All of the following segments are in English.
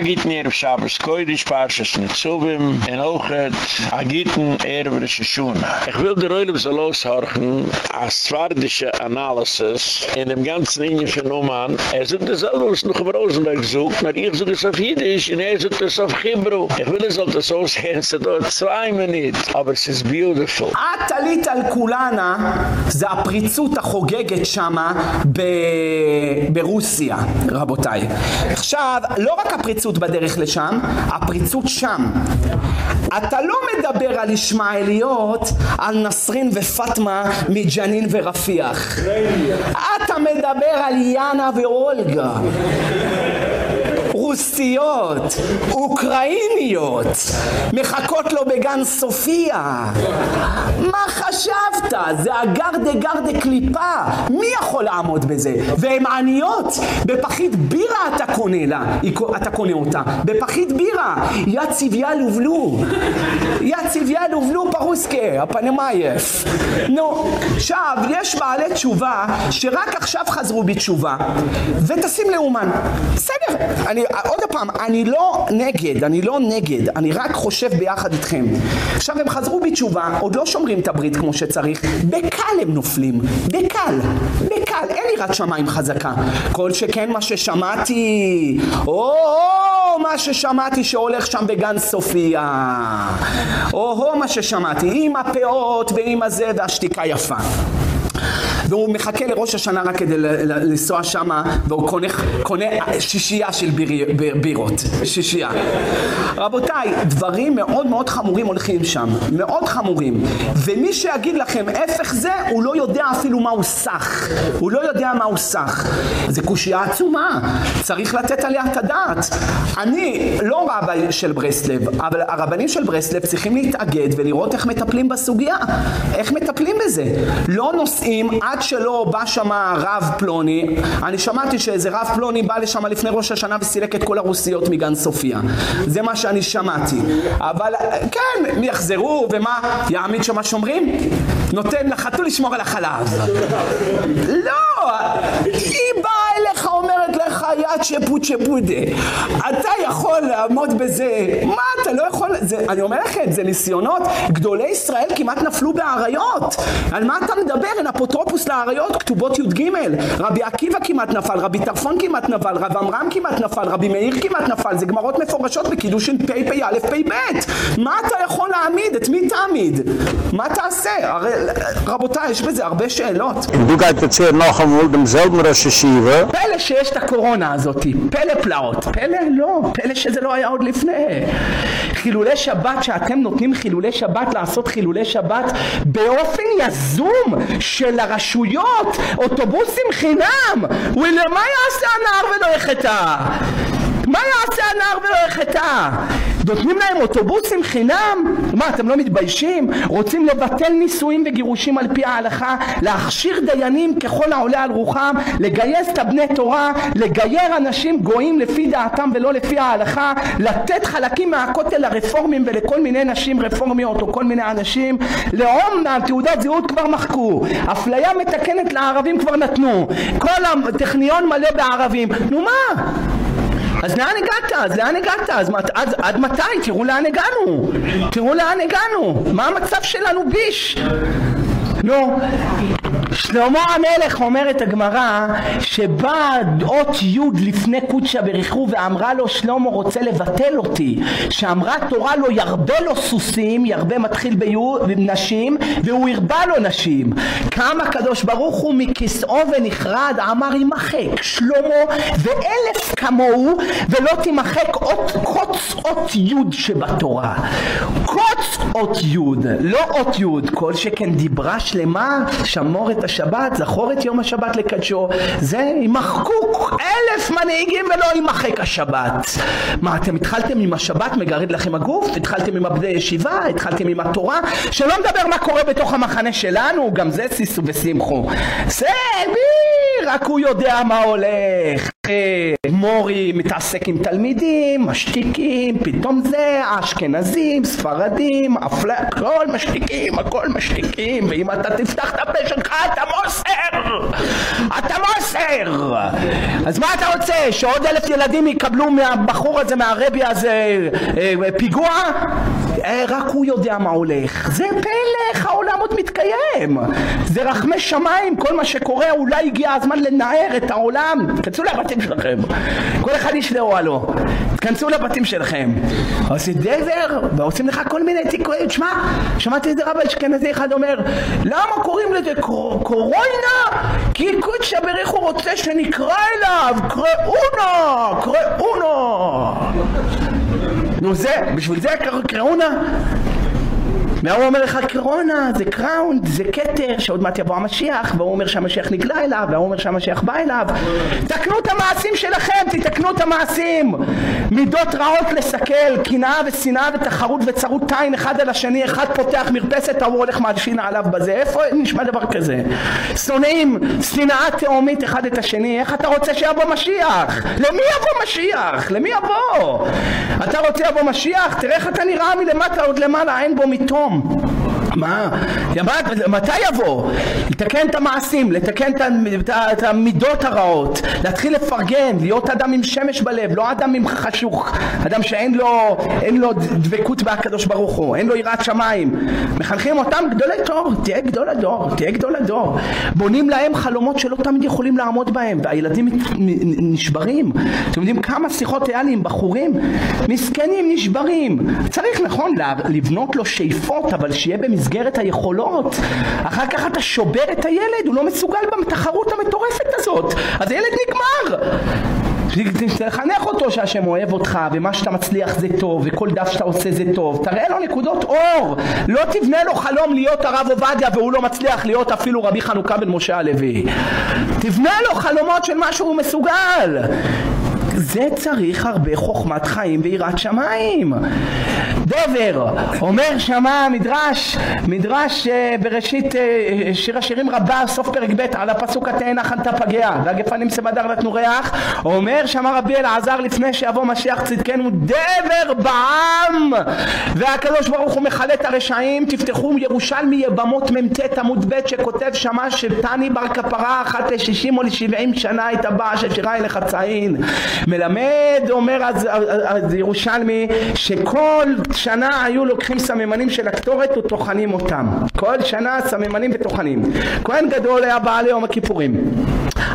Agiten Erev Shabbos Koidisch Parshas Nitzubim en Ochet Agiten Erev Rische Shuna. Ich will der Oilem so loshorchen als zwardische Analysis in dem ganzen von Oman. Er das selber, was noch Rosenberg sucht, aber ich suche es auf Jiddisch und er es auf Chibru. Ich will es halt so es dauert zwei Minuten, aber es ist beautiful. עלית על כולנה, זה הפריצות החוגגת שמה ב- ברוסיה, רבותיי. עכשיו, לא רק הפריצות בדרך לשם, הפריצות שם. אתה לא מדבר על ישמעאליות, על נסרין ופטמה מג'נין ורפיח. אתה מדבר על יאנה ואולגה. רוסיות, אוקראיניות, מחכות לו בגן סופיה. מה חשבת? זה הגרדה גרדה קליפה. מי יכול לעמוד בזה? והן עניות. בפחית בירה אתה קונה לה, אתה קונה אותה. בפחית בירה. יא צביה לובלו. יא צביה לובלו פרוסקה, הפנמייף. נו, עכשיו, יש בעלי תשובה שרק עכשיו חזרו בתשובה, וטסים לאומן. בסדר, אני, עוד פעם, אני לא נגד, אני לא נגד, אני רק חושב ביחד איתכם. עכשיו הם חזרו בתשובה, עוד לא שומרים את הברית כמו שצריך, בקל הם נופלים, בקל, בקל, אין יראת שמיים חזקה. כל שכן מה ששמעתי, או, או מה ששמעתי שהולך שם בגן סופיה, או, או מה ששמעתי, עם הפאות ועם הזה והשתיקה יפה. והוא מחכה לראש השנה רק כדי לנסוע שמה והוא קונה, קונה שישייה של ביר, ביר, בירות, שישייה. רבותיי, דברים מאוד מאוד חמורים הולכים שם, מאוד חמורים. ומי שיגיד לכם הפך זה, הוא לא יודע אפילו מהו סך. הוא לא יודע מהו סך. זה קושייה עצומה, צריך לתת עליה את הדעת. אני לא רבי של ברסלב, אבל הרבנים של ברסלב צריכים להתאגד ולראות איך מטפלים בסוגיה. איך מטפלים בזה. לא נוסעים שלא בא שם רב פלוני, אני שמעתי שאיזה רב פלוני בא לשם לפני ראש השנה וסילק את כל הרוסיות מגן סופיה. זה מה שאני שמעתי. אבל כן, יחזרו ומה, יעמיד שם שומרים? נותן לחתול לשמור על החלב. לא, היא באה אליך לך יד שפוט שפודה. אתה יכול לעמוד בזה, מה אתה לא יכול, זה, אני אומר לכם, זה ניסיונות, גדולי ישראל כמעט נפלו באריות. על מה אתה מדבר? אין אפוטרופוס לאריות, כתובות י"ג. רבי עקיבא כמעט נפל, רבי טרפון כמעט נפל, רב עמרם כמעט נפל, רבי מאיר כמעט נפל, זה גמרות מפורשות בקידושין פ"פ א' פ"ב. מה אתה יכול להעמיד? את מי תעמיד? מה תעשה? הרי, רבותיי, יש בזה הרבה שאלות. Du gehst jetzt hier noch einmal demselben Rosh Hashiva. שיש את הקורונה הזאת, פלא פלאות. פלא לא, פלא שזה לא היה עוד לפני. חילולי שבת, שאתם נותנים חילולי שבת, לעשות חילולי שבת באופן יזום של הרשויות, אוטובוסים חינם. ולמה יעשה הנער ולא יחטא? מה יעשה הנער ולא יחטא? נותנים להם אוטובוסים חינם? מה, אתם לא מתביישים? רוצים לבטל נישואים וגירושים על פי ההלכה, להכשיר דיינים ככל העולה על רוחם, לגייס את הבני תורה, לגייר אנשים גויים לפי דעתם ולא לפי ההלכה, לתת חלקים מהכותל לרפורמים ולכל מיני נשים רפורמיות או כל מיני אנשים, לאום תעודת זהות כבר מחקו, אפליה מתקנת לערבים כבר נתנו, כל הטכניון מלא בערבים, נו מה? אז לאן הגעת? אז לאן הגעת? אז עד, עד מתי? תראו לאן הגענו. תראו לאן הגענו. מה המצב שלנו ביש? נו, שלמה המלך אומרת הגמרא שבאה אות י' לפני קודשא בריחו ואמרה לו שלמה רוצה לבטל אותי. שאמרה תורה לו ירבה לו סוסים ירבה מתחיל בנשים והוא הרבה לו נשים. קם הקדוש ברוך הוא מכיסאו ונחרד אמר ימחק שלמה ואלף כמוהו ולא תימחק אות קוץ אות י' שבתורה. קוץ אות י' לא אות י' כל שכן דיברה שלמה שמור את השבת זכור את יום השבת לקדשו. זה ימחקו אלף מנהיגים ולא ימחק השבת. מה אתם התחלתם עם השבת מגרד לכם הגוף? התחלתם עם הבני ישיבה? התחלתם עם התורה? שלא מדבר מה קורה בתוך המחנה שלנו גם זה שישו ושמחו. זה בי רק הוא יודע מה הולך. מורי מתעסק עם תלמידים, משתיקים, פתאום זה, אשכנזים, ספרדים, אפלה, הכל משתיקים, הכל משתיקים, ואם אתה תפתח את הפה שלך אתה מוסר! אתה מוסר! אז מה אתה רוצה, שעוד אלף ילדים יקבלו מהבחור הזה, מהרבי הזה, אה, פיגוע? אה, רק הוא יודע מה הולך. זה פלך, העולם עוד מתקיים. זה רחמי שמיים, כל מה שקורה, אולי הגיע הזמן לנער את העולם. תכנסו לבתים שלכם. כל אחד איש לאוהלו. תכנסו לבתים שלכם. עושים דזר, ועושים לך כל מיני תיקונים. תשמע, שמעתי איזה רב אשכנזי אחד אומר, למה קוראים לזה קורוינה? כי קודשא בריך הוא רוצה שנקרא אליו, קראונה, קראונה. נו זה, בשביל זה קראונה? והוא אומר לך? קרונה זה קראונד זה כתר שעוד מעט יבוא המשיח והוא אומר שהמשיח נגלה אליו והוא אומר שהמשיח בא אליו. תקנו את המעשים שלכם תתקנו את המעשים. מידות רעות לסכל קנאה ושנאה ותחרות וצרות עין אחד על השני אחד פותח מרפסת ההוא הולך מעשין עליו בזה. איפה נשמע דבר כזה? שונאים שנאה תהומית אחד את השני איך אתה רוצה שיבוא משיח? למי יבוא משיח? למי יבוא? אתה רוצה יבוא משיח? תראה איך אתה נראה מלמטה עוד למעלה אין בו מתום home. מה? מתי יבוא? לתקן את המעשים, לתקן את המידות הרעות, להתחיל לפרגן, להיות אדם עם שמש בלב, לא אדם עם חשוך, אדם שאין לו, לו דבקות בהקדוש ברוך הוא, אין לו יראת שמיים. מחנכים אותם גדולי תור, תהיה גדול הדור, תהיה גדול הדור. בונים להם חלומות שלא תמיד יכולים לעמוד בהם, והילדים נשברים. אתם יודעים כמה שיחות היה לי עם בחורים? מסכנים נשברים. צריך נכון לבנות לו שאיפות, אבל שיהיה במסגרת במסגרת היכולות. אחר כך אתה שובר את הילד הוא לא מסוגל בתחרות המטורפת הזאת. אז הילד נגמר. תחנך אותו שהשם אוהב אותך ומה שאתה מצליח זה טוב וכל דף שאתה עושה זה טוב. תראה לו נקודות אור. לא תבנה לו חלום להיות הרב עובדיה והוא לא מצליח להיות אפילו רבי חנוכה בן משה הלוי. תבנה לו חלומות של מה שהוא מסוגל זה צריך הרבה חוכמת חיים ויראת שמיים. דבר, אומר שמה מדרש, מדרש uh, בראשית uh, שיר השירים רבה, סוף פרק ב', על הפסוק התאנה חנתה פגע, והגפנים סמדר נתנו ריח, אומר שמה רבי אלעזר לפני שיבוא משיח צדקנו, דבר בעם, והקדוש ברוך הוא מכלה את הרשעים, תפתחו ירושלמי יבמות מ"ט עמוד ב' שכותב שמה שתני בר כפרה אחת לשישים או לשבעים שנה הייתה באה ששירה אליך צעין מלמד אומר אז, אז ירושלמי שכל שנה היו לוקחים סממנים של הקטורת וטוחנים אותם. כל שנה סממנים וטוחנים. כהן גדול היה בעל יום הכיפורים.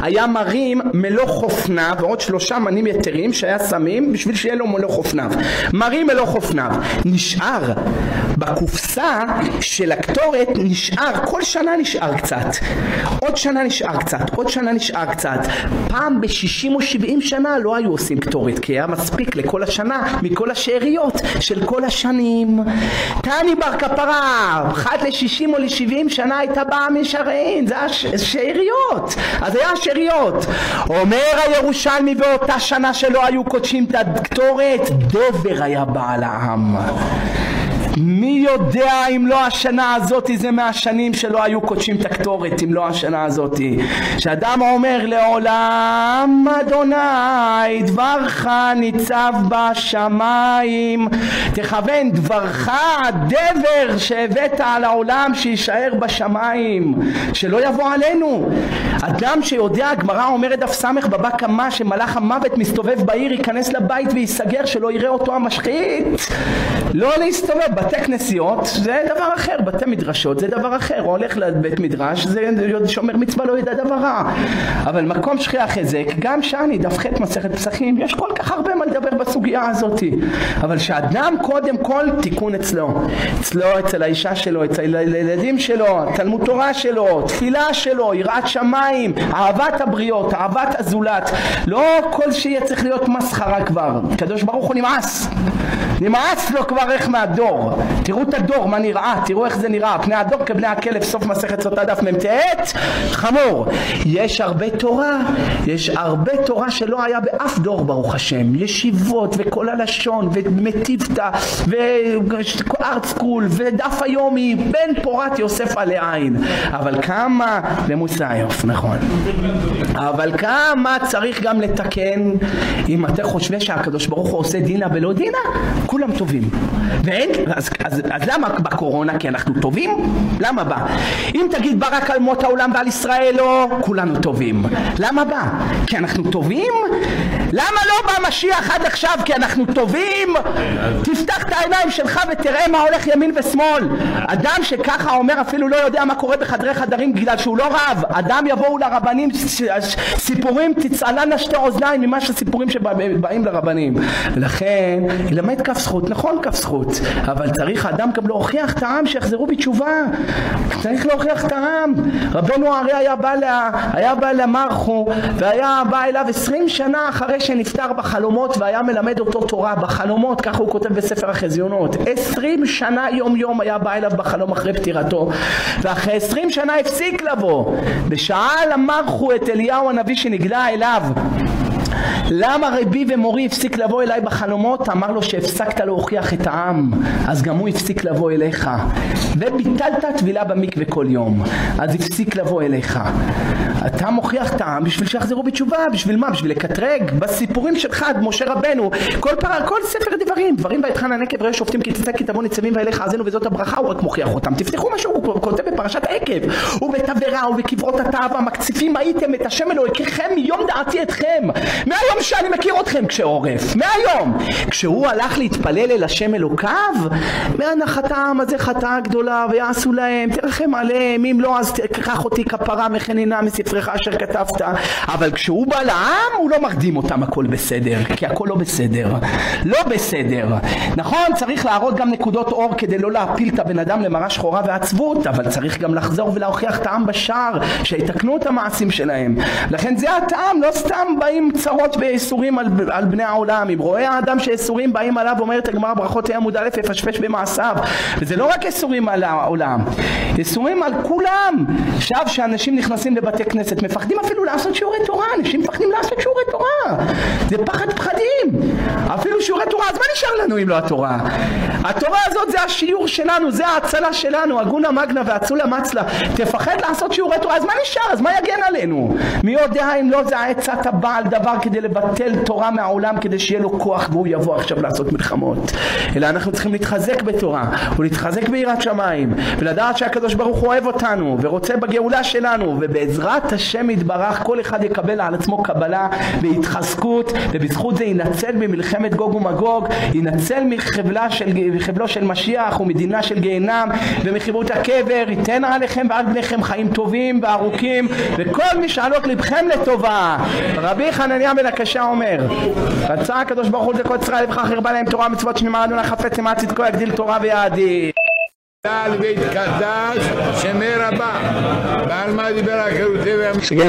היה מרים מלוא חופניו ועוד שלושה מנים יתרים שהיה שמים בשביל שיהיה לו מלוא חופניו. מרים מלוא חופניו. נשאר. בקופסה של הקטורת נשאר כל שנה נשאר קצת. עוד שנה נשאר קצת עוד שנה נשאר קצת. פעם בשישים או שבעים שנה לא היו עושים קטורת כי היה מספיק לכל השנה מכל השאריות של כל השנים. תני בר כפרה אחת לשישים או לשבעים שנה הייתה באה משרעין זה השאריות אז היה השאריות. אומר הירושלמי באותה שנה שלא היו קודשים את הקטורת דובר היה בעל העם מי יודע אם לא השנה הזאת זה מהשנים שלא היו קודשים את הקטורת אם לא השנה הזאת. שאדם אומר לעולם אדוני דברך ניצב בשמיים. תכוון דברך הדבר שהבאת על העולם שיישאר בשמיים שלא יבוא עלינו. אדם שיודע הגמרא אומרת דף סמך בבא קמא שמלאך המוות מסתובב בעיר ייכנס לבית וייסגר שלא יראה אותו המשחית. לא להסתובב בתי כנסיות זה דבר אחר, בתי מדרשות זה דבר אחר, הוא הולך לבית מדרש, זה שומר מצווה לא ידע דבר רע. אבל מקום שכיח חזק, גם שאני, דף ח' מסכת פסחים, יש כל כך הרבה מה לדבר בסוגיה הזאת. אבל שאדם קודם כל תיקון אצלו. אצלו, אצל האישה שלו, אצל הילדים שלו, תלמוד תורה שלו, תפילה שלו, יראת שמיים, אהבת הבריות, אהבת הזולת. לא כל שיהיה צריך להיות מסחרה כבר. הקדוש ברוך הוא נמאס. נמאס לו כבר איך מהדור. תראו את הדור, מה נראה, תראו איך זה נראה, פני הדור כבני הכלב, סוף מסכת סוטה דף מ"ט, חמור. יש הרבה תורה, יש הרבה תורה שלא היה באף דור ברוך השם, ישיבות וכל הלשון ומטיבתא וארט סקול ודף היומי, בן פורת יוסף עלי עין, אבל כמה למוסאיוף, נכון, אבל כמה צריך גם לתקן. אם אתם חושבים שהקדוש ברוך הוא עושה דינה ולא דינה, כולם טובים. ואין, אז, אז, אז למה בקורונה? כי אנחנו טובים? למה בא? אם תגיד בא רק על מות העולם ועל ישראל לא, כולנו טובים. למה בא? כי אנחנו טובים? למה לא בא משיח עד עכשיו? כי אנחנו טובים? תפתח את העיניים שלך ותראה מה הולך ימין ושמאל. אדם שככה אומר אפילו לא יודע מה קורה בחדרי חדרים בגלל שהוא לא רב. אדם יבואו לרבנים סיפורים תצעלנה שתי אוזניים ממה שסיפורים שבאים לרבנים. ולכן ילמד כף זכות, נכון כף זכות, אבל צריך האדם גם להוכיח את העם שיחזרו בתשובה. צריך להוכיח את העם. רבנו הרי היה בא, לה, היה בא למרחו והיה בא אליו עשרים שנה אחרי שנפטר בחלומות והיה מלמד אותו תורה בחלומות, ככה הוא כותב בספר החזיונות. עשרים שנה יום יום היה בא אליו בחלום אחרי פטירתו ואחרי עשרים שנה הפסיק לבוא. ושאל המרחו את אליהו הנביא שנגלה אליו למה רבי ומורי הפסיק לבוא אליי בחלומות? אמר לו שהפסקת להוכיח את העם, אז גם הוא הפסיק לבוא אליך. וביטלת טבילה במקווה כל יום, אז הפסיק לבוא אליך. אתה מוכיח את העם בשביל שיחזרו בתשובה, בשביל מה? בשביל לקטרג? בסיפורים שלך, משה רבנו, כל, פר... כל ספר דברים, דברים ויתחן הנקב ראה שופטים כי תצא כי תבוא ניצבים ואליך עזנו וזאת הברכה, הוא רק מוכיח אותם. תפתחו מה שהוא כותב בפרשת עקב, ובתברה ובקברות התאווה מקציפים הייתם את השם אלוהיכם מיום דעתי אתכם. מהיום שאני מכיר אתכם כשעורף, מהיום. כשהוא הלך להתפלל אל השם אלוקיו, מהנחתם הזה חטאה גדולה ויעשו להם, תרחם עליהם, אם לא אז תקח אותי כפרה מחנינה מספרך אשר כתבת. אבל כשהוא בא לעם הוא לא מרדים אותם הכל בסדר, כי הכל לא בסדר. לא בסדר. נכון, צריך להראות גם נקודות אור כדי לא להפיל את הבן אדם למראה שחורה ועצבות, אבל צריך גם לחזור ולהוכיח את העם בשער, שיתקנו את המעשים שלהם. לכן זה הטעם, לא סתם באים צרות בייסורים על, על בני העולם. אם רואה האדם שאיסורים באים עליו, אומרת הגמרא ברכות היה מודע א' יפשפש במעשיו. וזה לא רק איסורים על העולם, איסורים על כולם. עכשיו שאנשים נכנסים לבתי כנסת, מפחדים אפילו לעשות שיעורי תורה, אנשים מפחדים לעשות שיעורי תורה. זה פחד פחדים. אפילו שיעורי תורה, אז מה נשאר לנו אם לא התורה? התורה הזאת זה השיעור שלנו, זה ההצלה שלנו, הגונה מגנה ואצולה מצלה. תפחד לעשות שיעורי תורה, אז מה נשאר? אז מה יגן עלינו? מי יודע אם לא זה העצת הבעל דבר כדי לבטל תורה מהעולם כדי שיהיה לו כוח והוא יבוא עכשיו לעשות מלחמות. אלא אנחנו צריכים להתחזק בתורה ולהתחזק ביראת שמיים ולדעת שהקדוש ברוך הוא אוהב אותנו ורוצה בגאולה שלנו ובעזרת השם יתברך כל אחד יקבל על עצמו קבלה והתחזקות ובזכות זה ינצל במלחמת גוג ומגוג ינצל מחבלה של, מחבלו של משיח ומדינה של גיהנם ומחירות הקבר ייתן עליכם ועל בניכם חיים טובים וארוכים וכל משאלות לבכם לטובה רבי חנניה בן הקשה אומר רצה הקדוש ברוך הוא לכל ישראל לבחר חרבה להם תורה מצוות שנאמר אדוני חפץ למעט צדקו יגדיל תורה ויעדי al beit kadash shmer aba bal ma diber akrut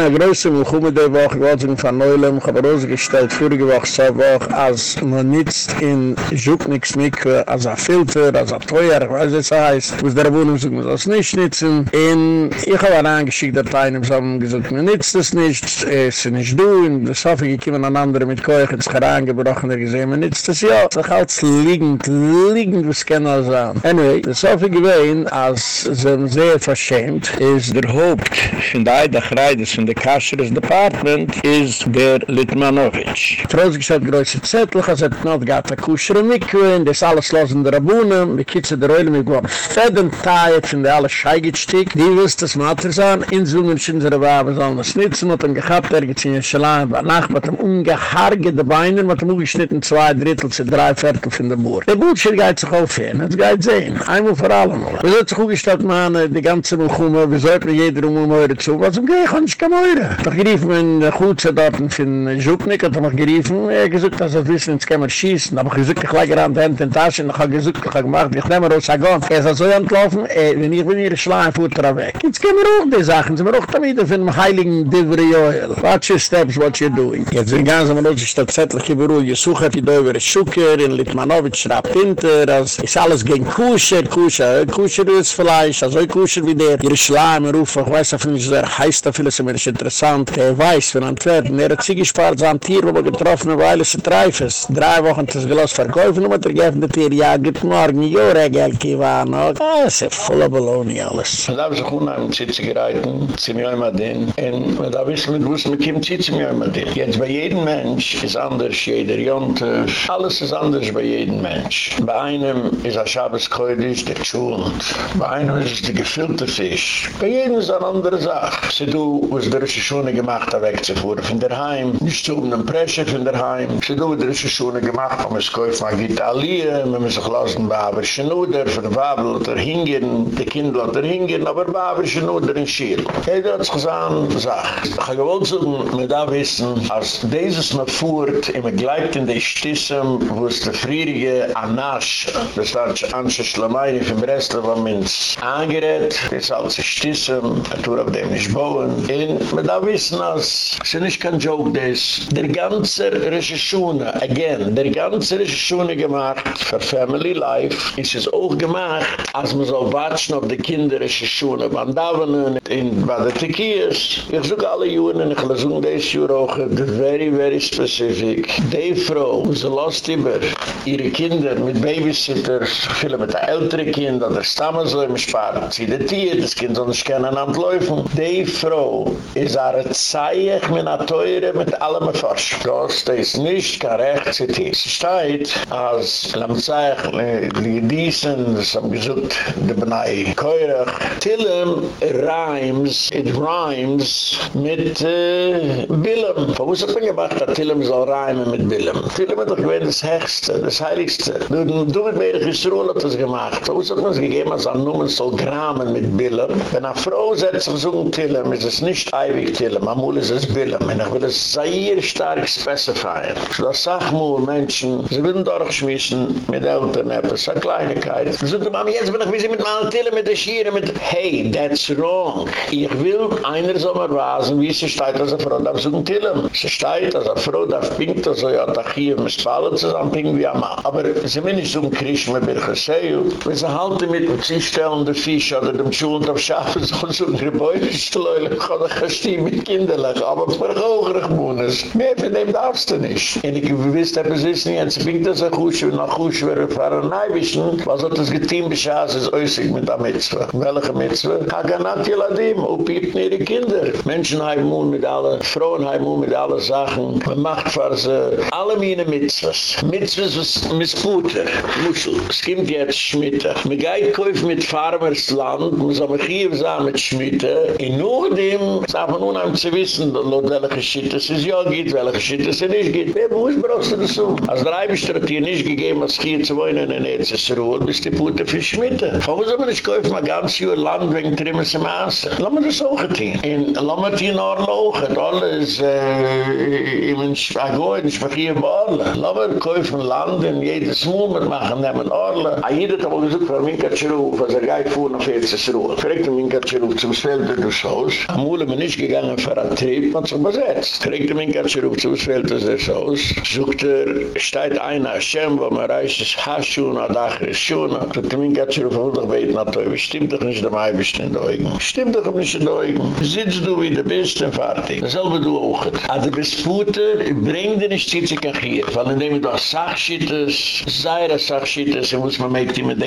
a groese mo khum de vakh gotn fun neulem. Khabros gestelt vorige vakh sa vakh as man nits in juknik smik as a filter as a toyer as es heisst us der wohnung zum as nits in ich hab an angeschickt der teinem sam gesagt mir nits des nits es nits du in de safe gekimmen an andere mit koech ins geraan gebrochen der gesehen mir nits des ja. So galt liegend liegend wir scanner sam anyway de safe gewein, als ze sehr zeer verschämt, is der hoopt van de eidagrijders van de kasheris department, is der Litmanovic. Trotsig is het grootste zettel, als het not gaat de kusheren mikwein, des alles los in de raboenen, we kiezen de reulen, we gaan fedden taaien van de alle scheigetstik, die wist des in aan, inzoomen sinds er waren ze allemaal snitzen, wat hem gehad ergens in een schelaar, wat nacht met hem ungehargede beinen, wat hem ugeschnitten zwei drittel, zu drei Viertel von van de boer. De boer gaat zich over hin, het gaat einmal vor. Mal. Wir sollten sich auch gestellt, man, die ganze Milchumme, wir sollten jeder um um eure zu, was umgehe ich, kann ich kein Eure. Da gerief man in Chutze dort von Schupnik, hat er mich geriefen, er gesagt, dass er wissen, jetzt kann man schießen, aber ich gesagt, ich lege an die Hände in die Tasche, und ich habe gesagt, ich habe gemacht, ich nehme raus, er ist so entlaufen, wenn ich bin hier, schlagen, fuhrt er weg. Jetzt gehen wir auch die Sachen, sind wir auch damit, von dem heiligen Divri Joel. Watch your steps, what you're doing. Jetzt sind ganz am Rutsch, ist das Zettelche Beruhl, ihr sucht die Döver Schuker, in Litmanowitsch schreibt hinter, das ist alles gegen Kusher, Kusher, Kusher ist Fleisch, also Kusher wie der, ihr Schleim, ruf, ich weiß, auf mich, der heißt, da vieles ist interessant, der weiß, von Antwerpen, er hat sich gespart, so ein Tier, wo wir getroffen, weil es ein Treif ist. Drei Wochen, das Geloss verkäufen, und er geben das Tier, ja, geht morgen, ja, Regel, Kiwan, ah, es ist voller alles. Da haben sich unheimlich Zitze gereiten, ziemlich immer den, und da wissen wir, wo es mit Kim Zitze mir den. Jetzt bei jedem Mensch ist anders, jeder Jonte, alles ist anders bei jedem Mensch. Bei einem ist ein Schabeskreudisch, der Tschund, bei einem ist es der gefüllte Fisch. Bei jedem ist eine andere Sache. Sie du, was der Rische Schuene gemacht hat, wegzufuhren von der Heim, nicht zu um den Presche von der Heim. Sie du, der Rische Schuene gemacht, um es kauft man geht Alie, man muss sich lassen, bei Aber Schenuder, für den Babel, oder hingehen, die Kinder, oder hingehen, aber bei Aber Schenuder in Schiel. Jeder hat sich gesagt, sag, ich habe gewollt zu mir da wissen, als dieses noch fuhrt, immer gleibt in die Stissem, wo es der Frierige Anasch, das ist Ansche Schlameini von Breslau, wo man es angerät, das ist alles Stissem, er tut auf dem nicht bauen. Und mir da wissen, als, es ist nicht kein Joke, das, der ganze Regisschoene, again, der ganze Regisschoene gemacht, für Family Life, ist es auch gemacht, als man so watschen auf die Kinder wann da waren, in Tekiers, ich suche alle Juren, und ich lasse um dieses Jahr auch, very, very specific, die Frau, sie lässt immer ihre Kinder mit Babysitters, viele mit der ältere Kind, oder stammen so im Sparen, sie die Tier, das Kind soll nicht kennen an Läufen. Die Frau ist eine Zeich mit einer Teure mit allem erforscht. Das ist nicht kein Recht, sie ist. Sie steht, als Lam Zeich, die Gediesen, das haben gesagt, die Benei Keurach, Tillem rhymes, it rhymes mit äh, Billem. Wo ist das gemacht, dass Tillem soll rhymen mit Billem? Tillem hat doch gewähnt das Hechste, das Heiligste. Du, du mit mir, Gisruel hat das gemacht. Wo ist das uns gegeben, als ein Numen soll gramen mit Billem? Wenn eine Frau setzt sich so ein Tillem, ist es nicht ewig Tillem, amul ist es Billem. Und ich will es sehr stark specifieren. Das sagt mir, Menschen, sie würden durchschmissen mit Eltern, etwas, eine Kleinigkeit. Sie sagen, Mami, jetzt bin ich wie sie mit meinen Tillem, mit der Schiere, mit... Hey, that's wrong. Ich will einer so mal wasen, wie sie steht, als eine Frau darf so ein Tillem. Sie steht, als eine Frau darf pinkt, also ja, da hier, mit Spallen zusammen, pinkt wie ein Mann. Aber sie will nicht so ein Krisch mit mir gesehen. Wenn sie halten mit dem Ziehstellen der Fisch oder dem Schuhen auf Schafen, so so ein Gebäude zu leulen, kann ich ein mit Kinderlich, aber für höhere Gewohners. Mehr von dem darfst du nicht. Und ich wüsste, ob es ist nicht, jetzt pinkt das ein Kusch, und nach Kusch wäre ein Neibischen, was hat das getein beschaß, ist äußig mit der Mitzwe. Welche Mitzwe? Haganat Yeladim, upiepen ihre Kinder. Menschen haben Mund mit allen, Frauen haben Mund mit allen Sachen. Man macht für sie alle meine Mitzwes. Mitzwes ist Missputer, Muschel. Es gibt jetzt Schmitte. Man geht kauf mit Farmers Land, man soll mich hier sagen mit Schmitte. In nur dem, sagt man nun zu wissen, laut welche Schitte es ist ja geht, welche Schitte es nicht geht. Wer muss brauchst du das um? Als der Eibischter hat hier nicht gegeben, als hier zu wohnen in Ezesruhe, bist die Pute für Schmitte. Warum soll man nicht kaufen, mal ganz Jahr Land wegen Trimmes im Maße? Lass mir das auch getehen. Und lass mir die noch lochen. Alles, äh, schwagoin, ich mach hier Borle. Lass mir kaufen Land in jedes Moment machen, nehmen Orle. A jeder hat aber gesagt, für Minka Tschiruf, als er geht vor nach Ezesruhe. Fragt Minka Tschiruf zum Sfelder durchs Haus. Am Ule bin ich gegangen für einen Trieb, man sich besetzt. Fragt Minka Tschiruf zum Sfelder durchs Haus. Sucht er, steht einer Hashem, wo man reist, es Haschun, Adach, Rishun. Fragt Minka Tschiruf, wo doch beten hat, aber stimmt doch nicht der Maibisch in den Augen. Stimmt doch nicht in den Augen. Sitz du wie der Bist und fertig. Dasselbe du auch. Also bis Puter, bring dir nicht hier. Weil indem du als Sachschittes, Seire Sachschittes, muss man mit ihm in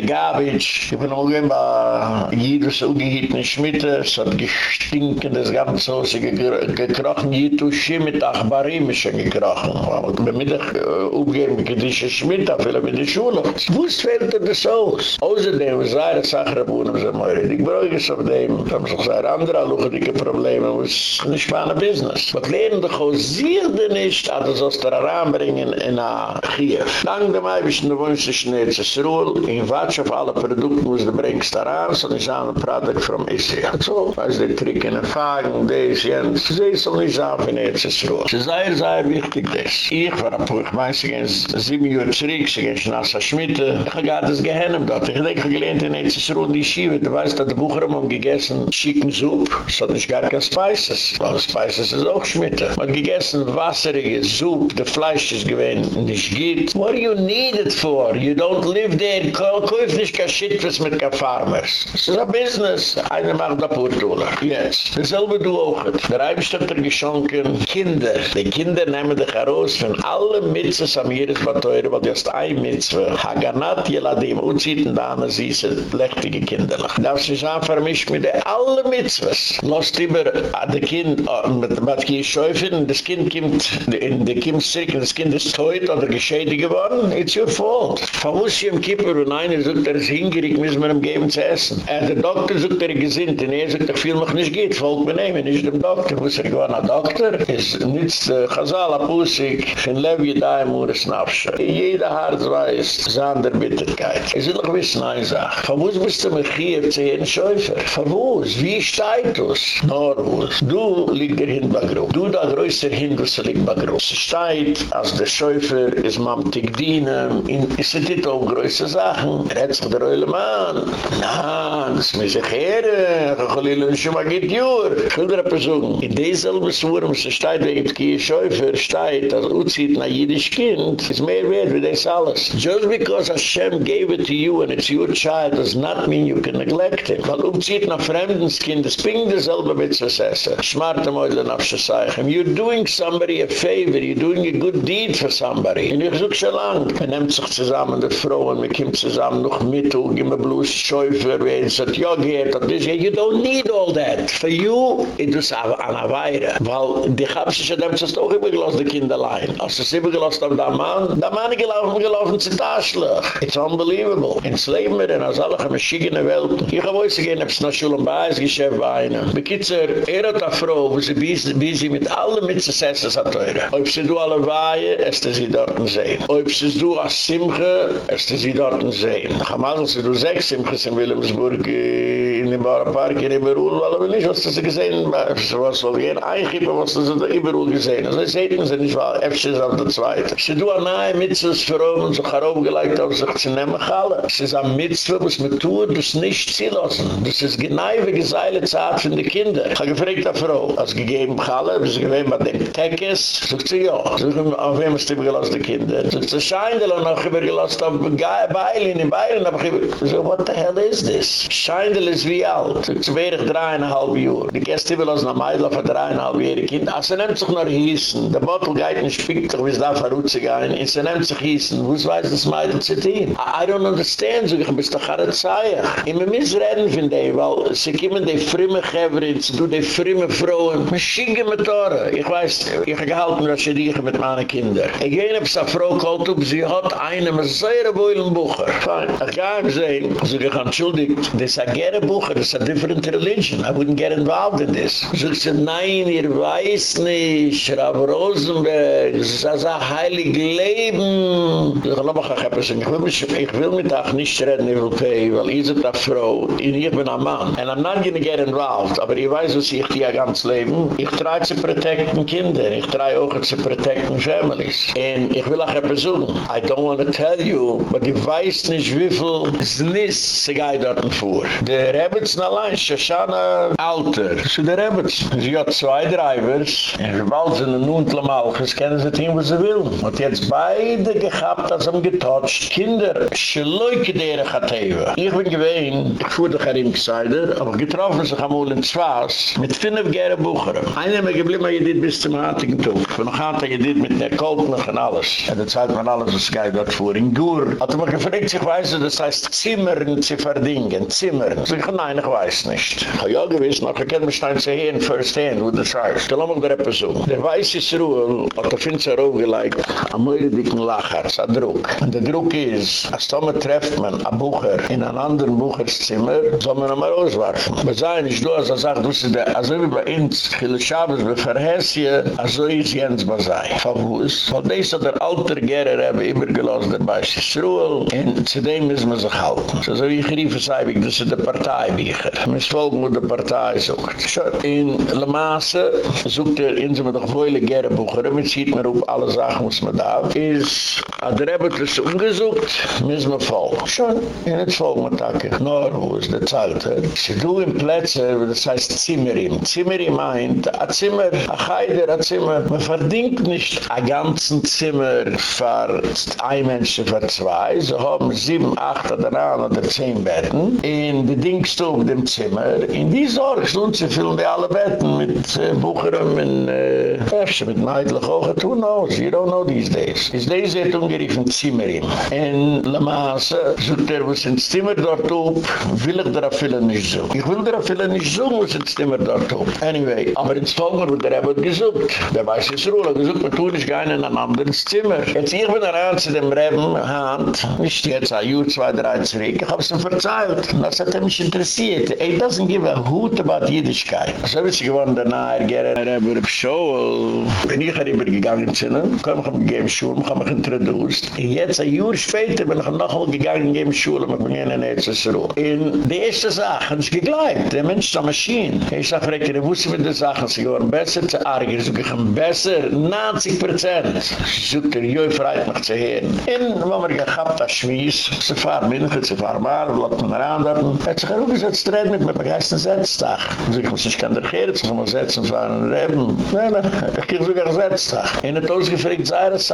Mensch. Ich bin auch gewinn bei Jidus ungehitten Schmitte, es hat gestinkt, das ganze Haus gekrochen, Jidushi mit Achbarim ist schon gekrochen. Aber ich bin mit Mittag äh, umgehen mit Jidushi Schmitte, viele mit der Schule. Wus fehlt denn das Haus? Außerdem, es sei eine Sache, wo man sich mal redet. Ich brauche es auf dem, da haben sich sehr andere, luchendige Probleme, wo es nicht spannend Business. Was lehren doch aus sich denn nicht, hat es aus der Aram bringen in Achiev. Dank dem Eibischen, der Wunsch des nicht, es ist Ruhl, in Watsch auf alle Probleme, Produkt muss du bringst da ran, so nicht an ein Produkt from Israel. So, weiß die Trick in den Fagen, des, jens, sie soll nicht sagen, wenn jetzt ist Ruhe. Sie sei, sei wichtig das. Ich war ein Puch, meinst du, sieben Jahre zurück, sie gehen schon als Schmitte, ich habe gerade das Gehennem dort. Ich denke, ich gelähnt in jetzt ist Ruhe, die Schiebe, du weißt, dass die Bucher haben gegessen, schicken Suppe, so nicht gar kein Spices. Weil Spices ist auch Schmitte. Man hat gegessen wasserige Suppe, der Fleisch ist gewähnt, nicht geht. What do you need it for? You don't live there, kauf nicht kein Shit, was mit kein Farmers. Es ist ein Business. Einer macht da Portula. Jetzt. Dasselbe du auch. Der Eibestöpter geschonken Kinder. Die Kinder nehmen dich heraus von allen Mitzes am Jeresbateure, weil du hast ein Mitzwe. Haganat jeladim. Uziten da an süße, lechtige Kinderlach. Das ist ein Vermisch mit alle Mitzwes. Lass lieber de Kind, mit was hier schäufen, das Kind kommt in de Kind das Kind ist teut oder geschädigt geworden. It's your fault. Verwusst ihr im Kippur und einer sagt, er ist hingerig, müssen wir ihm geben zu essen. Er, der Doktor sagt, er gesinnt, und er sagt, er viel noch nicht geht, folgt mir nehmen, nicht dem Doktor. Wo ist er gewann, ein Doktor? Ist nützt, äh, Chazal, Apusik, fin Levi, da im Ures Nafsche. Jeder Hart weiß, Sand der Bitterkeit. Ich will noch wissen, eine Sache. Verwusst bist du mich hier zu jeden Schäufer? Verwusst? Wie steigt das? Norwus. Du liegt der Hindbagro. Du da größer Hindus liegt Bagro. Es steigt, als der Schäufer ist mamtig dienen, in, ist es nicht auch größer Sachen. Er hat sich der Eule Mann. Na, das muss ich hören. Ich will Ihnen schon mal geht Jür. Ich will dir etwas sagen. In dieselbe Wurm, es steht, wegen der Kie Schäufer, steht, als Uzit nach jüdisch Kind, ist mehr wert wie das alles. Just because Hashem gave it to you and it's your child does not mean you can neglect him. Weil Uzit nach fremdens Kind, es bringt dieselbe mit zu essen. Schmarte Mäude nach Schesaichem. You're doing somebody a favor. You're doing a good deed for somebody. Und ich such schon lang. Man nimmt sich zusammen, die Frauen, man kommt zusammen noch mit, gibt mir bloß Schäufer, wie er sagt, ja, geht, und das, you don't need all that. For you, it is an Aweire. Weil die haben sich auch immer gelassen, die Kinder allein. Als sie immer gelassen haben, der Mann, der Mann gelaufen, gelaufen zu Taschlech. It's unbelievable. Ins Leben wir, in als alle Maschinen Welt. Ich habe heute gehen, ob es nach Schule und bei einem. Bekitzer, er hat eine Frau, wo sie busy mit allen Mitzesessen hat teure. Ob sie du alle Weihe, es sie dort sehen. Ob sie du als Simche, es sie dort sehen. Ich habe mal, sie du sechs Simches in Wilhelmsburg, in dem Bauernpark, in Iberul, weil er nicht, was sie gesehen, was soll gehen, einkippen, was sie da Iberul gesehen. Also sie sehen sie nicht, weil FCS auf der Zweite. Sie du an nahe Mitzes für oben, so garob gelegt, auf sich zu nehmen, alle. Es ist ein Mitzwe, was man tut, das nicht ziehen lassen. Das ist genau wie geseile Zeit für die Kinder. Ich habe gefragt der Frau, als gegeben Challe, bis ich gewinnt bei dem Tekes, sagt sie ja. Sagt sie, auf wem ist die übergelost die Kinder? Sagt sie, Scheindel und auch übergelost auf Beilin, in Beilin, aber so, what the hell is this? Scheindel ist wie alt. Sie, wäre ich dreieinhalb Uhr. Die Gäste will aus einer Meidl für dreieinhalb Jahre Kind. Also nimmt sich noch Hießen. Der Bottle geht nicht spickt doch, wie es da verrutzt sich ein. Und sie nimmt sich Hießen. Wo weiß das Meidl zu tun? I don't understand, so ich bin doch gerade Zeig. Ich muss reden von dem, weil sie kommen die frimme Gevrin, sie tun die frimme Frauen. Man schicken mit Tore. Ich weiß, ich habe gehalten, dass sie riechen mit meinen Kindern. Ich gehe auf seine Frau geholt, ob sie hat einen sehr wohlen Bucher. Fein. Ich gehe ihm sehen, also ich entschuldigt, das ist ein gerne Bucher, das ist a different religion. I wouldn't get involved in this. So ich sage, nein, ihr weiß nicht, Rav Rosenberg, das ist ein heilig Leben. Ich glaube, ich habe gesagt, ich will mich, ich will mit euch nicht reden, ich will pay, weil ihr seid eine Frau, und ich bin ein Mann. And I'm not gonna get involved, aber ich weiß, was ich dir ganz leben. Ich try zu protecten Kinder, ich try auch zu protecten Families. Und ich will auch etwas sagen, I don't want to tell you, but ich weiß nicht, wie viel Znis sie geht dort vor. Der Rebbets allein, Shoshana Alter, zu der Rebbets. Sie hat zwei Drivers, und wir bald sind ein Nuntle Malchus, kennen sie tun, was sie will. Und jetzt beide gehabt, als haben getotcht, Kinder, schleuke deren Gatewe. Ich bin gewesen, ich fuhr doch Karim Gseider, aber getroffen sich einmal in Zwas, mit fünf Gere Bucheren. Einer mir geblieben, er dit bis zum Hartigen Tug. Von noch hat er dit mit der Koltnach und alles. Und jetzt hat man alles, was geht dort vor. In Gur hat er mir gefragt, sich weiß, das heißt Zimmern zu verdingen, Zimmern. So ich, nein, ich weiß nicht. Ich habe ja gewiss, noch ich kenne mich zu hören, first hand, wo das heißt. Dann haben wir etwas so. Der weiß ist Ruhe, hat der Finzer aufgelegt, am Möhrer dicken Lacher, das ist ein Druck. Und der Druck ist, als Tomer trefft man ein Bucher in einem anderen Bucherzimmer, soll man ihn mal auswerfen. Aber sei nicht du, als er sagt, du sie also wie bei uns, viele Schabes, wir verhässen, also ist Jens Basai. Verwus. Weil das hat der alter Gerer haben übergelassen, der bei Ruhe, und zu dem müssen wir sich halten. So wie ich rief, sei ich, das ist der Parteibücher. Wir folgen, wo die Partei sucht. In Le Masse sucht er in so mit der Gefühle gerne Bucher, mit sieht man auf alle Sachen, was man da ist. Hat er eben das umgesucht, müssen wir folgen. Schon, in het folgen wir Tage. Nur, wo ist der Zelte? Sie du in Plätze, das heißt Zimmerim. Zimmerim meint, a Zimmer, a Heider, a Zimmer. Man verdient nicht a ganzen Zimmer für ein Mensch, für zwei. Sie haben sieben, acht neun oder zehn Betten. In die Dingstube dem Zimmer. In die Sorge, und sie füllen die alle Betten mit äh, Bucherem und äh, mit Meidlich auch. Who knows? You don't know these days. Is deze het umgeriefen Zimmerim. En La Masse zoekt er was een Zimmer dort op, will ich der Affille nicht so. Ich will der Affille nicht so, was ein Zimmer dort op. Anyway, aber ins Folgen wird der Rebbe gesucht. Der weiß es Ruhe, gesucht, man tun ich gar nicht in ein anderes Zimmer. Jetzt ich bin daran zu dem Rebbe, Hand, nicht jetzt ein Jahr, zwei, drei zurück, ich hab's ihm verzeiht. Das hat er mich interessiert. He doesn't give a hoot about Jiddischkeit. So ist sie geworden, der Nahe, Gerrit, Rebbe, Rebbe, Show, bin ich rübergegangen zu ihm, komm, ich hab gegeben Schule, ich hab mich introduced. Und jetzt, ein Jahr später, bin ich noch einmal gegangen, gegeben Schule, mit mir in der SSRO. Und die erste Sache, ich geglaubt, der Mensch ist eine Maschine. Ich sag, Reker, ich wusste mit den Sachen, sie waren besser zu argen, ich sage, ich bin besser, 90 Prozent. Ich suche dir, joi, freit mich zu hören. Und wenn wir gehabt, das Schmies, sie fahren Kinder zu fahren, waren, wo man daran hat, hat sich auch immer gesetzt, dreht mit mir begeistert ein Setztag. Und ich muss nicht gerne gehen, sich immer setzen und fahren und reden. Nein, nein, ich gehe sogar ein Setztag. Ich er habe uns gefragt, sei das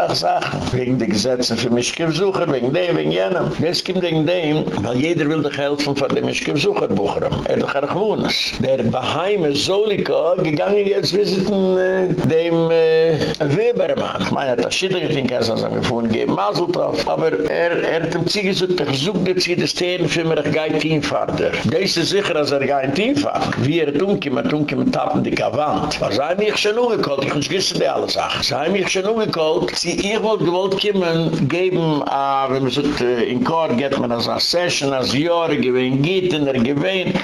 Wegen die Gesetze für mich gesucht, wegen dem, wegen jenem. Jetzt kommt wegen dem, weil jeder will dich helfen, von dem ich gesucht, Bucherem. Er hat gar gewohnt. Der Baheime Solika gegangen jetzt visiten äh, dem äh, Webermann. Ich meine, das Schittige finde ich, er hat sich gefunden, gegen Maseltoff. Aber er, er hat ihm gesagt, ich suche zieh das Tehren für mich, ich gehe Teamfahrter. Der ist sicher, dass er gehe Teamfahrter. Wie er man tunke, man tappen die Kavant. Was sei mich schon ungekalt, ich muss wissen die alle Sachen. Sei mich schon ungekalt, sie ihr wollt gewollt kommen, geben, uh, wenn man sagt, uh, in Kort geht man als eine Session, als Jahre gewinnt, geht in der gewinnt.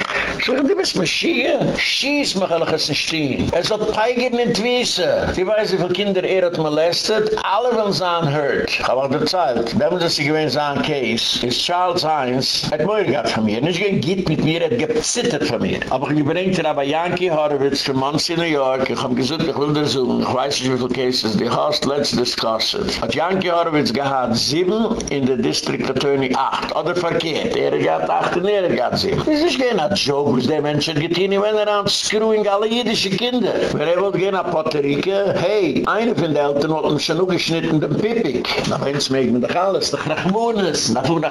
So, du bist mir schiehe. Schieß mich alle es nicht stehen. Er soll peigen in Twisse. Die weiß, wie viele Kinder er hat molestet, alle wollen sein hört. Auch der Zeit. Da muss ich gewinnt sein Case. Ist Charles Heinz, hat mir gehabt von mir. Nicht gehen geht mit mir, hat gezittert von mir. Aber ich bringe dir aber Yankee Horowitz für Monts in New York. Ich habe gesagt, ich will das suchen. Ich weiß nicht, wie viele Cases die hast. Let's discuss it. Hat Yankee Horowitz gehad sieben, in der District Attorney acht. Oder verkehrt. Er hat acht und er hat sieben. Das ist kein Joke, was der Mensch hat getan, wenn er an screwing alle jüdische Kinder. Wenn er wollte gehen nach Puerto Rico, hey, eine von den Eltern hat mich schon geschnitten, den Pipik. Na, wenn es mit der Alles, der Rachmunis, na, von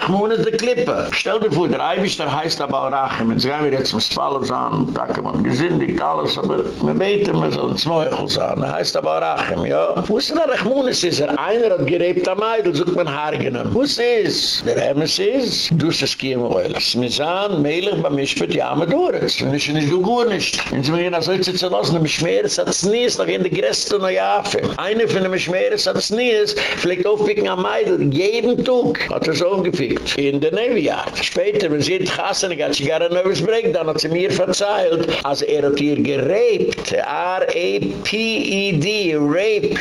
Rachmunis der Klippe. Stell dir vor, der Eibisch, der heißt aber auch Rachim, jetzt gehen wir jetzt mit Spallen sagen, da kann man gesündigt alles, aber wir beten, wir sollen Zweugel sagen, er heißt aber auch Rachim, ja. Wo ist der Rachmunis, ist er einer hat gerebt am Eidl, sucht man Haar genommen. Wo ist es? Der Emes ist, du ist das Kiemoil. Smizan, Melech, beim Mischpet, ja, me dures. Und ich nicht du gut nicht. Und sie mir so zu lassen, der Mischmeres hat es nie, noch in der Gräste noch Jahre. Eine von der Mischmeres hat es nie, vielleicht aufpicken am Eidl, jeden Tag hat er so aufgepickt. In der Nevi-Jahr. Später, wenn sie in die Kasse, hat sie gar ein neues Break, dann hat sie mir verzeilt, als er hat ihr geräbt. R-A-P-E-D, Rape.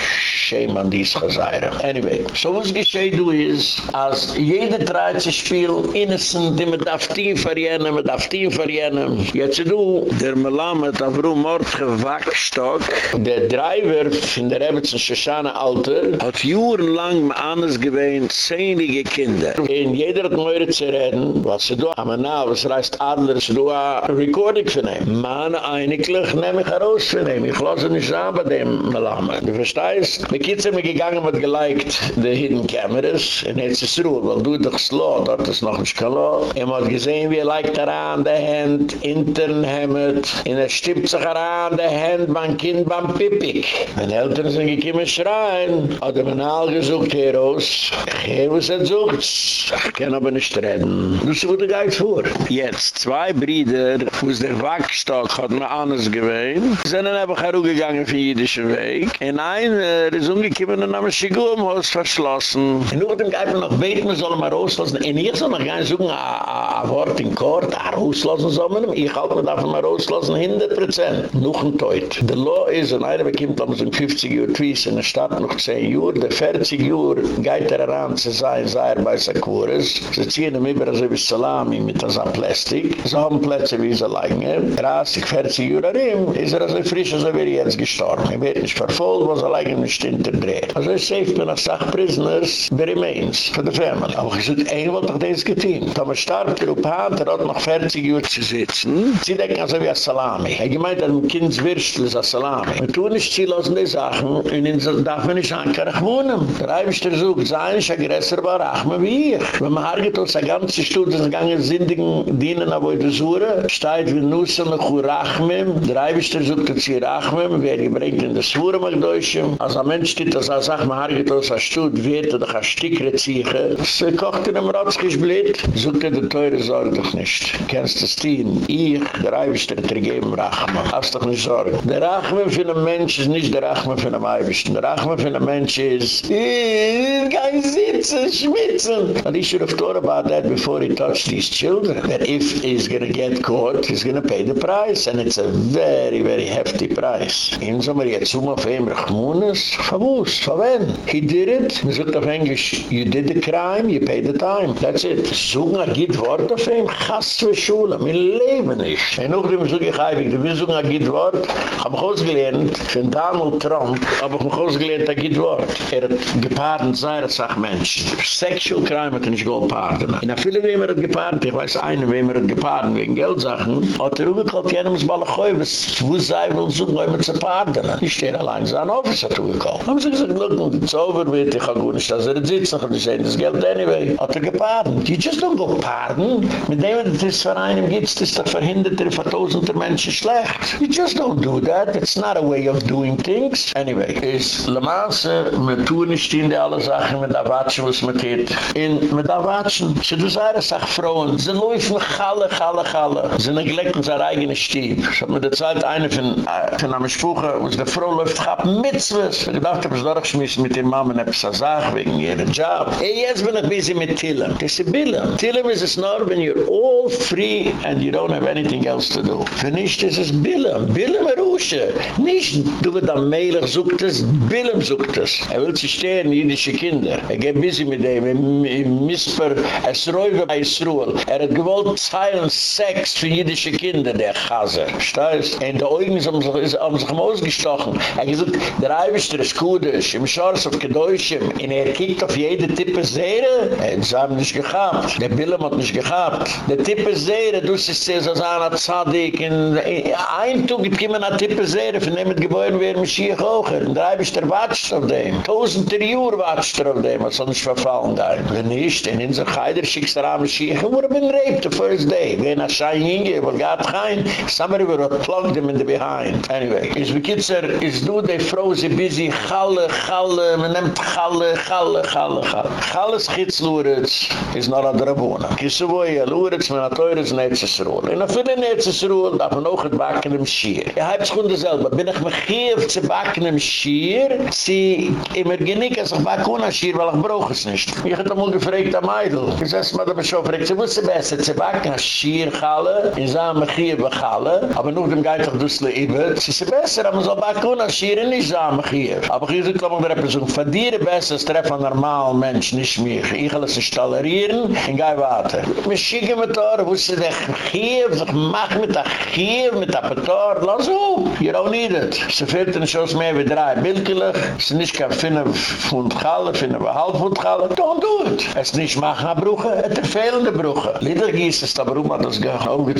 Shame an dies Geseire. Anyway, so was geschehen du ist, als jeder dreht sich spiel, innocent, die mit Aftin verjenen, mit Aftin verjenen. Jetzt du, der Melamed auf Ruhm Mord gewackstock, der Driver von der Ebbetson Shoshana Alter, hat jurenlang mit Anes gewähnt, zehnige Kinder. Und jeder hat meure zu reden, was sie do, aber na, was reißt Adler, sie do a recording von ihm. Meine einiglich nehm ich heraus von ihm. Ich lasse nicht sagen bei dem Melamed. Du verstehst? Die Kids haben mir gegangen mit geliked, die Hidden Cameras, und jetzt ist Ruhe, weil du doch slow, dort ist noch ein Skalo. Er hat gesehen, wie er liked daran, der Hand, intern hemmet, und er stippt sich daran, der Hand, beim Kind, beim Pippig. Meine Eltern sind gekommen schreien, hat er mir alle gesucht, Heros. Ich habe es gesucht. Ich kann aber nicht reden. Du sie wurde geit vor. Jetzt, zwei Brüder, wo es der Wachstock hat mir anders gewesen, sind dann einfach herumgegangen für jüdischen Weg. In einer ist umgekommen und haben Schigur im Haus verschlossen. Und nur dem Geib noch beten, wir sollen mal rauslassen. Und ich soll noch gar nicht suchen, ein Wort in Kort, ein rauslassen soll man. Ich halte mir davon mal rauslassen, 100 Prozent. Noch ein Teut. Der Law ist, und einer bekommt am 50 Uhr Twiess in der Stadt noch 10 Uhr, der 40 Uhr geht er heran zu sein, sei er bei Sakuris. Sie ziehen ihm über so wie Salami mit so Plastik. Sie haben Plätze wie sie lange. 30, 40 Uhr herin, ist er so frisch, als er wäre jetzt gestorben. Er wird nicht verfolgt, was er lange nicht hinterdreht. Also es saved mir nach Sachprisoners, the remains, for the family. Aber ich sage, ey, was doch das getan? Da man starb, der Upan, der hat noch 40 Uhr zu sitzen. Sie denken also wie ein Salami. Er gemeint, ein Kindswürstel ist ein Salami. Wir tun nicht ziellosen die Sachen, und in darf man nicht ankerach wohnen. Der Eibischter sucht, sein ist ein größer Barachme wie ich. Wenn man hargit uns ein ganzes Stuhl, das gange Sindigen dienen, aber die Sura, steht wie Nussel noch Rachmem. Der Eibischter sucht jetzt hier Rachmem, wer gebringt in der Sura mag Deutschem. Als ein Mensch steht, das er sagt, man hargit uns ein Stuhl, wird er doch ein Stickre ziehen. Es kocht in einem Ratskisch blit, sucht er die Teure, sorg doch nicht. Kennst das Team? Ich, der Eibischter, der geben Rachmem. Hast doch nicht sorgen. Der Rachmem für einen Mensch ist nicht der Rachmem für einen Eibischter. Der Rachmem für einen Mensch ist, kein Sitzen, schmitzen. He should have thought about that before he touched these children. That if he's going to get caught, he's going to pay the price. And it's a very, very hefty price. In so many Yatsuma of him, Rachmunas, Favus, Faven. He did it. He said of English, you did the crime, you pay the time. That's it. Zunga git wort of him, chas für Schule, mein Leben nicht. Und noch dem Zunga ich heibig, du willst Zunga git wort, hab ich ausgelernt, von Donald Trump, hab ich mich ausgelernt, da git wort. Er hat gepaart, seine Sachmensch. Sexual crime hat er nicht gepaart. In a viele wem er hat gepaart, ich weiß einen, wem er hat gepaart, wegen Geldsachen, hat er ugekalt, jenem ist Balachoi, was wo sei, will so, wo immer zu paarten. Ich stehe allein, sein Office hat ugekalt. Haben sie gesagt, look, it's over with, ich habe gut nicht, dass er sitzen, ich habe das Geld anyway. Hat er gepaart. You just don't go paarten. Mit dem, dass es für einen gibt, ist das verhindert, er für tausender Menschen schlecht. You just don't do that. It's not a way of doing things. Anyway, is Le Mans, me tun nicht in die alle Sachen mit der Watschen, was man geht. In mit der Watschen, sie du sagen, sag Frauen, sie laufen galle, galle, galle. Sie sind gelegt in sein eigenes. Ich hab mir der Zeit eine von, von einem Spruch, wo die Frau läuft, gab mitzwes. Ich dachte, ich hab es durchschmissen mit den und hab es gesagt, wegen ihren Job. Hey, jetzt bin ich busy mit Tillem. Das ist Billem. Tillem ist es nur, when you're all free and you don't have anything else to do. Für nicht ist es Billem. Billem Arusha. Nicht, du wird am Meilig sucht es, Billem sucht es. Er will sich stehen, jüdische Kinder. Er geht busy mit dem, im Misper, es räufe bei Israel. Er hat gewollt zeilen Sex für jüdische Kinder, der Chaser. Steiß? In der Augen haben sich, haben sich ausgestochen. Er hat gesagt, der Eiwischter ist Kudisch, im Schorz auf Gedäuschem, und er kiegt auf jede Tippe Seere. Er haben nicht gehabt. Der Billem hat nicht gehabt. Der Tippe Seere, du siehst sie so an Zadig, in ein Tug gibt jemand eine Tippe Seere, von dem Gebäude werden Mashiach hoch. Und der Eiwischter watscht auf dem. Tausender Jür watscht er auf dem, was soll nicht verfallen da. Wenn nicht, in unser Geider schickst du an Mashiach, wo er bin raped the first day. Wenn er schein hinge, wo gaat gein, somebody will have plugged him in the behind. Anyway, is wie kitzer, is du de Frau sie busy, challe, challe, man nimmt challe, challe, challe, challe. Challe schitz Luretz, is nor a drabona. Kisse wo je Luretz, man a teures Netzesruhl. In a viele Netzesruhl, darf man auch het bakken im Schier. Ja, halb schoen selber. Bin ich mich geef zu bakken im Schier, sie immer genick, als ich bakken im Schier, weil ich brauch es nicht. Ich hab amul gefragt am Eidl. Ich sess mal, da bin schon fragt, sie wusste besser, zu bakken im Schier challe, in saam mich hier bechalle, aber noch dem doch dussle ibe, sie ist besser, aber man soll bakken im Schier, saam mich hier. Aber ich sag, komm, ich so, von dir besser, es treffen ein normal Mensch, nicht mich. Ich will es nicht tolerieren, in gai warte. Mich schicke mit Tor, wusste dich, hier, ich mach mit der hier, mit der Petor, lass auf. You don't need it. Sie fehlt in Schoß mehr wie drei Bildkelig. Sie nicht kann finden Pfund Galle, finden wir halb Pfund Galle. Don't do it. Es nicht machen a Brüche, es ist fehlende Brüche. Lieder gießt es, warum hat das gehoben,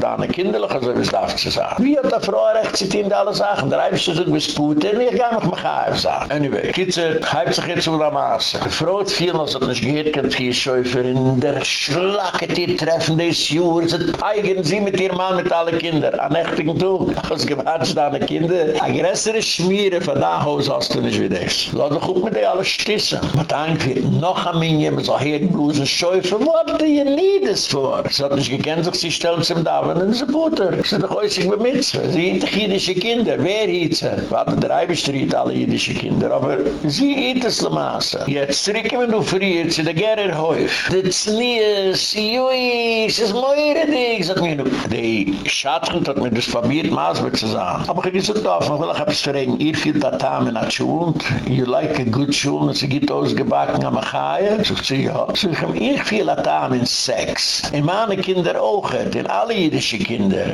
da eine Kinderlich, also wie es darf zu sagen. Wie hat der Frau recht, tun alle Sachen. Der Eibste sagt, bis Putin, ich kann noch mal Geif sagen. Anyway, Kitze, heibt sich jetzt über der Maße. Die Frau hat viel, als hat nicht gehört, kann vier Schäufer in der Schlacke, die treffen des Jura, sie eigen sie mit ihrem Mann, mit allen Kindern. An echtigen Tug, gewatscht an die Kinder. A größere Schmiere von da Haus hast du nicht wie das. Lass doch gut mit dir alles stissen. Man denkt, noch ein Minion, man soll hier Blusen schäufen. What do you need this for? Sie hat nicht gekannt, sich sie stellen zum Daven, und sie Butter. Sie doch äußig bei Mitzwe. Sie sind doch jüdische Kinder. Wer hielt sie? Warte, der Eibisch tritt alle jüdische Kinder, aber sie hielt es le Maße. Jetzt zurück, wenn du friert, sie der Gerer Häuf. Das nie ist, jui, es ist meure dich. Sag mir, die Schatten hat mir das verbiert, Maße zu sagen. Aber ich gesagt, darf, ich will auch etwas verregen. Ihr fiel Tatam in der Schule, you like a good Schule, und sie geht ausgebacken am Achaia. Sagt sie, ja. So ich ich viel Tatam in Sex. In meine Kinder auch, in alle jüdische Kinder.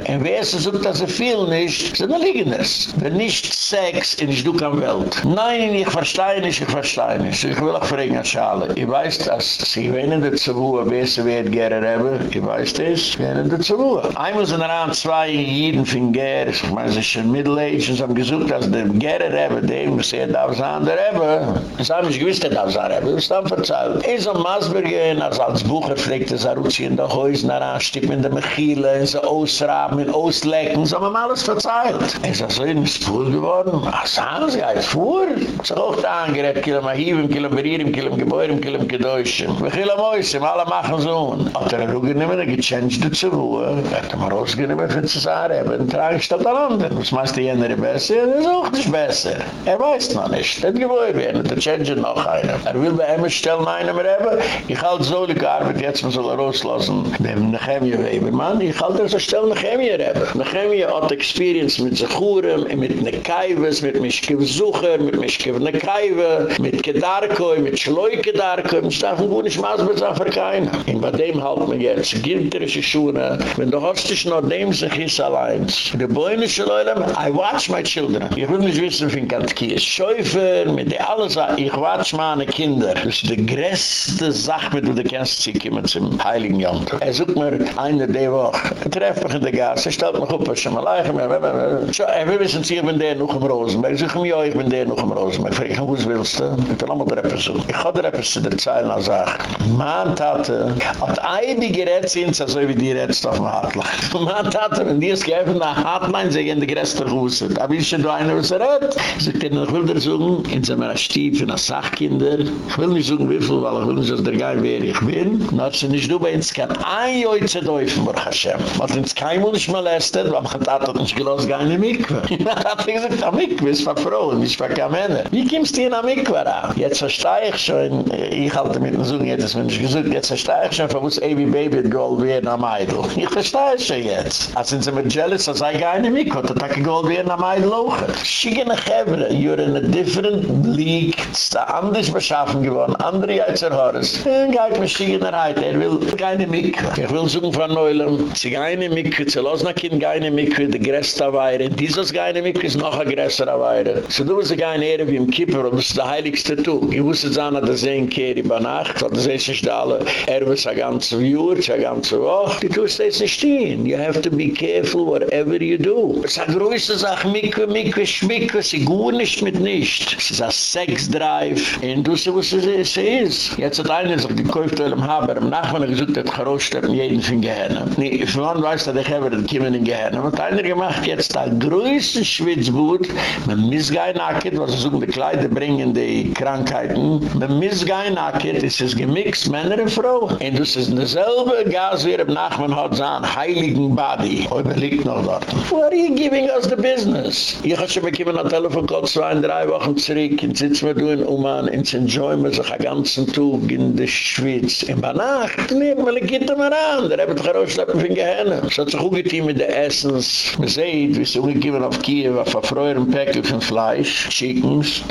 Ist es auch, dass sie viel nicht, sind liegen es. Wenn nicht Sex, in ich du kann Welt. Nein, ich verstehe nicht, ich verstehe nicht. Ich will auch fragen an Schale. Ich weiß, dass sie weinen der wer sie wird gerne haben. Ich weiß das, weinen der Zawua. Einmal sind daran zwei Jiden von Ger, ich meine, sie sind Middle Age, und sie haben gesucht, dass der Gerne haben, dem, was er darf sein, der haben. Sie haben nicht gewusst, der darf sein, haben. Das ist dann verzeiht. Ich soll Gehen, als als Bucher pflegt, dass er in der Häusen daran, stippen in der Mechile, in sie ausraben, in auslecken, so haben wir alles verzeiht. Es ist so in Spool geworden. Was sagen Sie, er ist vor? So hoch da angerät, kilo ma hiv, kilo berir, kilo gebäuer, kilo gedäusch. Wir kilo mois, alle machen so. Hat er ruhig nehmen, er gechanged zu Ruhe. Er hat er mal rausgenehmen, für zu sagen, er wird ein Trag statt an anderen. Was meinst du, jener besser? Er ist auch besser. Er weiß noch nicht. Er gebäuer werden, der change noch einer. Er will bei ihm stellen, einem Rebbe. Ich halte so die Arbeit, jetzt muss er rauslassen. Dem Nechemje Webermann, ich halte er so stellen, Nechemje Rebbe. Nechemje hat Experience mit Zechurem, mit Nekaiwes, mit Mischkev-Sucher, mit Mischkev-Nekaiwe, mit Kedarkoi, mit Schleukedarkoi, mit Staffen gut nicht maßbar für keiner. Und bei dem halt man jetzt, gilterische Schuhe, wenn du hast dich noch dem sich ist allein. Die Beine Leulem, I watch my children. Ich will nicht wissen, wie ich kann kies Schäufer, mit der alles, ich watch meine Kinder. Das ist die größte Sache, mit der du kennst, sie kommen zum Heiligen Jant. Er sucht mir eine der Woche. Er trefft mich in der Gas, er stellt mich auf, was schon mal leichen, er will wissen, ich bin der noch im Rosenberg. Ich sage mir, ja, ich bin der noch im Rosenberg. Ich frage, was willst du? Ich will einmal der suchen. Ich habe der Eppes zu der Zeilen und sage, Mann, Tate, hat ein Gerät so wie die Rätst auf dem Hartlein. Mann, Tate, wenn die es geben nach Hartlein, sie gehen die Gräste verhuset. Aber ich schon einer, was er hat. Ich sage, ich will suchen, in so Stief, in einer Sachkinder. Ich will nicht suchen, wie viel, weil ich will nicht, dass der Geil wer ich bin. Na, sie nicht du bei uns, kann ein Joi zu däufen, Baruch Hashem. Was uns kein Mund nicht molestet, weil man hat nicht gelost, gar nicht Mikve. hat gesagt, a Mikve ist für Frauen, nicht für keine Männer. Wie kommst du in a Mikve ran? Jetzt verstehe ich schon, ich halte mit dem Sohn, jetzt ist mir nicht gesagt, jetzt verstehe ich schon, für was Ebi Baby Gold wie am Eidl. Ich verstehe schon jetzt. Als sind sie mir jealous, als ich gar nicht Mikve, hat er Gold wie am Eidl auch. Schicken eine Chevre, you're in a different league, ist da anders beschaffen geworden, andere als er Horst. Geht mir schicken eine Reit, er will keine Mikve. Ich will suchen von Neulem, sie gehen eine Mikve, sie lassen ein Kind keine Mikve, die Gräste weire, dieses keine Mikve ist noch ein größerer Weide. So du musst gehen her wie im Kippur, und das heiligste Tug. Ich wusste sagen, dass das ein Kehr über Nacht, weil das ist nicht alle Erbes ein ganzes Jahr, ein ganzes Woche. Die tust das nicht stehen. You have to be careful whatever you do. Es größte Sache, Mikve, Mikve, Schmikve, sie gut nicht mit nicht. Es ist ein Sex-Drive. Und du sie wusste, es ist. Jetzt hat einer sich gekauft, weil im Haber, im Nachmann gesagt, dass er jeden von Gehirn. Nee, if man weiß, dass ich habe, dann kommen in Gehirn. Was hat einer gemacht, jetzt der größte Schwitzboot, man missgein nacket, was es um die Kleider bringen, die Krankheiten, man missgein nacket, ist es gemixt, Männer und Frauen. Und das ist derselbe Gas, wie er im Nachmann hat, so ein heiligen Body. Oh, überlegt noch dort. What are you giving us the business? Ich habe schon bekommen ein Telefon, Gott, zwei, drei Wochen zurück, und sitzen wir du in Oman, und enjoyen wir sich den ganzen Tag in der Schwitz. In Nacht, nehmen wir, geht er mal an, der hat sich rausschleppen von Gehenne. Es hat sich auch getein mit der Essens. Man sieht, wie es umgegeben auf Kiew, auf ein freuren Päckchen von Fleisch, Chickens,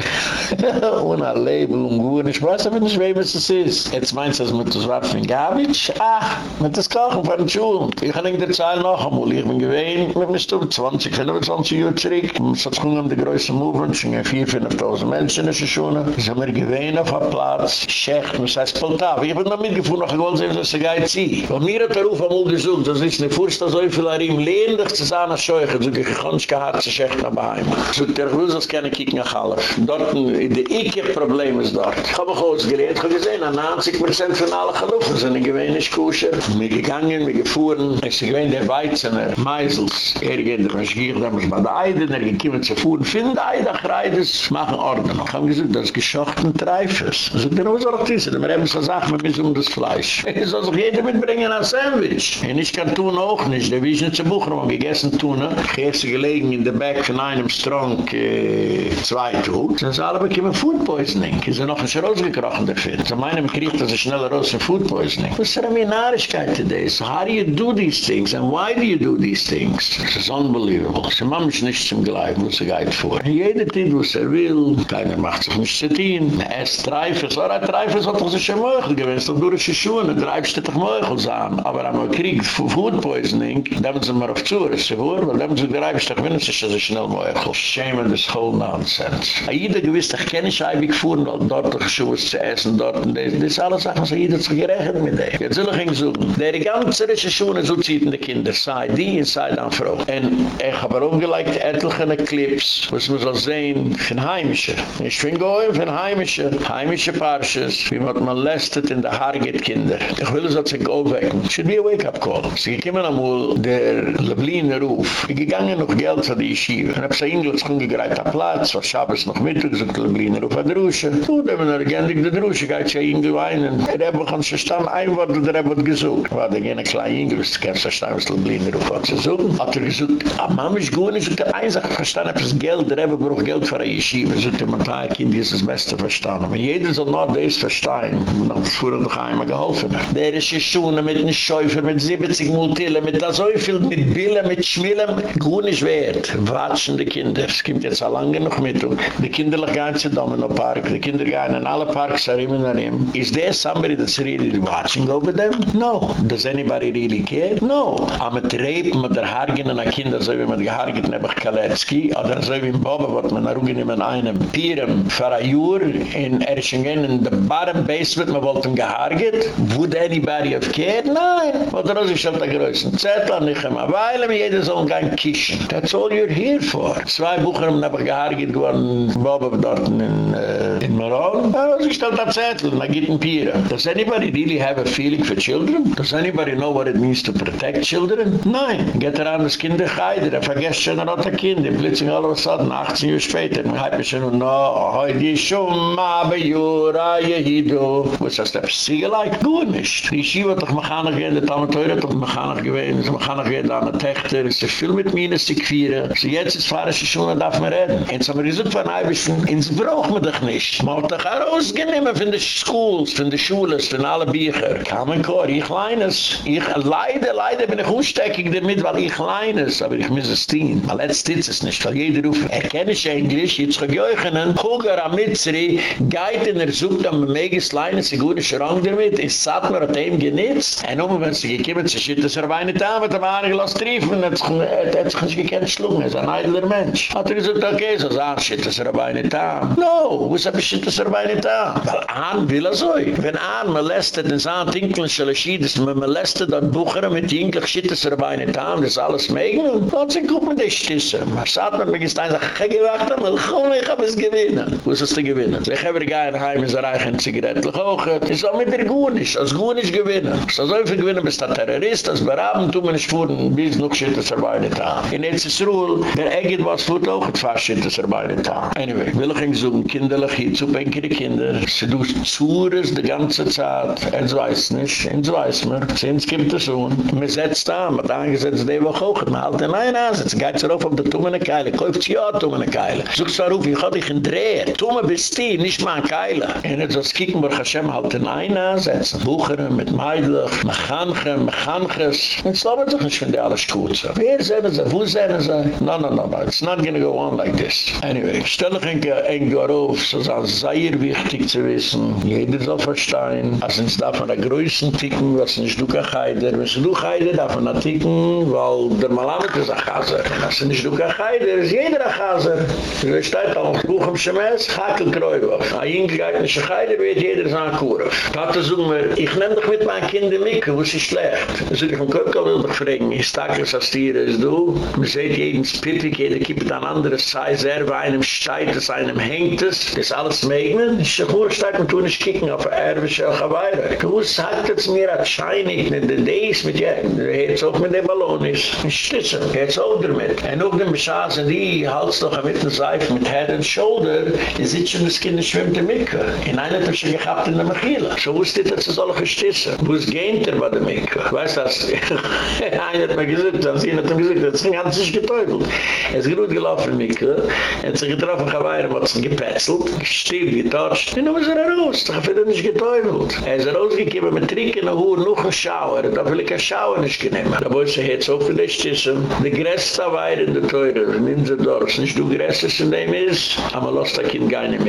und ein Label und gut. Ich weiß aber nicht, wem es ist. Jetzt meinst du, dass man das Wort von Gavitsch? Ach, mit das Kochen von Schuhen. Ich kann nicht erzählen noch einmal. Ich bin gewähnt, mit mir Stub 20, 25 Jahre zurück. Es hat sich um die größten Movement, es sind 4.000, 5.000 Menschen in der Schuhe. Es sind mir gewähnt auf einem Platz, Schecht, das heißt Poltav. Ich bin noch mitgefuhren, noch gewollt sehen, dass sie geht ziehen. Und mir hat der Ruf einmal gesucht, das ist nicht furcht, dass so viel an ihm lehnlich zu sein als Scheuche. So, ich kann nicht gehabt, sie schecht nach Baheim. So, der will das gerne kicken nach Halef. Dort, der Ike-Problem ist dort. Ich habe auch ausgelehnt, ich habe gesehen, 90% von allen Gelufen sind in gewähnisch Kusche. Wir gegangen, wir gefuhren. Es ist gewähnt der Weizener, Meisels. Er geht der Maschgier, da muss man da Eiden, er geht zu fuhren. Finden die Eiden, ach reides, machen Ordnung. Ich habe gesagt, das ist geschochten Treifers. So, der muss auch das, wir haben so Sachen, wir müssen um das Fleisch. Es soll sich jeder mitbringen, bringen ein Sandwich. Und ich kann tun auch nicht. Der Wiesn zu Buchen haben gegessen tun. Ich habe sie gelegen in der Back von einem Strong äh, Zweitug. Dann sind alle bekommen Food Poisoning. Sie sind noch nicht rausgekrochen dafür. So meinem kriegt das schnell raus in Food Poisoning. Was ist eine Minarischkeit today? So how do you do these things and why do you do these things? This is unbelievable. Sie machen mich nicht zum Gleich, wo sie geht vor. Jeder tut, was er will. Keiner macht sich nicht zu tun. Er ist Treifes. Oh, er Treifes hat doch sich ein Möchel gewinnt. So durch die Schuhe, er treibst du doch Möchel sein. Aber am Krieg Food Poisoning, da haben sie mir auf Zuhörer zu hören, weil da haben sie treibst doch wenigstens so schnell Möchel. Shame and this whole nonsense. Jeder gewiss, ich kenne ich eigentlich fuhren, weil dort doch Schuhe zu essen, dort und das. Das ist alles was jeder zu gerechnet mit dem. Jetzt soll ich ihn suchen. Der ganze Rische Schuhe so zieht in die Kinder, sei die und sei dann Frau. Und ich habe auch gelegt etliche Clips, was man soll sehen, von Heimische. Ich bin going von Heimische, Heimische Parches, wie man molestet in der Harget Kinder. Ich will es als ich aufwecken. Should be a wake-up call. Sie kommen einmal der Lebliner Ruf. Ich gegangen noch Geld für die Yeshiva. Und hab sie Englisch umgegreift am Platz, was Schabes noch Mittag, der Lebliner Ruf an der Rusche. Du, da bin er gendig der Rusche, geht ja Ingel weinen. Er hab auch an verstanden, ein Wort, der hab gesucht. War der gerne klein Englisch, du kannst verstanden, was Lebliner Ruf hat zu suchen. Hat er gesucht, ah, Mama ist gut, ich hab eins verstanden, hab das Geld, der hab braucht Geld für die Yeshiva. So, der Mantai, Kind, ist das Beste verstanden. Aber jeder soll noch das verstehen. Und dann fuhren doch einmal geholfen. Der ist die Schuhe mit den Schäufer, mit 70 Multille, mit so viel, mit Bille, mit Schmillen, gut nicht wert. Watschende Kinder. Es gibt jetzt lange noch mit. Die Kinder gehen zu Domino Park, die Kinder gehen in alle Parks, da an ihm. Is there somebody that's really watching over them? No. Does anybody really care? No. Am mit Reip, mit der Hargen an der Kinder, so wie man gehargert, nebach Kaletski, oder so wie in Boba, wat man arugin in einem Pirem, für ein Jahr, in Erschingen, in der Basement, man wollte ihm gehargert. Would anybody have cared? Nein. Wat er also schon der größten Zettel, nicht immer Weile, mit jeder soll kein Kischen. That's all you're here for. Zwei Bucher haben aber gehargert geworden, Boba dort in, uh, in Maron. Er also stellt der Zettel, na geht ein Pirem. Does anybody really have a feeling for children? Does anybody know what it means to protect children? Nein. Geht er an das Kinder geide, er vergesst schon, er hat ein Kind, er blitzing all of a sudden, 18 Jahre später, man hat mich schon, no, hoi di schon, ma be jura, je hido. Was das, der Psyche-like? Gut nicht. Die Yeshiva hat doch mechanig gehen, der Talmeteure hat doch mechanig gewesen, sie mechanig gehen, da eine Techter, es ist viel mit mir, sie quieren. So jetzt ist fahre ich schon, darf man reden. So haben wir gesagt, von ein bisschen, ins braucht man doch nicht. Man hat doch herausgenommen von den Schools, von den Schulen, von allen Büchern. Kam ein Chor, ich leines. Ich, leider, leider bin ich unsteckig damit, weil ich leines. Aber ich muss es tun. Weil jetzt ist es nicht, weil jeder ruft, erkenne ich Englisch, jetzt gegeuchenen, Huger am Mitzri, geht in der Sucht am Megis leines, gute Schrang damit, ist satt mir hat ihm genitzt. Und nun, wenn sie gekommen, sie schütt das Erweine da, wird er mal gelassen triefen, hat sich nicht gekannt schlungen, er ist ein eidler Mensch. Hat er gesagt, okay, so sagen, schütt das Erweine da. No, wo ist er schütt das Erweine da? Weil Ahn will er so. Wenn Ahn molestet, in Tinkeln, schelle schied, ist man molestet, dann Bucher mit Jinkel, schütt das Erweine da, das alles megen, dann sind gut mit der Stisse. Man sagt, man ist ein, ich habe gewacht, komm, ich habe es gewinnen. Wo ist es zu gewinnen? Ich habe gein heim, ist er eigentlich zigarettlich hoch. Ist auch mit der Gunisch, als Gunisch gewinnen. So soll viel gewinnen, bist der Terrorist, als Beraben tun wir nicht fuhren, bis noch schütt das Erweine da. In Ezesruel, der Egget was fuhrt auch, hat fast schütt das Erweine da. Anyway, will ich ihn suchen, kinderlich hier zu bänken die Kinder. Sie durch Zures die ganze Zeit. Er weiß nicht, er weiß mir. Sind gibt es so. Man setzt da, man hat angesetzt, die Woche auch. Man halt den einen ansetzt. Geht es rauf auf der Tumene Keile. Kauft sie ja Tumene Keile. Sucht zwar auf, ich hatte dich in Dreher. Tumme bist die, nicht mal Keile. Und jetzt das kicken wir Hashem halt den einen ansetzen. Bucheren mit Meidlich, Mechanchen, Mechanches. So wird sich nicht von dir alles so. Wer sehen sie? Wo sehen sie? No, no, no, no. It's not gonna go on like this. Anyway, stell dich ein ein Garof, so sagen, sehr wichtig zu wissen. Jeder soll verstehen. Als uns darf man der größten Ticken, was nicht du kann heider. Wenn du heider, darf man der Ticken, weil der Malamed ist ein Chaser. Als nicht du kann heider, ist jeder ein Chaser. Du steht auf Buch im Schemes, Hakel Kräuwaf. Ein Jinkel geht nicht ein heider, wird jeder sein Kurf. Tate sagen wir, ich nehm dich mit meinen Kindern mit, wo sie schlecht. So ich von Köpka will dich fragen, ich es als Tiere ist du. Man sieht jeden Spittig, jeder kippt an anderes Size, er bei einem Scheit, es einem hängt es. Das ist alles megnen. Ich sage, wo steigt man tun, ich kicken auf Erwische Chawaii. Du sagt es mir, hat scheinig, mit den Days, mit ja, jetzt auch mit dem Ballon ist. Ich stütze, jetzt auch damit. Und auch dem Beschaß, die halts doch mit dem Seif, mit Head and Shoulder, die sitzt schon, das Kind schwimmt im Mikve. In einer hat er gehabt in der Mechila. So wusste ich, dass es alle gestütze. Wo es gehen, lehnt er bei der Mikve. Weißt du, einer hat mir gesagt, als ihn hat ihm gesagt, das Ding hat sich getäubelt. Er ist gut gelaufen in Mikve, er hat sich getroffen, er hat sich gepetzelt, gestieft, getotcht, und dann ist er raus, da hat er nicht getäubelt. Er ist rausgekommen mit Hohen, noch ein Schauer, da will ich ein Schauer nicht genehmen. Da wollte sie jetzt auch vielleicht wissen, die größte Weide in der Teure, in der Dorf, nicht du größtes in dem ist, aber lasst das Kind gar nicht.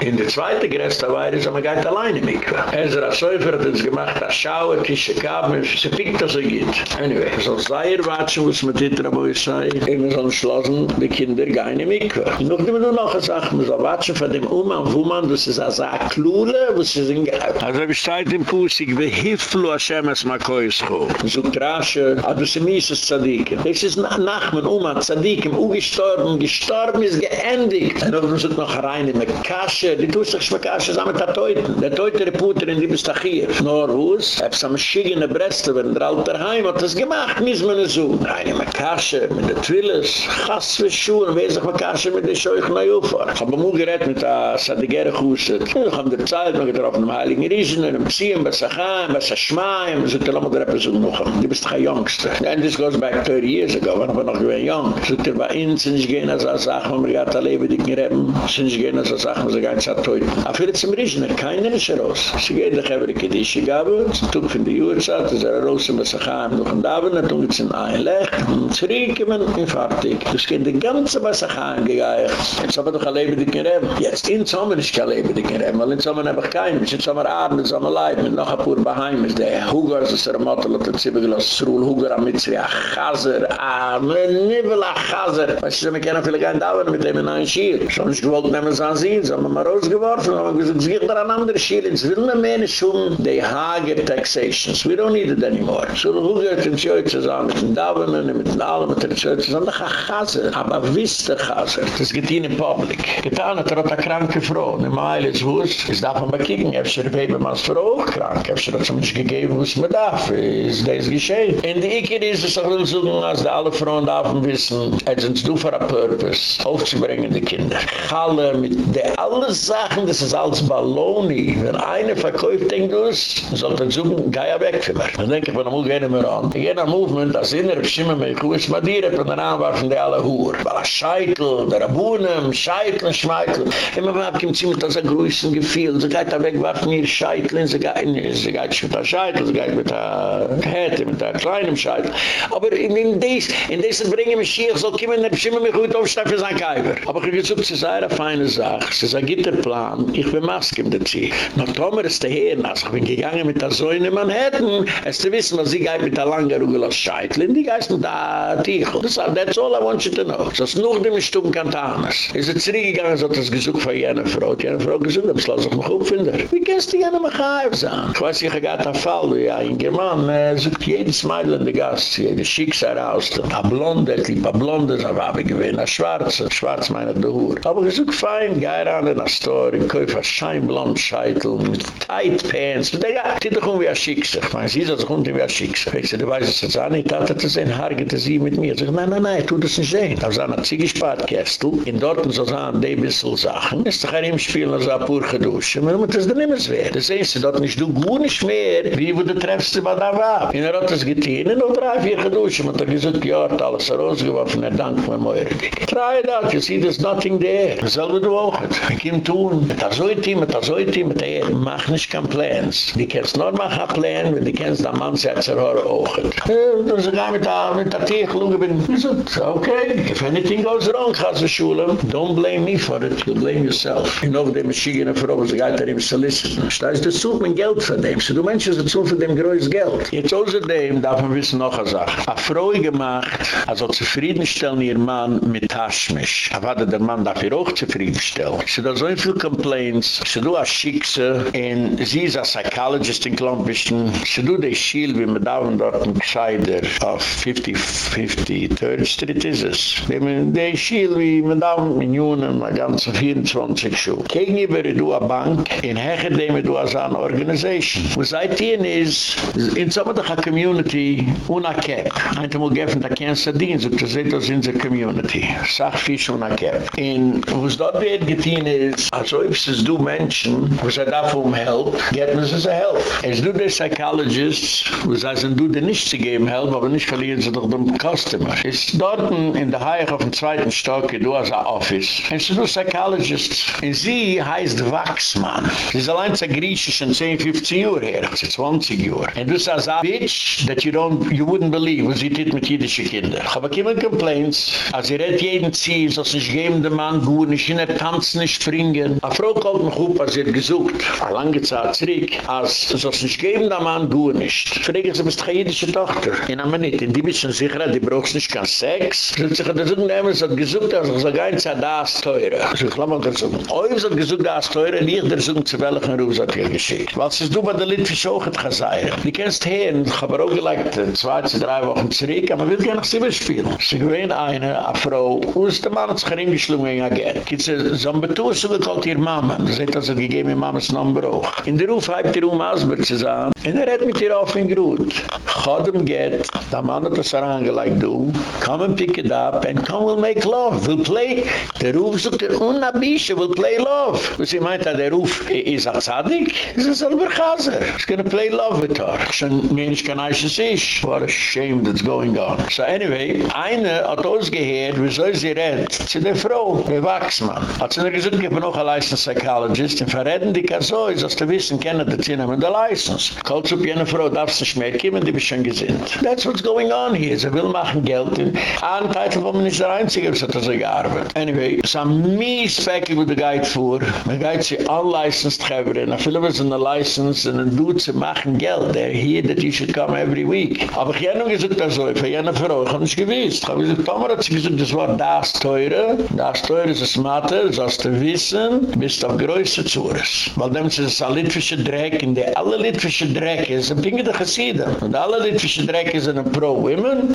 In der zweite größte Weide ist, aber geht alleine Mikve. Er ist ein Säufer, hat es gemacht, ein Schauer, Tische, Kaben, sie pickt das so geht. Anyway, so sei er watschen, was mit Titra, wo ich sei, immer so schlossen, die Kinder nicht Mikve. Noch nicht mehr noch eine Sache, man soll watschen von dem Oma und Wumann, das ist eine Klule, was sie sind gehabt. Also ich steigt im Pusik, wie Hiflu Hashem es Makoyischo. So trasche, aber sie mies es Tzadikim. Es ist Nachmen, Oma, Tzadikim, ugestorben, gestorben ist geendigt. Und sind noch rein in Kasche, die tust sich mit Kasche, zusammen mit der Teuten. Der Reputer in die bist hier. Nur Hus, hab's am Schick in der Breste, wenn der alter Heim hat das gemacht, mies man es so. Rein in Kasche, mit der Twilles, Chass für Schuhe, wer sich mit Kasche mit der Scheuch auffahren. Ich hab am Ugerät mit der Sadigere Chuset. Ich hab der Zeit, man getroffen im Heiligen Riesen, in dem Ziehen, bei Sachaim, bei Saschmaim, so tell mir der Person noch. Du bist kein Youngster. And this goes back 30 years ago, I was noch young. So tell bei ihnen sind ich gehen, als er sagt, man geht alle leben, die Grebben, sind ich gehen, als er sagt, sie als teut. Aber für zum Riesen, keiner ist raus. Sie gehen, Geber, die Kedische gabe, sie tun von der Jurzat, sie er raus, in Sachaim, noch ein Daven, dann tun sie in ein Lech, und sie und fertig. Das geht die ganze bei Sachaim gegangen. Jetzt haben wir doch alle leben, die Grebben. Jetzt in Sommer ist kein Leben, die Grebben, weil in Sommer habe ich keinen. Ich sitze am Abend, in Sommer leid, mit noch ein paar Baheim ist der. Hugo ist der Motto, hat er ziemlich los, Ruhl, Hugo am Mitzri, a Chaser, a Nivel, a Chaser. Weißt du, wir können vielleicht ein Dauer mit dem in ein Schiel. Schon nicht gewollt, nehmen sie an sie, haben wir mal rausgeworfen, aber wir gesagt, sich da an andere Schiel, jetzt will man mehr nicht schon die Hager Taxations. We don't need it anymore. So den Schöit zusammen, mit den Dauern, mit den Allen, mit den Schöit zusammen, doch a Chaser, aber wisst der Chaser. Das geht in Public. Getan hat er eine kranke Frau, eine Meile ist wuss, ist darf man mal kicken, Efter der Babymanns Frau auch krank. Efter hat es ihm nicht gegeben, was man darf. Ist das geschehen. Und die Icke ist es auch will suchen, als die alle Frauen darf wissen, als sind du für ein Purpose, aufzubringen die Kinder. Halle mit der alle Sachen, das ist alles Balloni. Wenn einer verkauft, denkt du es, sollte er suchen, geh ja weg für mich. Dann denke ich, wo gehen wir an? Ich gehe nach Movement, als in der Beschimme mit Kuhs Madire, von der Anwarfen der alle Hur. Weil Scheitel, der Abunem, Scheitel, Schmeitel. Immer wenn ich mit mit das größten Gefühl, so geht er weg, warf mir Scheitel, sie geht sie mit der Scheitel, sie geht mit der Hätte, mit der kleinen Scheitel. Aber in, in des, in des bringen mich hier, so kommen der Beschimme mich gut aufstehen für sein Kaiber. Aber ich gesagt, es ist eine feine Sache, es ist ein Gitterplan, ich bin Maske im Dezi. Tomer ist der Herr, als ich bin gegangen mit der Säune in Manhattan, es zu wissen, was sie geht mit der langen Rügel aus Scheitel, die geht mit der Tichel. Das that's all I want you to know. Das ist nur dem Stumm Kantanas. Ist zurückgegangen, so hat es gesucht von jener Frau, die jener Frau gesucht, aber es lasse ich mich auffinden. Wie kannst du jener mich heim sein? Ich weiß, ich habe einen Fall, ja, in German, er sucht jedes Meidl in der Gast, jede Schicksal raus, ein Blonde, ein ein Blonde, habe ich gewinnt, ein Schwarze, schwarz meine der Hur. Aber ich such fein, gehe ran in der Story, ich kaufe ein scheinblond Scheitel, tight pants, und ja, die doch um wie ein Schicksal. Ich meine, sie ist also wie ein Schicksal. Ich sage, du weißt, es ist auch nicht, dass er sehen, hargete er sie mit mir. Ich sage, nein, nein, nein, tu das nicht sehen. Da war eine Ziegespartkästel, in dort so sahen die bissl Sachen, ist doch ein ihm spielen, als er pur geduschen, man das dann immer schwer. Das sehen sie dort nicht, du gut nicht mehr, wie wo du treffst sie, was da war. In er hat das getan, und drei, vier geduschen, man hat gesagt, ja, hat alles rausgeworfen, er dank mir mehr. Try that, you see, there's nothing there. Dasselbe du auch. Ich kann tun, mit der Zoiti, mit der Zoiti, mit der mach nicht kein Plans. Die kennst nur mal ein Plan, wenn die kennst, der Mann setzt er auch. Dann sag ich mit der, mit der Tieflung, bin ich so, okay, if anything goes wrong, kannst du schulen, don't blame me for it, you blame yourself. Ich know, die Maschine Frau, sie geht da im Soliciten. Ist das Zug mein Geld von dem. So du Menschen, das Zug von dem größtes Geld. Jetzt außerdem darf man wissen noch eine Sache. Eine Frau gemacht, also zufriedenstellen ihr Mann mit Taschmisch. Aber der Mann darf ihr auch zufriedenstellen. Sie da so viel Complaints, sie du als Schickse, und sie ist als Psychologist in Klompischen, sie du die Schiel, wie man da und dort ein Gescheider auf 50, 50, 3rd Street ist es. Die Schiel, wie man da und in Juni, ma ganze 24 Schuhe. Gegenüber du a Bank, in Hecher dem du as an Organisation. Was seid ihr is, in of the community, una cap. Einte mo geffen, da kennst du dien, so du seht das in der Community. Sach fisch una cap. In, was dort wird getien is, also if es du Menschen, was er darf um help, get as a help. Es du des a Psychologists, wo sie sind, du dir nicht zu geben, help, aber nicht verlieren sie doch dem Customer. Ist dort in der Haie auf dem zweiten Stock, du hast ein Office. Sie sind Psychologists. Und sie heißt Wachsmann. Sie ist allein zu Griechisch in 10, 15 Uhr her, 20 Uhr. Und du sagst, bitch that you don't, you wouldn't believe, was sie tut mit jüdischen Kindern. Ich habe Complaints, als sie redt jeden Ziel, so sich geben dem Mann gut, nicht in der Tanz, nicht springen. A Frau kommt mich auf, als sie gesucht, a lange Zeit zurück, als so sich geben dem Mann gut nicht. Frage ich, sie bist keine jüdische Tochter. In einer Minute, in die du sicher, die brauchst nicht kein Sex. Sie hat sich das irgendwann so gesucht, als ich sage, eins hat das teure. Also ich das so. Oh, ich habe gesucht, das teure, nicht der Sohn zu welchen Ruf hat hier geschickt. Was ist du bei der Litwisch auch hat gesagt? Die kennst hin, ich habe auch gelegt, zwei, drei Wochen zurück, aber will gerne noch sie spielen. Sie gewähnt eine, eine Frau, ist der Mann hat sich reingeschlungen in Agent. Gibt es so ein Betur, so gekalt ihr Mama. Das hat also gegeben, ihr Mamas Nummer auch. In der Ruf hat die Ruhm Asberg zu sagen, und er hat mit ihr auf ihn geruht. Chodem geht, der Mann hat das herangelegt, du, come and pick it up, and come we'll make love, we'll play. Der Ruf sagt, unabische, we'll play love. Was sie meint, der Ruf ist ein Zadig? ist ein selber Chaser. He's gonna play love with her. Schon mir nicht kein Eiches ist. What a shame that's going on. So anyway, eine hat ausgehört, wie soll sie redt? Sie der Frau, der Wachsmann. Hat sie gesagt, ich bin auch ein License Psychologist, und verreden die so, ist, dass du wissen, kennen die Zinn haben der License. Kallt auf jene Frau, darfst nicht mehr kommen, die bist schon gesinnt. That's what's going on here. Sie will machen Geld. Ein Titel, wo man nicht der Einzige ist, hat er sich gearbeitet. Anyway, es ist ein mies Päckchen, wo der Guide fuhr. Man geht sie all License treffen, und viele sind eine License, und dann tut sie machen Geld. They're here that you should come every week. Aber ich habe noch gesagt, das soll, für jene Frau, ich habe nicht gewiss. Ich habe gesagt, Tomer hat sie gesagt, das war das teure, das teure ist das Mathe, das hast du wissen, bist auf größte Zures. Weil dem ist es ein litwischer Dreck, in der alle litwische Dreck ist, ein Pinge der Gesiede. Und alle litwische Dreck ist eine Pro-Women,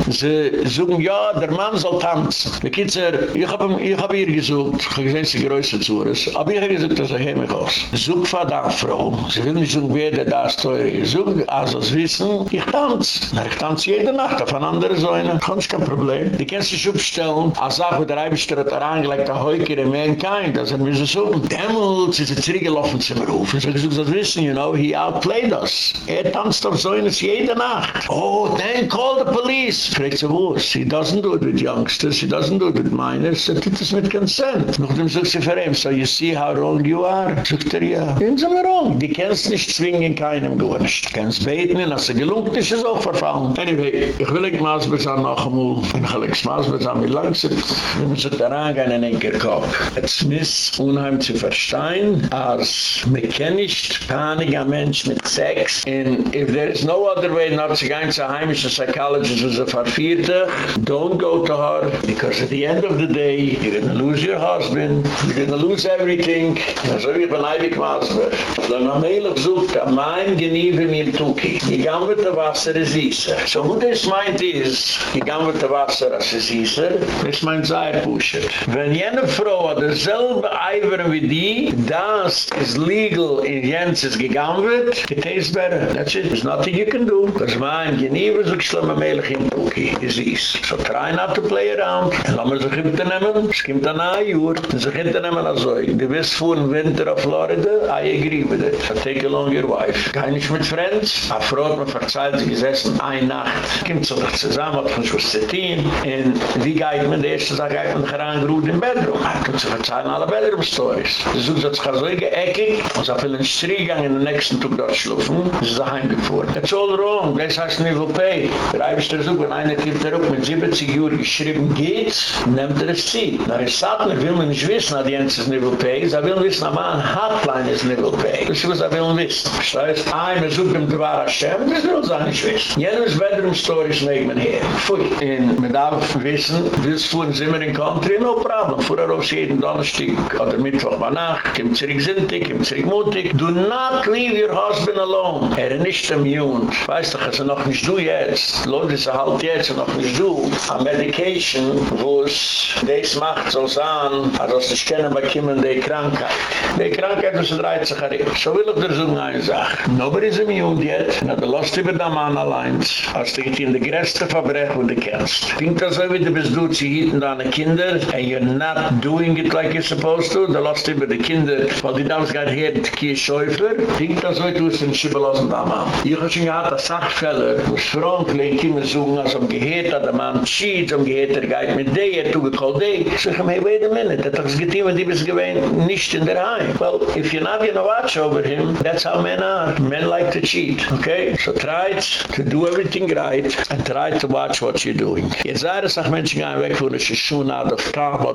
und sie sagen, ja, der Mann soll tanzen. Die Kitzer, ich habe hab ihr gesucht, ich habe gesehen, sie größte Zures, aber ich habe gesagt, dass er heimig aus. Such von der Frau, sie will nicht sagen, wer der teure ist. Such, also sie wissen, ich tanze. Na, ich tanze jede Nacht auf eine andere Säune. Ich kein Problem. Die kannst dich aufstellen, als Sache, wo der Eibischter hat er angelegt, der Heuker in Mankind, das haben wir so so. Demmels ist er zurückgelaufen zu mir auf. Und so gesagt, das wissen, you know, he outplayed us. Er tanzt auf Säunes jede Nacht. Oh, then call the police. Fragt sie, wo ist? He doesn't do it with youngsters, he doesn't do it with minors, er tut es mit Consent. Nachdem sagt sie für ihn, so you see how wrong you are? Sagt er, ja. Gehen Sie mir wrong. Die kannst nicht zwingen, keinem gewünscht. Die kannst beten, als sie gelungen ist, ist auch verfallen. Anyway, ich will nicht maßbar sein noch einmal. Ich will nicht maßbar sein, wie lang wie man sich daran gehen in den Kopf. Es ist unheim zu verstehen, als man kann nicht panik ein Mensch mit Sex. And if there is no other way not to go to a heimische psychologist who's a vervierte, don't go to her, because at the end of the day, you're gonna lose your husband, you're gonna lose everything. So wie bin Eibig maßbar. Dann am Eilig sucht, am mein Geniebe mir Tuki. Die gammete Wasser ist Isser. So wo das meint ist, die gammete Wasser ist Isser, das meint Seierpusher. Wenn jene Frau hat derselbe Eivern wie die, das ist legal in Jenses gegammelt, it tastes better. That's it. There's nothing you can do. Das mein Geniebe sucht schlimme Meilig in Tuki. Is is. So try not to play around. En lass mir sich hinternehmen. Es kommt an ein Jahr. Sich hinternehmen also. Du wirst fuhren Winter auf Florida. I agree with it. So take along your wife. Kein nicht mit Friends. Hat mir verzeiht, sie gesessen ein Nacht. Kommt so noch zusammen, hat von tun. Und wie geht man, die erste Sache geht man gerade gut im Bedroom. Er kommt zu verzeihen alle Bedroom-Stories. Sie sucht sich so geeckig. Und sie hat einen Strie gegangen in den nächsten Tag dort schlufen. Sie ist heimgefuhren. It's all wrong. Das heißt nicht, will pay. Der Eibischter sucht, wenn einer kommt zurück mit 70 Uhr geschrieben geht, nehmt er es zieh. Na, ich sag nicht, will man nicht wissen, dass Jens ist nicht will pay. Sie will wissen, aber ein Hotline ist nicht will pay. Das ist, was er will wissen. Das heißt, einer sucht dem Dwar Hashem, das will sein nicht wissen. Jenes Bedroom Stories legt man her. Pfui. Und man darf wissen, willst fuhren Zimmer in Country, no problem. Fuhr er aus jeden Donnerstag oder Mittwoch bei Nacht, kommt zurück sintig, kommt zurück mutig. Do not leave your husband alone. Er ist nicht immune. Weißt du, also noch nicht du jetzt. Leute, sie halt jetzt noch nicht du. A medication, wo es das macht so sein, also es nicht kennen bei Kimmen die Krankheit. Die Krankheit ist 30 Jahre. So will ich dir so eine Sache. Nobody is immune yet. Na, du lost über den Mann allein. Als du in die größte Verbrechen, wo du kennst. Klingt das so, wie du bist du, sie hieten deine Kinder, and you're not doing it like you're supposed to. Du lost über die Kinder, weil die die Kie Schäufer. Klingt das sie belassen da, Mann. Ich habe schon Sachfälle, wo es Frank, lehn kiemen suchen, als am dass der Mann schiet, am Gehirn, der geht mit dir, er tut dir. Ich sage, hey, wait a minute, das getein, die bis gewähnt, nicht in der Heim. Well, if you're not gonna watch over him, that's how men are. Men like to cheat, okay? So try to do everything right, and try to watch what you're doing. Jetzt das, sag Menschen gehen weg, es ist schon out of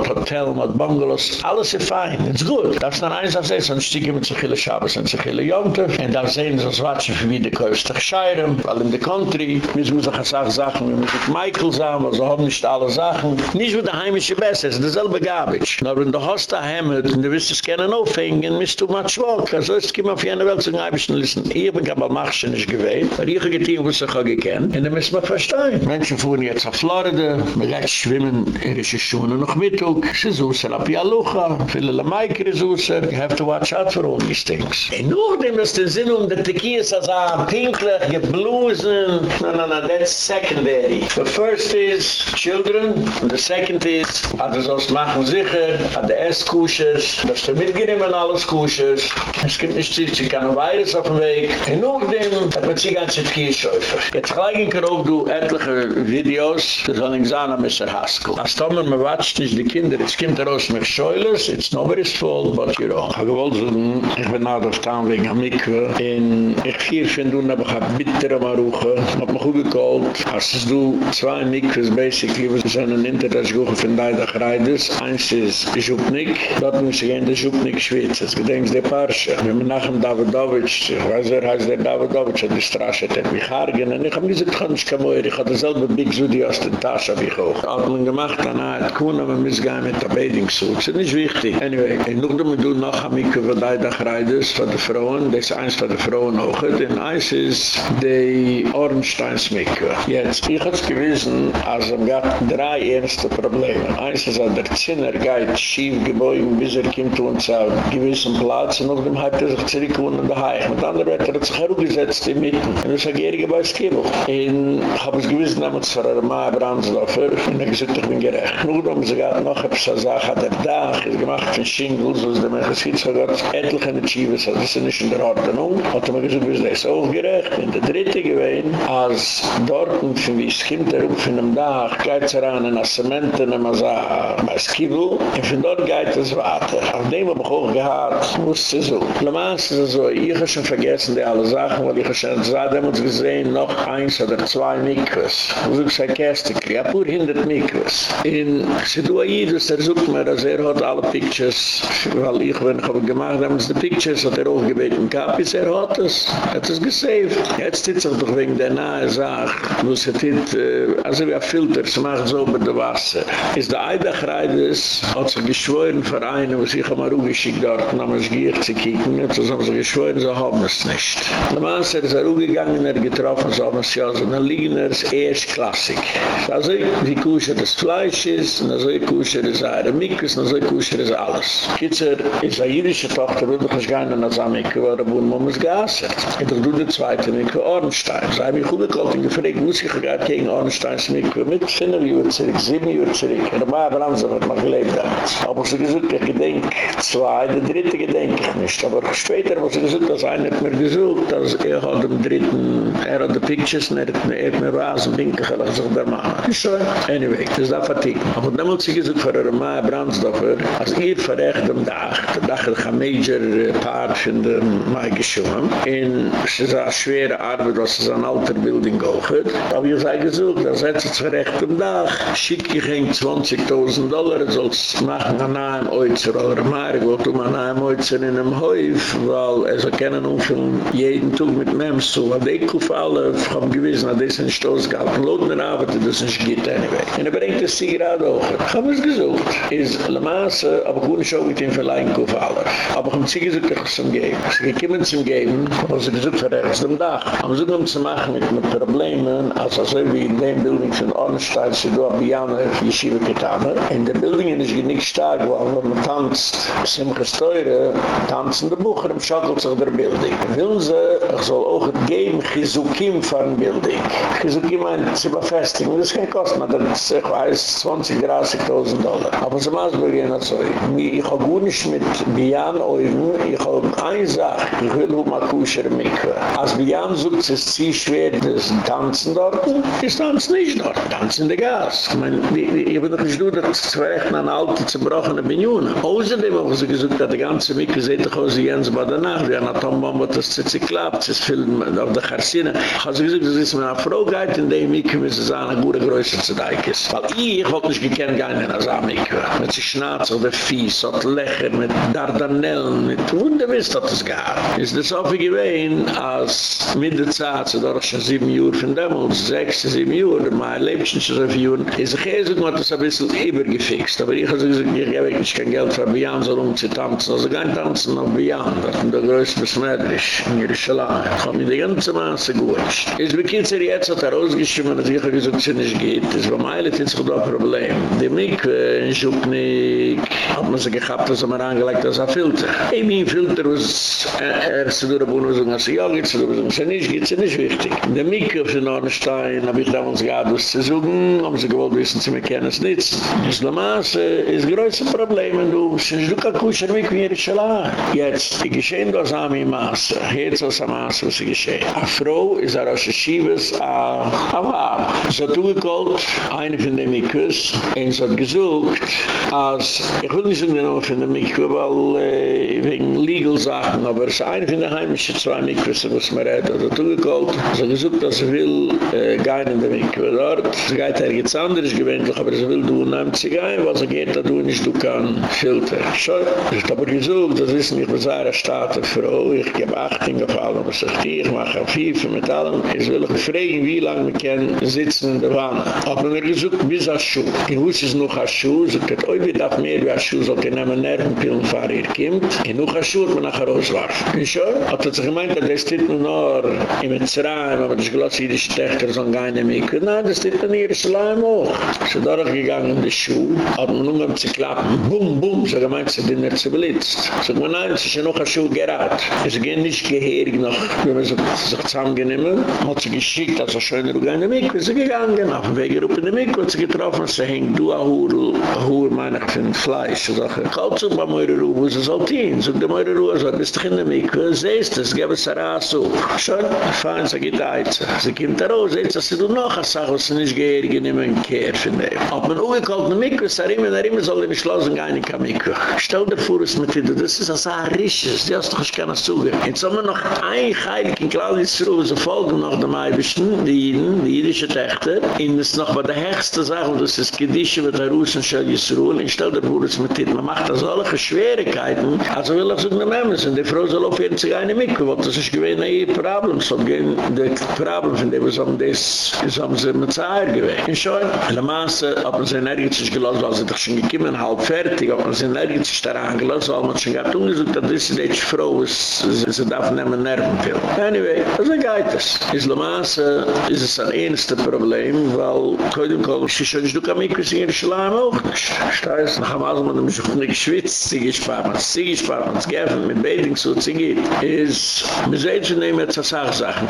Hotel, mit Bungalows, alles ist fein, it's good. Das dann eins, das ist, stiege mit sich viele Schabes und sich viele Jonte, und dann sehen sie, was watchen, für wie die Köste gescheiren, weil in the country, müssen wir sich auch Sachen, wir müssen Michael sagen, also haben nicht alle Sachen, nicht wie der heimische Besser, es ist derselbe Garbage. Aber wenn du hast da Hemmet, und du wirst es gerne aufhängen, misst du mal schwach, also es gibt auf jene Welt, so ein bisschen listen, ich bin aber machschen nicht gewählt, weil ich habe die ich auch gekannt, und dann müssen wir verstehen. Menschen fuhren jetzt auf Florida, man geht schwimmen, er ist schon noch Mittag, sie suchen ab Jalucha, viele Lamaikere suchen, you have to watch for all these things. Und nur dem ist der Sinn, um der Tekies, als er pinklich, geblusen, no, no, no, that's secondary. The first is children, and the second is, hat er sonst machen sicher, hat er erst Kuschers, dass du mitgenehmen alles Kuschers, es gibt nicht sich, sie kann ein Virus auf dem Weg, und nur dem, hat man sich ganz in Kieschäufer. Jetzt gleich in Karof, du etliche Videos, das soll ich sagen, Mr. Haskell. Als Tomer, man watscht nicht die Kinder, es kommt raus mit Schäulers, it's nobody's fault, but you're wrong. Ich habe gewollt, ich bin nach der Town wegen Amikwe, und ich vier finde, und habe ich bittere Maruche, hab mich gut gekocht, als du zwei Mikwes, basically, was ist ein Internet-Schuche von Deidach Reiders, eins ist Schupnik, dort muss ich in der Schupnik Schwitz, es gedenkst der Parche. Wenn man nach dem Davidovich, ich weiß, wer heißt der Davidovich, hat die Straße, hat mich hargen, und ich hab gesagt, ich kann nicht kommen, ich hatte selber Big Zudi aus den Tasch, hab ich auch. Hat man gemacht, dann hat Kuhn, aber gehen mit der Bading-Suit, das ist nicht wichtig. Anyway, und noch damit du noch ein Mikve von Deidach Reiders, von der Frauen, das ist eins von der Frauen auch, und eins ist die Ornstein-Smikve. Jetzt, ich hab's gewissen, als er gab drei ernste Probleme. Eins ist, dass der Zinner geht schief gebeugen, bis er kommt zu uns auf gewissen Platz, und auf dem hat er sich zurückgewohnt in der Haich. Mit anderen wird er sich herumgesetzt in Mitten. Und das ist ein Gehirige bei Skibbel. Und ich hab es gewissen, damals für eine Maa Brandsdorfer, und er gesagt, ich bin gerecht. Nur haben sie gerade noch etwas gesagt, hat er Dach, ist gemacht von Shingles, was der Mensch so Gott, etliche Achievers, das ist nicht in der Ordnung. Hat mir gesagt, wir sind auch gerecht. Und der dritte gewesen, als dort, mich, es kommt er auf in einem Dach, geht es heran, in der Zement, in der Skibbel, und von dort geht es weiter. Auf dem hab ich auch gehabt, muss sie so. Lamans ist so, ich habe schon vergessen, die alle Sachen, weil ich habe schon gesagt, wir haben uns gesehen, noch eins oder zwei Mikros. Und ich sage, Kerstik, ja, pur hindert Mikros. In Siduaidus, er sucht mir, also er hat alle Pictures, weil ich bin, ich habe gemacht, haben uns die Pictures, hat er auch gebeten, Kapis, er hat es, hat es gesaved. Jetzt sitzt er doch wegen der nahe Sache, wo es hat it, äh, also wie ein Filter, es macht so über das Wasser. Ist der Eidachreides, hat sich geschworen Vereine, wo sich einmal rumgeschickt dort, es gier zu kicken, so haben sie geschworen, so haben es nicht. Der Mann ist er rumgegangen, er getroffen, so haben es ja, so dann liegen er erst. Also wie kusher das Fleisch ist, und so wie kusher ist er Mikus, und so wie kusher ist alles. Kitzer ist eine jüdische Tochter, will doch nicht gehen, und als Amiku war, wo man muss gassen. Und dann tut der zweite Miku Ornstein. So habe ich gut gekocht und gefragt, muss ich gerade gegen Ornsteins Miku mit 10 Uhr zurück, 7 Uhr zurück. Und der Mann Bransen hat man gelebt damals. Aber sie gesagt, ich gedenk zwei, der dritte gedenk ich nicht. Aber später hat sie gesagt, dass einer hat mir gesucht, dass er hat den dritten, er hat die Pictures, und er hat mir was, und bin ich gesagt, der Mann. So, anyway, das ist da Fatigue. Aber hat sie gesagt, für Mann Brandsdorfer, als ihr verrecht am Dach, der Dach ist ein major part von dem Mai geschoben, und es ist eine schwere Arbeit, was ist ein alter Building hat. Aber ich gesagt, das hat sie verrecht am Dach, schicke ich ihm 20.000 Dollar, er soll es machen an einem Oizer oder ich wollte um an einem Oizer in einem Häuf, weil er soll kennen um von jeden Tag mit Mems zu, weil die Kuh alle haben gewiss, na ist ein Stoß gehalten, Lothner arbeitet, das ist Gitt anyway. Und er bringt das sie gerade auch. Ich habe es gesucht, ist Le Masse, aber gut auch mit dem Verleihen Kuh alle. Aber ich habe sie gesagt, ich habe es zum Geben. Sie kommen zum Geben, aber sie gesucht für erst am Dach. Aber sie kommen zu machen mit, mit Problemen, als also wie in dem Building von Ornstein, sie do Abiyaner, Yeshiva Ketana. In der Building ist nicht stark, weil wenn man tanzt, sind gesteuere, tanzen die Bucher, im schackelt sich der Building. Willen sie, ich soll auch ein Game Chizukim von Building. Chizukim meint, sie befestigen, das ist kein Kosten, aber das ist, ich weiß, 20, 30.000 Dollar. Aber sie machen es beginnen so. Ich habe gut nicht mit Bian Eugen, ich habe eine Sache, ich will um kusher mikwe. Als Bian sucht es zieh schwer, das tanzen dort, ist tanzen nicht dort, tanzen in der Gas. Ich meine, ich bin doch nicht nur, dass es verrechten an alte, zerbrochene Binyuna. Außerdem haben sie gesagt, dass die ganze mikwe seht doch aus Jens bei der Nacht, wie an Atombombe, das ist klappt, es ist viel auf der Charsine. Ich habe gesagt, das ist mir eine Frau geht, in der mikwe, wie sie eine gute Größe zu deik ist. Weil ich, ich wollte nicht gekannt, gar als eine mikwe. Mit sich Schnatz oder Fies, oder Lecher, mit Dardanellen, mit Wunderwiss hat es gehabt. Ist das wie gewesen, als mit der Zeit, so dadurch schon sieben Jahre von damals, sechs, sieben Jahre, mein Leben schon so viele Jahre, ist ein Käse, man hat das ein bisschen übergefixt. Aber ich habe gesagt, ich habe wirklich kein Geld für Bian, so rum zu tanzen. Also kein Tanzen auf Bian, das ist der größte Besmeidrisch, in Jerusalem. Ich habe mir die ganze Masse gewünscht. Beginnt sich jetzt, hat er ausgeschrieben, dass ich gesagt, dass es nicht geht. Es war mein Leben, das ein Problem. Die Mikve, in Schupnik, hat man sich gehabt, dass man angelegt, als ein Filter. Ein Filter, was er zu der Bühne sagen, als ja, geht zu der Bühne, es ist nicht, es ist nicht wichtig. In der Mikke auf den Ornstein habe ich damals gehabt, das zu suchen, haben sie gewollt wissen, sie kennen es nicht. Das Lamaß ist größer Problem, wenn du, sind du kein Kusher, wie mir ist allein. Jetzt, die geschehen das an mir Maße, jetzt was am Maße, was sie geschehen. Eine Frau ist ein Rosh Hashivas, a Wab. Sie hat zugekollt, eine von den Mikkes, und sie hat gesucht, als, ich will nicht sagen, von den Mikke, weil, äh, wegen legal Sachen, aber es ist eine von den heimischen zwei Mikkes, was man redt, hat er zugekollt. Sie hat gesucht, dass sie will, äh, gehen in der Mikke dort. Sie geht er jetzt anders gewöhnlich, aber sie will du nehmt sie gehen, was sie geht, da du nicht, du kann filter. Schau, ich hab aber gesucht, das ist nicht, was eine Staat Frau, ich gebe Achtung auf allem, was ich dir, ich mache auf FIFA mit allem, ich will fragen, wie lange wir können sitzen in der Wanne. Hab mir gesucht, bis als Schuh. Ich wusste es noch als Schuh, so wie darf mehr als Schuh, so kann ich Nervenpillen fahren, ihr und noch als Schuh, man nachher rauswarfen. Ich schau, hat er sich gemeint, das steht nur in Mitzrayim, aber das wie die Stechter, so ein Geine Mikro. Nein, das steht in Jerusalem auch. So da gegangen in die Schuh, hat man nun um zu klappen, bum, bum, so gemeint, sie sind nicht zerblitzt. So man, nein, es ist ja noch ein Schuh gerat. Es gehen nicht gehirig noch, wenn man sich zusammengenehmen, hat sie geschickt, also schöner Geine Mikro, sie gegangen, auf dem Weg gerufen in die Mikro, hat sie getroffen, sie hängt, du a Hurl, a Hurl, für ein Fleisch, so sage, kalt so bei Meure Ruhe, wo sie soll tun, so die Meure Ruhe, so, bist du in der Mikro, siehst es, gebe es Aras auf. Schon, fein, sie geht eiz. Sie kommt da raus, jetzt hast du noch eine Sache, was sie nicht gehirig, in dem Kehr von dem. Ob man ungekalt eine Mikro, ist er immer, er immer soll er beschlossen, gar nicht eine Mikro. Stell dir vor, es mit dir, das ist ein Sarisches, die hast doch keine Zuge. Jetzt haben wir noch ein Heilig in Claudius-Ruhe, so folgen noch dem Eibischen, die Jiden, die jüdische Techter, und es noch bei der höchste Sache, und das ist Gedische mit der Russen, dir vor, und stell dir vor, es mit dir, man macht das alle Schwierigkeiten, also will ich so eine Memmes, und die Frau soll auf jeden Fall eine Mikro, weil das ist gewähne ein Problem, so gehen die Problem von dem, was haben das, das haben sie mit Zahir gewähne. Und schon, in der Maße, hat man sie nirgends sich gelassen, weil sie doch schon gekommen, halb fertig, hat man sie nirgends sich daran gelassen, weil man schon gehabt, ungesucht, dass diese deutsche Frau ist, sie darf nehmen Nervenpil. Anyway, also geht es. In der Maße ist es ein ähnlichste Problem, weil, können wir, sie schon nicht, du kann mich, sie in der Schleim auch nicht. Steiß, nach dem Asel, man muss nicht geschwitzt, sie gespart, man Zigis Pappen, skef mit Beding so Zigit, ist, wir sehen schon nicht mehr zur Sache Sachen.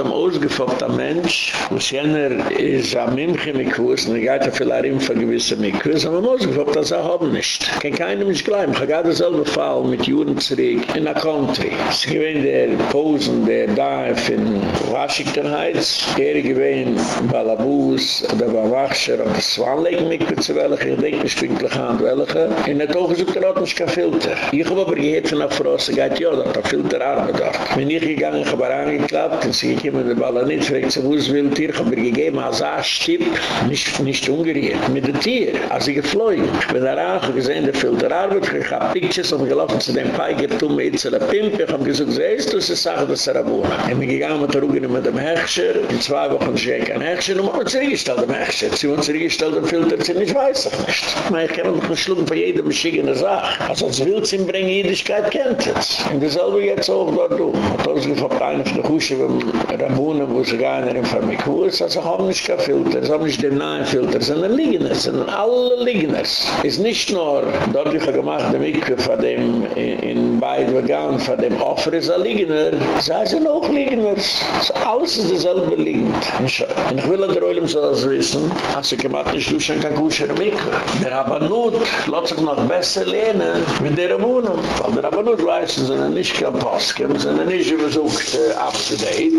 Am ausgefogter Mensch, muss jener is a Mimche mikwus, kurs er geit a fila rimfa gewisse mikwus, aber am ausgefogter Sache haben er nicht. Kein keinem gleich, ich habe gerade selbe Fall mit Juden zurück in a Country. Sie gewähnen der Posen, der Daif in Washington Heights, er gewähnen Balabus, der Bawachscher, und das Swanleg mikwus, welch ich denke, ich bin gleich an in der Toge sucht er auch er nicht kein Filter. Ich habe aber gehört von der Frau, sie geht ja, da Filter arbeitet dort. Wenn ich gegangen, ich habe angeklappt, und sie gekommen, der Ball nicht, fragt sie, wo es will, Tier, ich habe ihr gegeben, als ein Stipp, nicht, nicht ungeriert, mit dem Tier, als ich geflogen. Ich bin da auch gesehen, der Filter arbeitet, ich habe Pictures und gelaufen zu dem Peiger, tu mit zu der Pimp, ich habe gesagt, sie ist, du sie sagt, dass er wohnt. Ich bin gegangen mit der Rügen mit dem Hechscher, in zwei Wochen schreck ich ein Hechscher, und man hat zurückgestellt, dem Hechscher. Sie haben zurückgestellt, dem Filter, sie nicht weiß ich nicht. Ich kann noch einen von jedem schickene Sache. Also als Wildsinn bringen, Jüdischkeit kennt es. Und dasselbe jetzt auch dort, du. hat ausgefoppt einer von der Kusche beim Rabunen, wo sie nicht in Vermikus, also haben nicht kein Filter, sie haben nicht den nahen Filter, sondern Liegeners, sondern alle Liegeners. ist nicht nur, dort ich gemacht, der Mikve von dem in in beid vegan von dem Offer ist ein Liegener. Sie sind auch Liegener. Alles ist dasselbe liegend. Und ich will an der Oilem so das wissen, als ich gemacht nicht duschen kann kusher Mikve. Der Rabbanut lässt sich noch besser lehnen mit der Wohnung. Weil der Rabbanut weiß, sie sind nicht kein Postkem, sie sind nicht übersucht uh, up to date.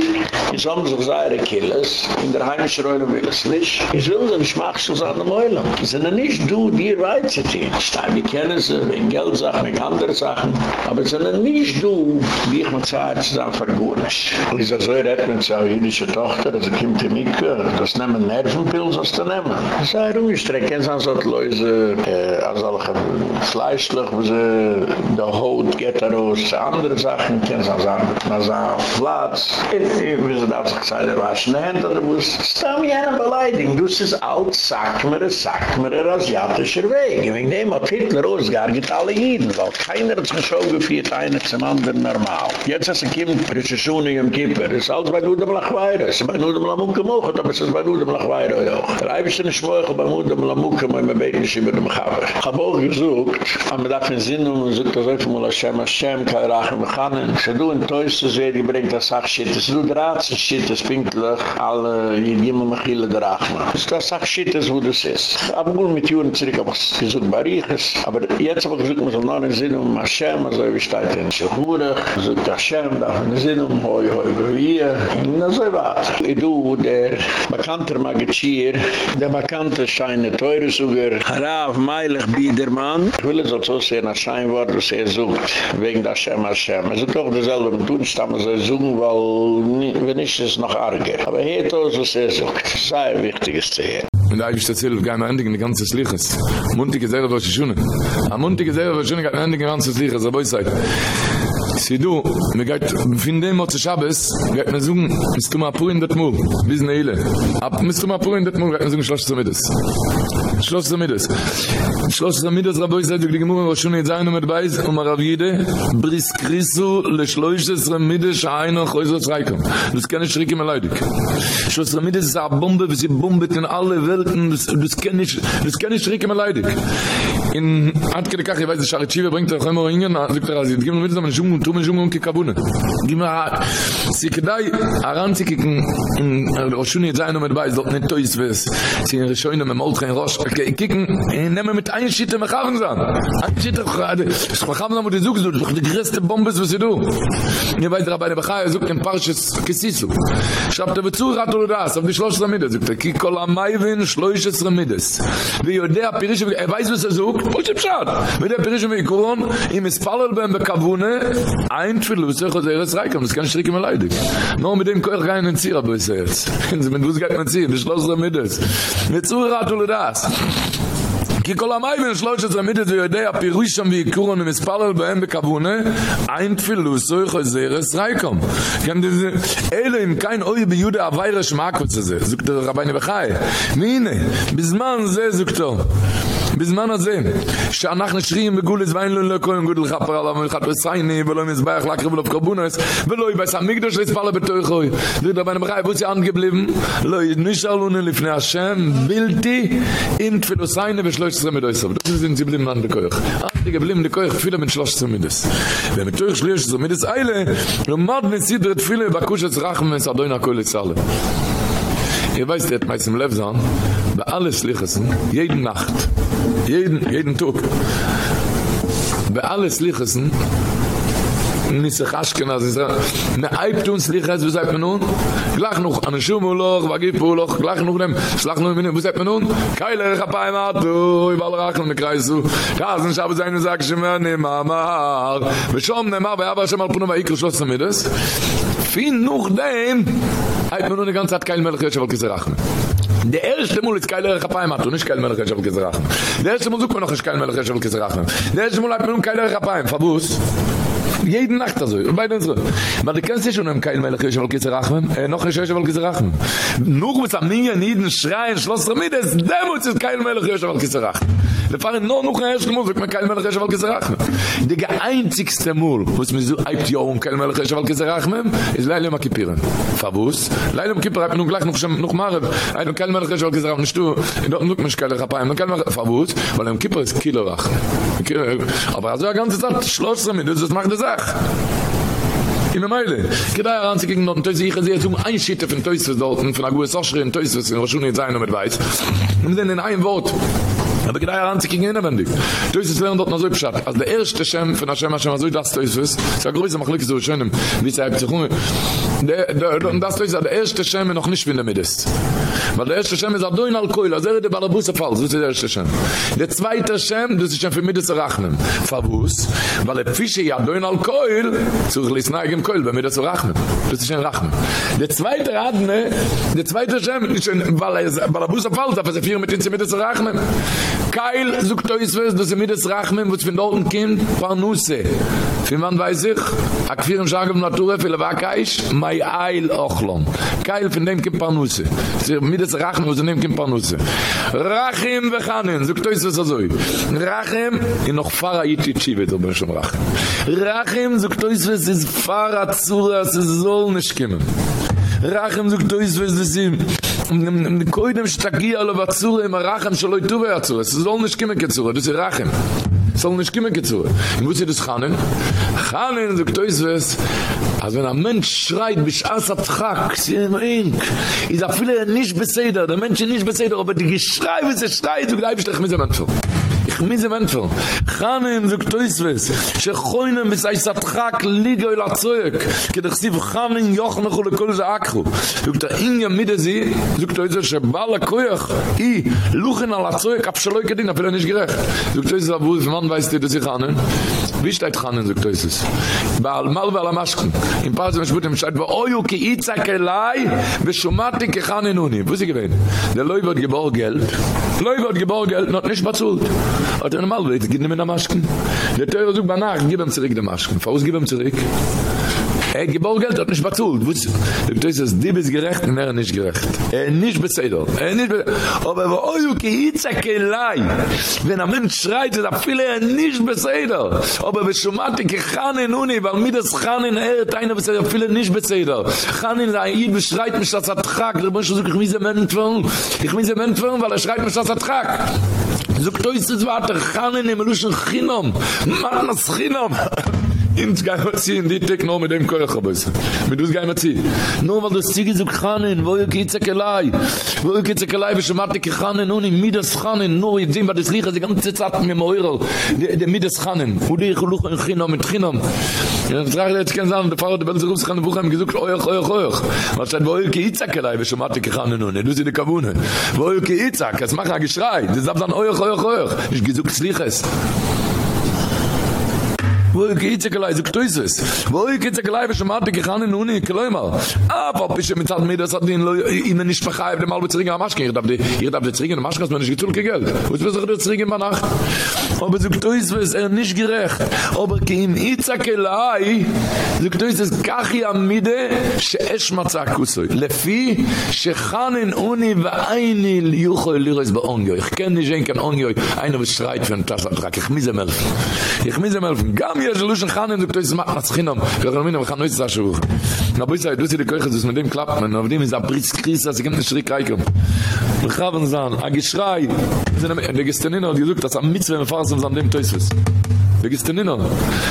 Sie haben sich seine Killes, in der heimischen Oilem will es nicht. Ich will sie nicht machen, so an der Oilem. Sie sind nicht du, die Reizeti. Wir kennen sie, wegen Geldsachen, wegen anderen Sachen. Aber es sind nicht du, wie ich mit Zeit zusammen vergunisch. Und ich sage, so redet man zu einer jüdischen Tochter, dass also kommt die Mikke, das nehmen Nervenpilz, was zu nehmen. Ich sage, rumgestreckt, kennst du so die Läuse, äh, als alle Fleischlich, wo sie die Haut geht raus, andere Sachen, kennst du so an Platz. Ich wüsste, dass ich sage, der war schnell, oder wo es ist da mir eine Beleidigung. Du ist alt, sagt mir, sagt mir, er asiatischer Weg. Wegen dem hat Hitler ausgearbeitet alle Jiden, weil keiner hat sich schon geführt, einer zum anderen normal. Jetzt ist ein Kind, Rezession in dem Kippur, ist alles bei Nudem Lachweire, ist bei Nudem Lamukke mochen, aber es ist bei Nudem Lachweire auch. Der Eibisch ist nicht schmöge bei Nudem Lamukke, aber man beten nicht über dem Chaber. Ich habe auch gesucht, aber man darf in Sinn, und man sucht das einfach mal Hashem, Hashem, kann er auch begannen. Se du in Toyste sehr, die bringt das Sachshit, es du draht, es shit, es pinklich, alle, die Gimme Mechile drachma. Es ist das Sachshit, es wo das ist. Aber gut, mit Juren zurück, aber es gesucht Bariches, aber jetzt habe ich gesucht, man soll noch in Sinn, um Hashem, also wie steht in Schuchmurech, gesucht Hashem, darf in Sinn, um hoi, hoi, wie, na so wat. I du, der bekannter Magichir, der bekannte Scheine Teuresuger, Harav Meilig Biedermann, ich will es auch so sehen, als Scheinwort, was er sucht, wegen der Hashem, Hashem. Es ist doch dasselbe, mit uns stammen sie suchen, weil wenn nicht, es noch arger. Aber hier tos, was er sucht. Sei wichtig ist zu hören. Und da ist das Ziel, gar ein Ende in die ganze Sliches. Muntige selber, was ich schon. Am Muntige selber, was ich schon, gar ein Ende in die ganze Sliches, aber ich sage, Sie du, mir geht, finde immer zu Schabes, geht mir sagen, bist du mal pur in das Mur, bis in Eile. Ab, bist du mal pur in das Mur, geht mir sagen, schloss du mit. Schloss du mit es. Schloss du mit es, Rabbi, seit du die Gemurre, was schon jetzt ein und mit Beis, und mal Ravide, bris Chrisu, le schloisches Remide, scheine, chäuser Reikum. Das kann ich schrieg immer leidig. Schloss du mit es, ist eine Bombe, wie sie bombet in alle Welten, das, kann ich, das kann ich schrieg immer leidig. In Antke de Kach, ich weiß, die Scharichive bringt er auch immer hingen, sagt er, sie geben mir mit, man schung und tun, schung und kikabune. Gib mir, sie kedai, aranzikiken, in Roshuni, jetzt ein und mit Beis, dort nicht tois, was, sie in Rishoine, mit Moltrein, Rosh, kicken eh, nehmen mit ein schitte machen sagen ein schitte äh, gerade ich haben noch die suche durch die größte bombe was du mir weiter bei der bei zug ein paar schis kisisu schabte er, zu rat oder das auf die 13 mit sucht kick kola mai win 13 mitte wie ihr der er weiß was er sucht wo ich schaut mit der pirische mit kuron im spallel beim kabune ein philosoph oder das reich das kann schrick immer leidig nur mit dem rein in zierer bis jetzt? Wenn sie mit du gesagt man sie die 13 mitte mit zu rat oder das ki kolamay bin shloch ze mit de yede a pirisham vi kuren im spalal beim bekabune ein tfilus so ich ze res raikom de ele im kein oy be yude a weire schmak kutze ze zukt der bechai. Mine bizman ze zukt er. בזמן man שאנחנו שרים shanach ne shrim be גודל חפר lo koim gudel khaper ala mo khat besayn ne velo mis baach lakre velo karbonas velo bei sam migdosh les balle betoy du da meinem rei wos an geblieben lo nich alun in lifne sham vilti in velo seine beschlechtre mit euch so das sind sie blim man bekoch artige blim de koch viele mit schloss zumindest wenn mit euch eile lo ihr habt et im lebsan bei alles lichesen jede nacht jeden jeden tag. Bei alles lichten nis khashken az ze na aibt uns lich az sagt man nun? Glach noch an shum loch wa gib loch glach noch dem slach noch mit sagt man nun? Keile gapai ma du i bal rach mit kreis du. Da sind schabe seine sag ich mir ne mama. Wir schon ne ma aber schon mal puno ik schloss mit fin noch dem Heit mir nur eine ganze Zeit kein Melech Yosef al-Kizrachme. Der erste Mal ist kein Melech Apayim hat, und nicht kein Melech Yosef al-Kizrachme. Der erste Mal sucht man noch kein Melech Yosef al-Kizrachme. Der erste Mal hat man nun kein Melech Apayim, verbus. jede Nacht also. Und bei unsere. Man der kennt sich schon im kein Melch schon gesagt noch ist schon gesagt Nur mit am Ninja nieden schreien Schloss damit es demut ist kein Melch schon gesagt Rahmen. Der fahren noch noch ein Schmuck mit kein Melch schon gesagt Rahmen. Der einzigste Mol, was mir so alt ja und kein Melch schon gesagt Rahmen, ist leider mal kapieren. Fabus, leider mal kapieren noch gleich noch noch mal ein kein Melch schon gesagt Nicht du, noch nur mich kein dabei. Man kann Fabus, weil im Kipper ist Kilo Rahmen. Äh, aber also ganze Zeit Schloss damit, das macht das Sache. in der Meile. Gedei ran sich gegen ein ich sehe zum Einschitte von Teus dort von Sachre in Teus in schon in sein mit weiß. Und dann in ein Wort. Aber gedei ran sich gegen inwendig. Ist lernen dort noch so beschat. Also der erste Schem von der Schem schon so das Teus ist. Sag grüße mach so schön. Wie sagt sich der und das ist der erste scheme noch nicht wenn damit ist. Weil der erste scheme sagt du in alkohol also der balabus fall das ist der erste scheme der zweite scheme das ist ja für mit zu Fabus, weil der fische ja nur in alkohol zu lesen im kohl wenn wir das rechnen das ist ein Rachnen. der zweite rat der zweite scheme ist ein balabus fall das ist für mit zu Keil sucht euch was, dass ihr mit des Rachmen, was von dort kommt, von Nusse. Für man weiß ich, ak vier im Schagen von Natur, für die mei Eil Ochlom. Keil von dem kommt von Nusse. Mit des Rachmen, was von dem kommt von Nusse. Rachim vechanen, sucht euch was also. Rachim, in noch Pfarrer Iti Tchive, er so bin schon Rachim. Rachim, sucht euch was, ist Pfarrer Zura, es soll nicht kommen. Rachim, sucht euch was, ist ihm. koidem shtagi alo vatsur im rachem shloi tu vatsu es soll nich kimme ketsu des rachem soll nich kimme ketsu i muss des khanen khanen du ktois wes, Also wenn ein Mensch schreit, bis as abtrag, sie im Ink, ist fille viele nicht beseder, der Mensch ist nicht beseder, aber die geschreibe wie sie schreit, du gleibst dich mit dem Antwort. מיז מענטל חנם זוקטויסווס שכוין מיט זיי צטחק ליגוי לצויק קדחסיב חנם יוכ מחול כל זא אקרו דוקט אין יא מידה זי זוקטויס שבאל קויח אי לוכן אל צויק אפשלוי קדינה פלא נישגרך דוקט איז אבוז מן ווייסט דזי חנם Wie steht dran in so Kreuzes? Baal mal wa la er maschken. In paar Zimmer spürt im Scheid, wa oyu oh, ki itzake lai, beshumati ki chane. Wo sie gewähnt? Der Leu wird geboren Geld. Leu wird geboren Geld, noch nicht bezahlt. Hat er normal, wird gib gibt nicht mehr maschken. Der Teure sucht bei gib ihm zurück die maschken. Faust gib ihm zurück. Er hat geborgen Geld, hat nicht bezahlt. Du bist das, dass die bist gerecht, und er nicht gerecht. Er nicht bezahlt. Er nicht bezahlt. Aber wo er auch hier ist, er. Wenn ein Mensch schreit, da viele, er nicht bezahlt. Aber wenn er hat die Kirchane in Uni, weil mit das Kirchane in der Erde bezahlt, er viele nicht bezahlt. Er hat die Kirchane in der Erde, er hat die Kirchane in der Erde, er hat die Kirchane in der Erde, er hat weil er schreit mich als er der Kirchane. Zuktoyts zvat khanen im lushn khinom, man nas khinom. Ins gei mal ziehen die dick no mit dem kocher bis mit uns gei mal nur weil das zige so khanen wo ihr geht zekelai wo ihr geht zekelai bis die khanen nur in mit khanen nur in dem das liegen die ganze zeit mit euro. Der mit das khanen wo die geluch in ginnom mit ginnom ja das frage jetzt kein sagen der fahrer der uns khanen buch haben gesucht euer euer euer was denn wo ihr geht zekelai bis macht die khanen nur du sie die kabune wo ihr geht zek das macht geschrei. Das sagt dann euer euer euer ich gesucht sliches wo ich geht ja gleich so tues ist wo ich geht ja gleich schon mal bin ich kann mal. Aber bis mit hat mir das hat den in nicht verhalten mal mit ringer masche ich habe ich habe das ringer masche nicht ich zu geld. Und wir sagen das ringer mal nach aber so tues ist er nicht gerecht. Aber kein ich sag gleich so tues ist gar ja mide es macha kusoi lefi shkhanen uni ve aini yuchol lirz ba onjo. Ich ken nishen ken onjo. Einer bestreit von tasatrak ich mizemel ich mizemel gam יש לושן חנן דוקטור סמאט מצחינם גרמין אנחנו נויס זאשו נבוי זיי דוסי דקויך דאס מיט דעם קלאפ מן אבדים איז א פריץ קריס אז גיט שריק קייק Wir haben zan a geschrei sind am ende gestern in und gesucht das am mitzwe fahren an dem teusis Wir gestern in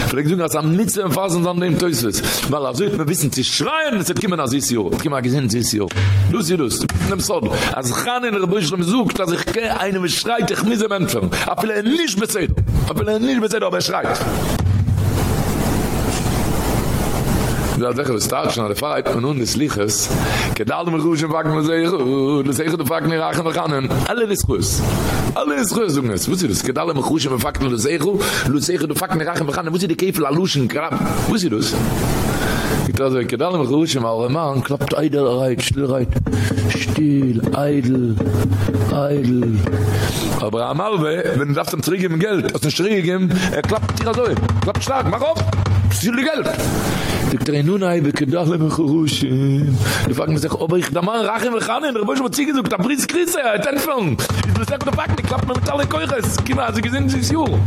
Vielleicht sagen, dass am Nitzel im Fasen an dem Teus ist. Weil also, wir wissen, sie schreien, es hat kommen als Isio. Es kommen gesehen, Isio. Du siehst du, in dem Sod. Als ich kann in der Brüschel sucht, dass ich gehe einem schreit, ich misse Menschen. Aber er nicht bezählt. Aber er nicht bezählt, aber er schreit. Da sagen wir staht schon der fight und nun des liches. Gedalde mir ruhig und wacken wir sehr gut. Das sagen der fucking Rachen wir gehen. Alle des rus Alle rus Rüstung ist. Wusst du das? Gedalde mir ruhig und wacken wir sehr gut. Du sagen der fucking Rachen wir gehen. Wusst du die Kevel Aluschen? Wusst du das? Ich dachte, ich gedall im Ruschen, aber man klappt eidel reit, still reit. Still, eidel, eidel. Aber am Albe, wenn du darfst am Trieg im Geld, aus dem Strieg geben, er klappt dir so, klappt stark, mach auf, still die Geld. Ich drehe nun ein, wir gedall im Ruschen. Die fragen mich, ob ich da mal rache im Chanen, der Bosch, wo zieh gesucht, da Prinz Krise, er hat entfern. Ich will sagen, der Packen, ich klapp mir mit alle Keuches. Kima, sie gesehen sich so.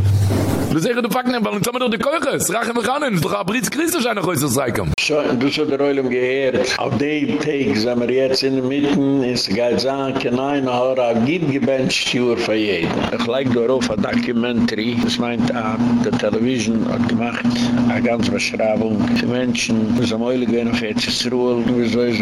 Du sagst, du packen, weil haben wir doch die Keuches. Rache im Chanen, ist doch ein Krise, scheint noch heute zu sein. So, du so der Oilem gehört. Auf dem Tag sind wir jetzt in der Mitte, ist die Geizan, kein Hora, gibt gebencht Jür für jeden. Ich like darauf ein Documentary, das meint, der Television hat gemacht, eine ganze Beschreibung für Menschen, die am Oile gehen auf Erzsruel, wie so ist,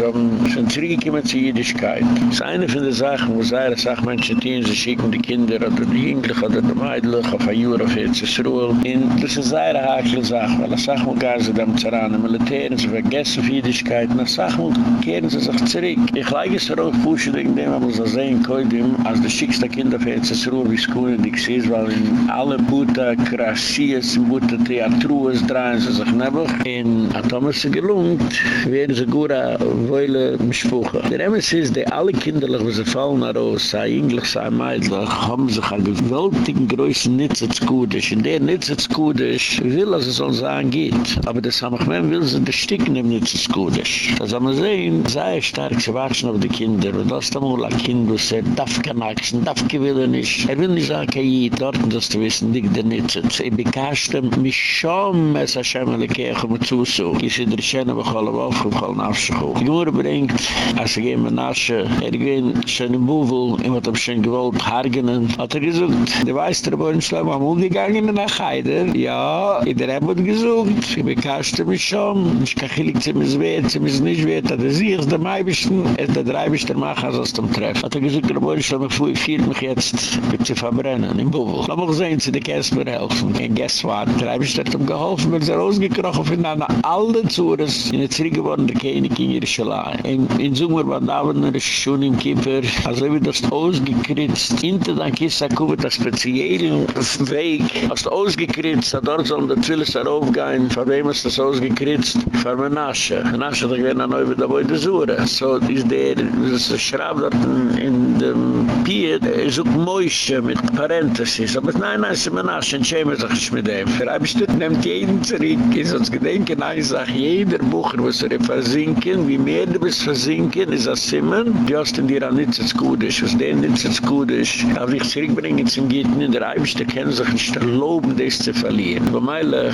sind zurückgekommen zur Jüdischkeit. Das ist eine von den Sachen, wo seine Sachmenschen tun, sie schicken die Kinder, oder die Jünglich, oder die Meidlich, auf ein Jür auf Erzsruel. Und das ist eine hakele Sache, weil das sagt man gar, sie dem Zeran, im Militär, sie vergessen Jüdischkeit, und das sagt man, kehren sie sich zurück. Ich leige es darauf, pushen, wegen dem, aber so sehen, koidim, als die schickste Kinder für Erzsruel, wie es kuhn, die ich sehe, weil in alle Buta, Krasies, Buta, Theatrues, drehen sie sich nebach. Und hat Thomas sie gelungt, werden sie gura, woile, mispuche. Der Emes ist, die alle kinderlich, wo sie fallen sei Englisch, sei Meidlich, haben sich ein gewaltigen größten Nitzetskudisch. In der Nitzetskudisch will, dass es uns angeht. Aber das wir, will sie das Sticken im Nitzetskudisch. Das haben wir sehen, sei stark, sie watschen auf die Kinder. Und das ist einmal ein Kind, was er darf kein Achsen, darf gewillen nicht. Er will nicht sagen, kein dort, dass du wissen, nicht der Nitzets. Ich bekaschte mich schon, es ist Hashem, alle Kirche, um zu so. Ich sehe der Schöne, wo ich alle Woche, wo ich alle Nafsche Die Gmure bringt, als ich gehe mir Nasche, er gewinnt, schon im Buvel, ich hab schon gewollt, Hargenen. Hat er gesagt, du weißt, der Bodenschleim, am umgegangen nach Heider? Ja, in der Rebbe hat gesucht, ich bekaschte mich schon, ich kann chillig zu mir weh, zu mir nicht weh, dass er sich der Maibischten, er der Dreibischter machen, als es zum Treffen. Hat er gesagt, der Bodenschleim, ich fiel mich jetzt, mit zu verbrennen, im Buvel. Lass mich sehen, sie die Käse mir helfen. Und guess what? Der Dreibischter hat ihm geholfen, weil sie rausgekrochen von einer alten Zures, in der Zürich geworden, der König in Jerusalem. In, Zungar war da, wenn er schon im Kiefer, also wie das ausgekritzt, hinter der Kiste, kommt das speziellen Weg, hast ausgekritzt, da dort sollen die Zwillis darauf gehen, von wem ist das ausgekritzt? Von. Menasche, da gewinnt er neu wieder bei der Zure. So ist der, das schraubt dort in dem Piet, er sucht Moishe mit Parenthesis, aber nein, nein, es ist Menasche, ein Schäme sag ich mit dem. Für ein Bestück nimmt jeden zurück, ist uns gedenken, nein, ich sag, jeder Bucher, was er versinken, wie mehr du bist versinken, ist das Simen, die hast in dir an ist, was der nichts gut ist, aber ich zurückbringen zum Gitten, in der Eibischte kennen sich nicht erlauben, das zu verlieren. Bei Meile,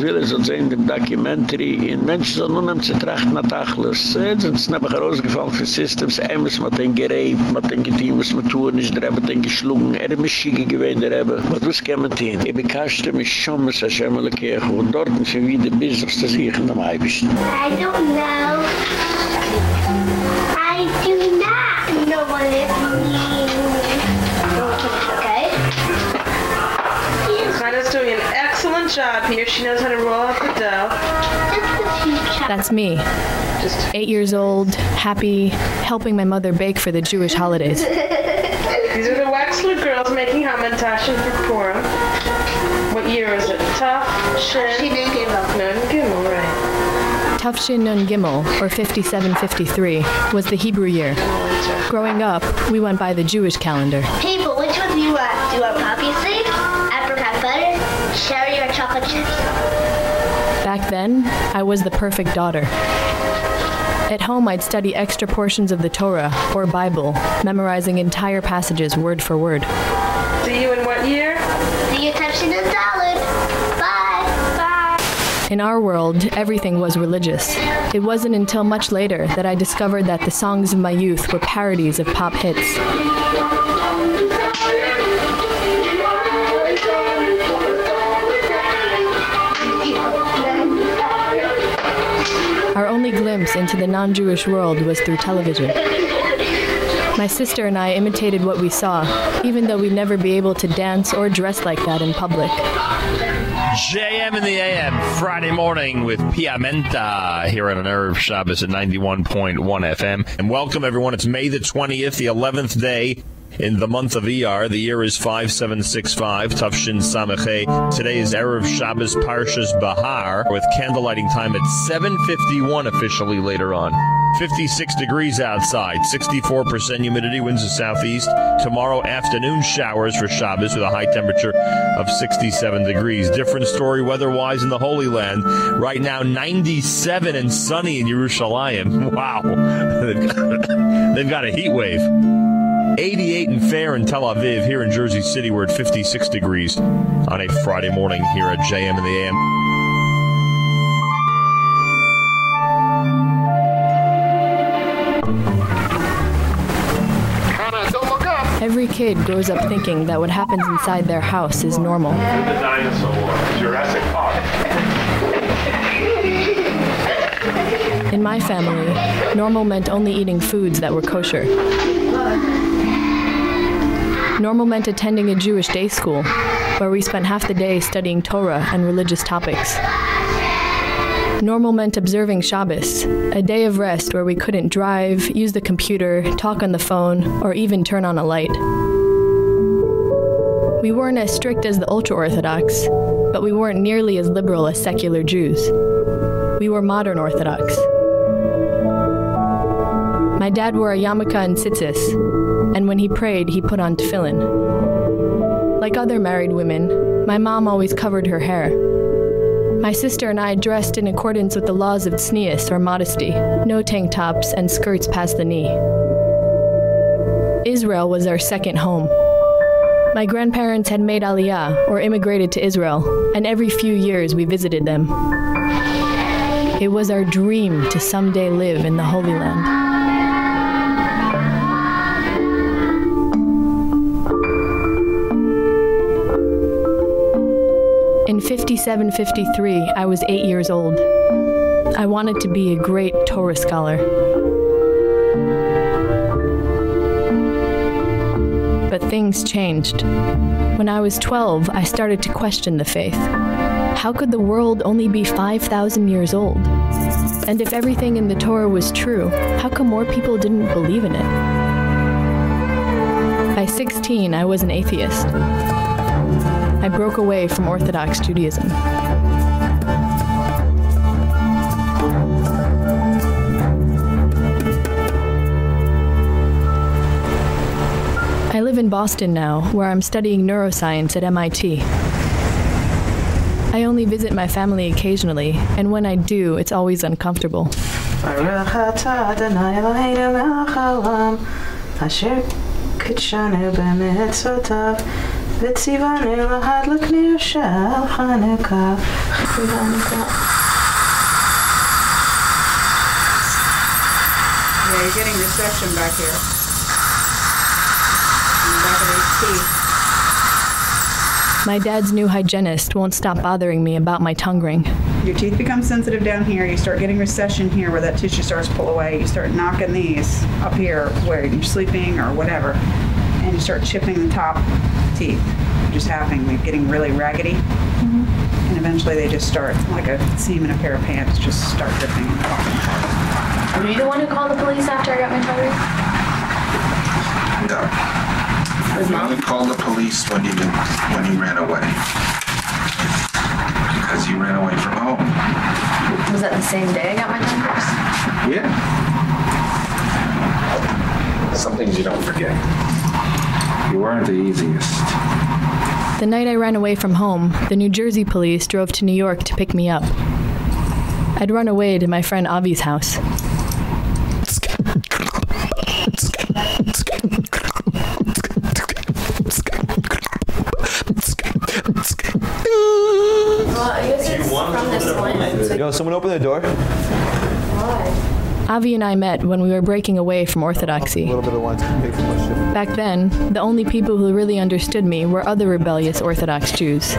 will es uns sehen, dem Documentary, in Menschen sollen nun am Zetracht nach Tachlis, sind es nebach herausgefallen für Systems, Emes, man hat den gereiht, man hat getein, was man tun ist, der Rebbe den geschlungen, er ist schiege gewesen, der Rebbe. Was muss kämen hin? Ich bekaschte mich schon, mit der Schemmele Kirche, und dort sind wir wieder bis, was das hier in dem Eibischten. I don't know. I do not know what it means. Excellent job here. She knows how to roll out the dough. It's the future. That's me. Just Eight years old, happy, helping my mother bake for the Jewish holidays. These are the Wexler girls making hamantaschen for Purim. What year is it? Tough, Shin, She didn't give up. Nun, Gimel, right? Tufshin Nun Gimel, or 5753, was the Hebrew year. Growing up, we went by the Jewish calendar. People, which one do you want? Do you want poppy Back then, I was the perfect daughter. At home, I'd study extra portions of the Torah, or Bible, memorizing entire passages word for word. See you in what year? See you touching the salad. Bye. Bye. In our world, everything was religious. It wasn't until much later that I discovered that the songs of my youth were parodies of pop hits. Our only glimpse into the non-Jewish world was through television. My sister and I imitated what we saw, even though we'd never be able to dance or dress like that in public. JM in the AM, Friday morning with Piamenta here on an Erev Shabbos at 91.1 FM. And welcome everyone. It's May the 20th, the 11th day in the month of ER. The year is 5765, Tufshin Samachay. Today is Erev Shabbos Parshas Bahar with candlelighting time at 7:51 officially later on. 56 degrees outside, 64% humidity, winds of southeast. Tomorrow afternoon showers for Shabbos with a high temperature of 67 degrees. Different story weather-wise in the Holy Land. Right now 97 and sunny in Yerushalayim. Wow. They've got a heat wave. 88 and fair in Tel Aviv. Here in Jersey City, we're at 56 degrees on a Friday morning here at JM in the AM. Every kid grows up thinking that what happens inside their house is normal. The dinosaur, Jurassic Park. In my family, normal meant only eating foods that were kosher. Normal meant attending a Jewish day school, where we spent half the day studying Torah and religious topics. Normal meant observing Shabbos, a day of rest where we couldn't drive, use the computer, talk on the phone, or even turn on a light. We weren't as strict as the ultra-Orthodox, but we weren't nearly as liberal as secular Jews. We were modern Orthodox. My dad wore a yarmulke and tzitzis, and when he prayed, he put on tefillin. Like other married women, my mom always covered her hair. My sister and I dressed in accordance with the laws of tznius or modesty, no tank tops and skirts past the knee. Israel was our second home. My grandparents had made aliyah or immigrated to Israel, and every few years we visited them. It was our dream to someday live in the Holy Land. In 5753, I was 8 years old. I wanted to be a great Torah scholar. But things changed. When I was 12, I started to question the faith. How could the world only be 5,000 years old? And if everything in the Torah was true, how come more people didn't believe in it? By 16, I was an atheist. Broke away from Orthodox Judaism. I live in Boston now, where I'm studying neuroscience at MIT. I only visit my family occasionally, and when I do, it's always uncomfortable. ברוך אתה אדוני אלוהינו מלך העולם, אשר קידשנו במצוותיו, וציוונו להדליק נר של חנוכה. Yeah, you're getting reception back here. In the back of these teeth. My dad's new hygienist won't stop bothering me about my tongue ring. Your teeth become sensitive down here. You start getting recession here where that tissue starts to pull away. You start knocking these up here where you're sleeping or whatever. And you start chipping the top teeth. Just happening. They're getting really raggedy. And eventually they just start, like a seam in a pair of pants, just start dripping and falling. Were you the one who called the police after I got my tongue ring? No. He called the police when he did, when he ran away. Because he ran away from home. Was that the same day I got my tongue pierced? Yeah. Some things you don't forget. You weren't the easiest. The night I ran away from home, the New Jersey police drove to New York to pick me up. I'd run away to my friend Avi's house. Well, I guess it's from this plant. Yo, someone open the door. Avi and I met when we were breaking away from orthodoxy. A little bit of wine to pay for my shit. Back then, the only people who really understood me were other rebellious Orthodox Jews.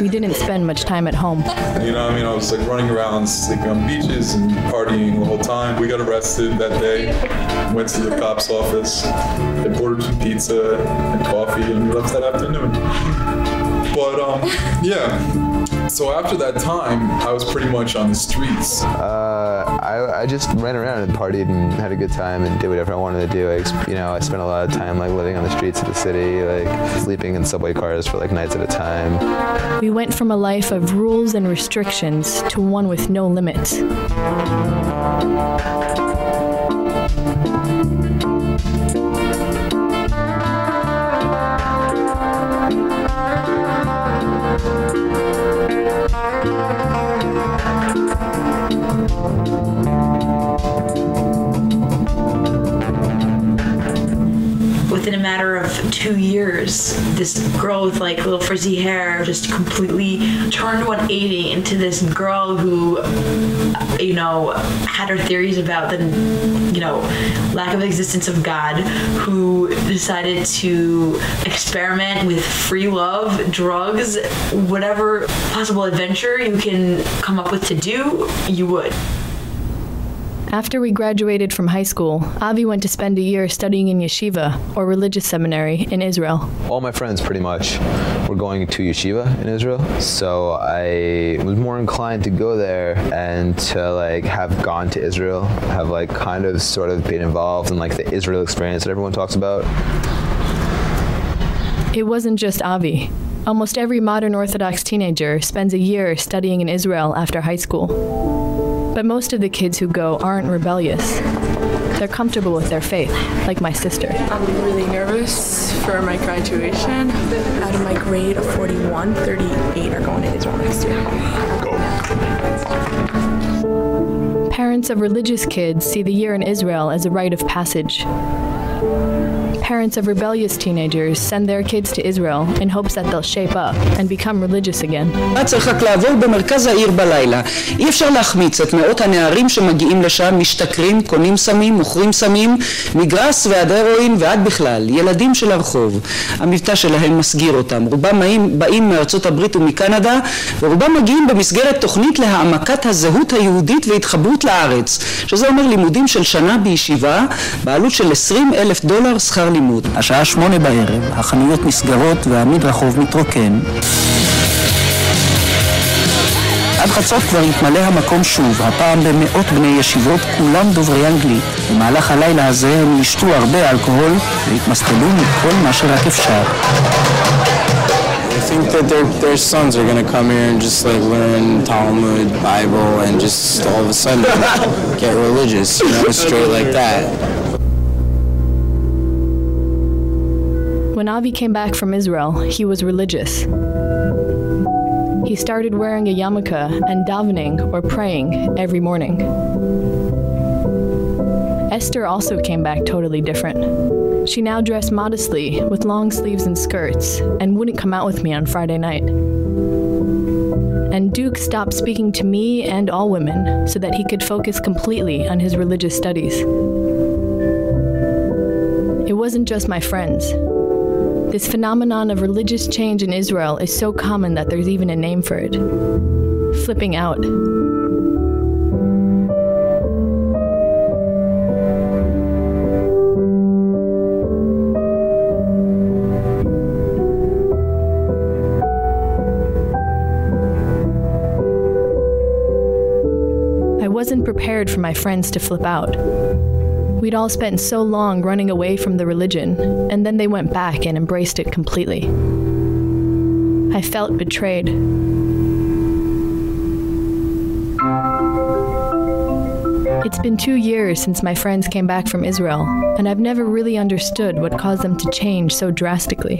We didn't spend much time at home. You know, I mean, I was like running around, sleeping on beaches and partying the whole time. We got arrested that day. Went to the cops' office. They ordered some pizza and coffee, and we left that afternoon. But um, yeah. So after that time, I was pretty much on the streets. Uh, I, I just ran around and partied and had a good time and did whatever I wanted to do. I, you know, I spent a lot of time like living on the streets of the city, like sleeping in subway cars for like nights at a time. We went from a life of rules and restrictions to one with no limits. Within a matter of two years, this girl with like little frizzy hair just completely turned 180 into this girl who, you know, had her theories about the, you know, lack of existence of God, who decided to experiment with free love, drugs, whatever possible adventure you can come up with to do, you would. After we graduated from high school, Avi went to spend a year studying in yeshiva, or religious seminary, in Israel. All my friends pretty much were going to yeshiva in Israel, so I was more inclined to go there and to like have gone to Israel, have like kind of sort of been involved in like the Israel experience that everyone talks about. It wasn't just Avi. Almost every modern Orthodox teenager spends a year studying in Israel after high school. But most of the kids who go aren't rebellious. They're comfortable with their faith, like my sister. I'm really nervous for my graduation. Out of my grade of 41, 38 are going to Israel next year. Parents of religious kids see the year in Israel as a rite of passage. Parents of rebellious teenagers send their kids to Israel in hopes that they'll shape up and become religious again. צריך רק לעבור במרכז העיר בלילה? אי אפשר להחמיץ את מאות הנערים שמגיעים לשם, משתכרים, קונים סמים, מוכרים סמים, מגרס ועד הרואין ועד בכלל, ילדים של הרחוב. המבטא שלהם מסגיר אותם. רובם באים מארצות הברית ומקנדה, ורובם מגיעים במסגרת תוכנית להעמקת הזהות היהודית והתחברות לארץ, שזה אומר לימודים של שנה בישיבה, בעלות של 20 אלף דולר שכר לימוד. השעה שמונה בערב, החנויות נסגרות והמדרחוב מתרוקן. עד חצות כבר התמלא המקום שוב, הפעם במאות בני ישיבות, כולם דוברי אנגלית. במהלך הלילה הזה הם ישתו הרבה אלכוהול והתמסטלו מכל מה שרק אפשר. I think that their, their sons are going to come here and just like learn Talmud, Bible, and just all of a sudden get religious, you know, straight like that. When Avi came back from Israel, he was religious. He started wearing a yarmulke and davening or praying every morning. Esther also came back totally different. She now dressed modestly with long sleeves and skirts and wouldn't come out with me on Friday night. And Duke stopped speaking to me and all women so that he could focus completely on his religious studies. It wasn't just my friends. This phenomenon of religious change in Israel is so common that there's even a name for it. Flipping out. I wasn't prepared for my friends to flip out. We'd all spent so long running away from the religion, and then they went back and embraced it completely. I felt betrayed. It's been two years since my friends came back from Israel, and I've never really understood what caused them to change so drastically.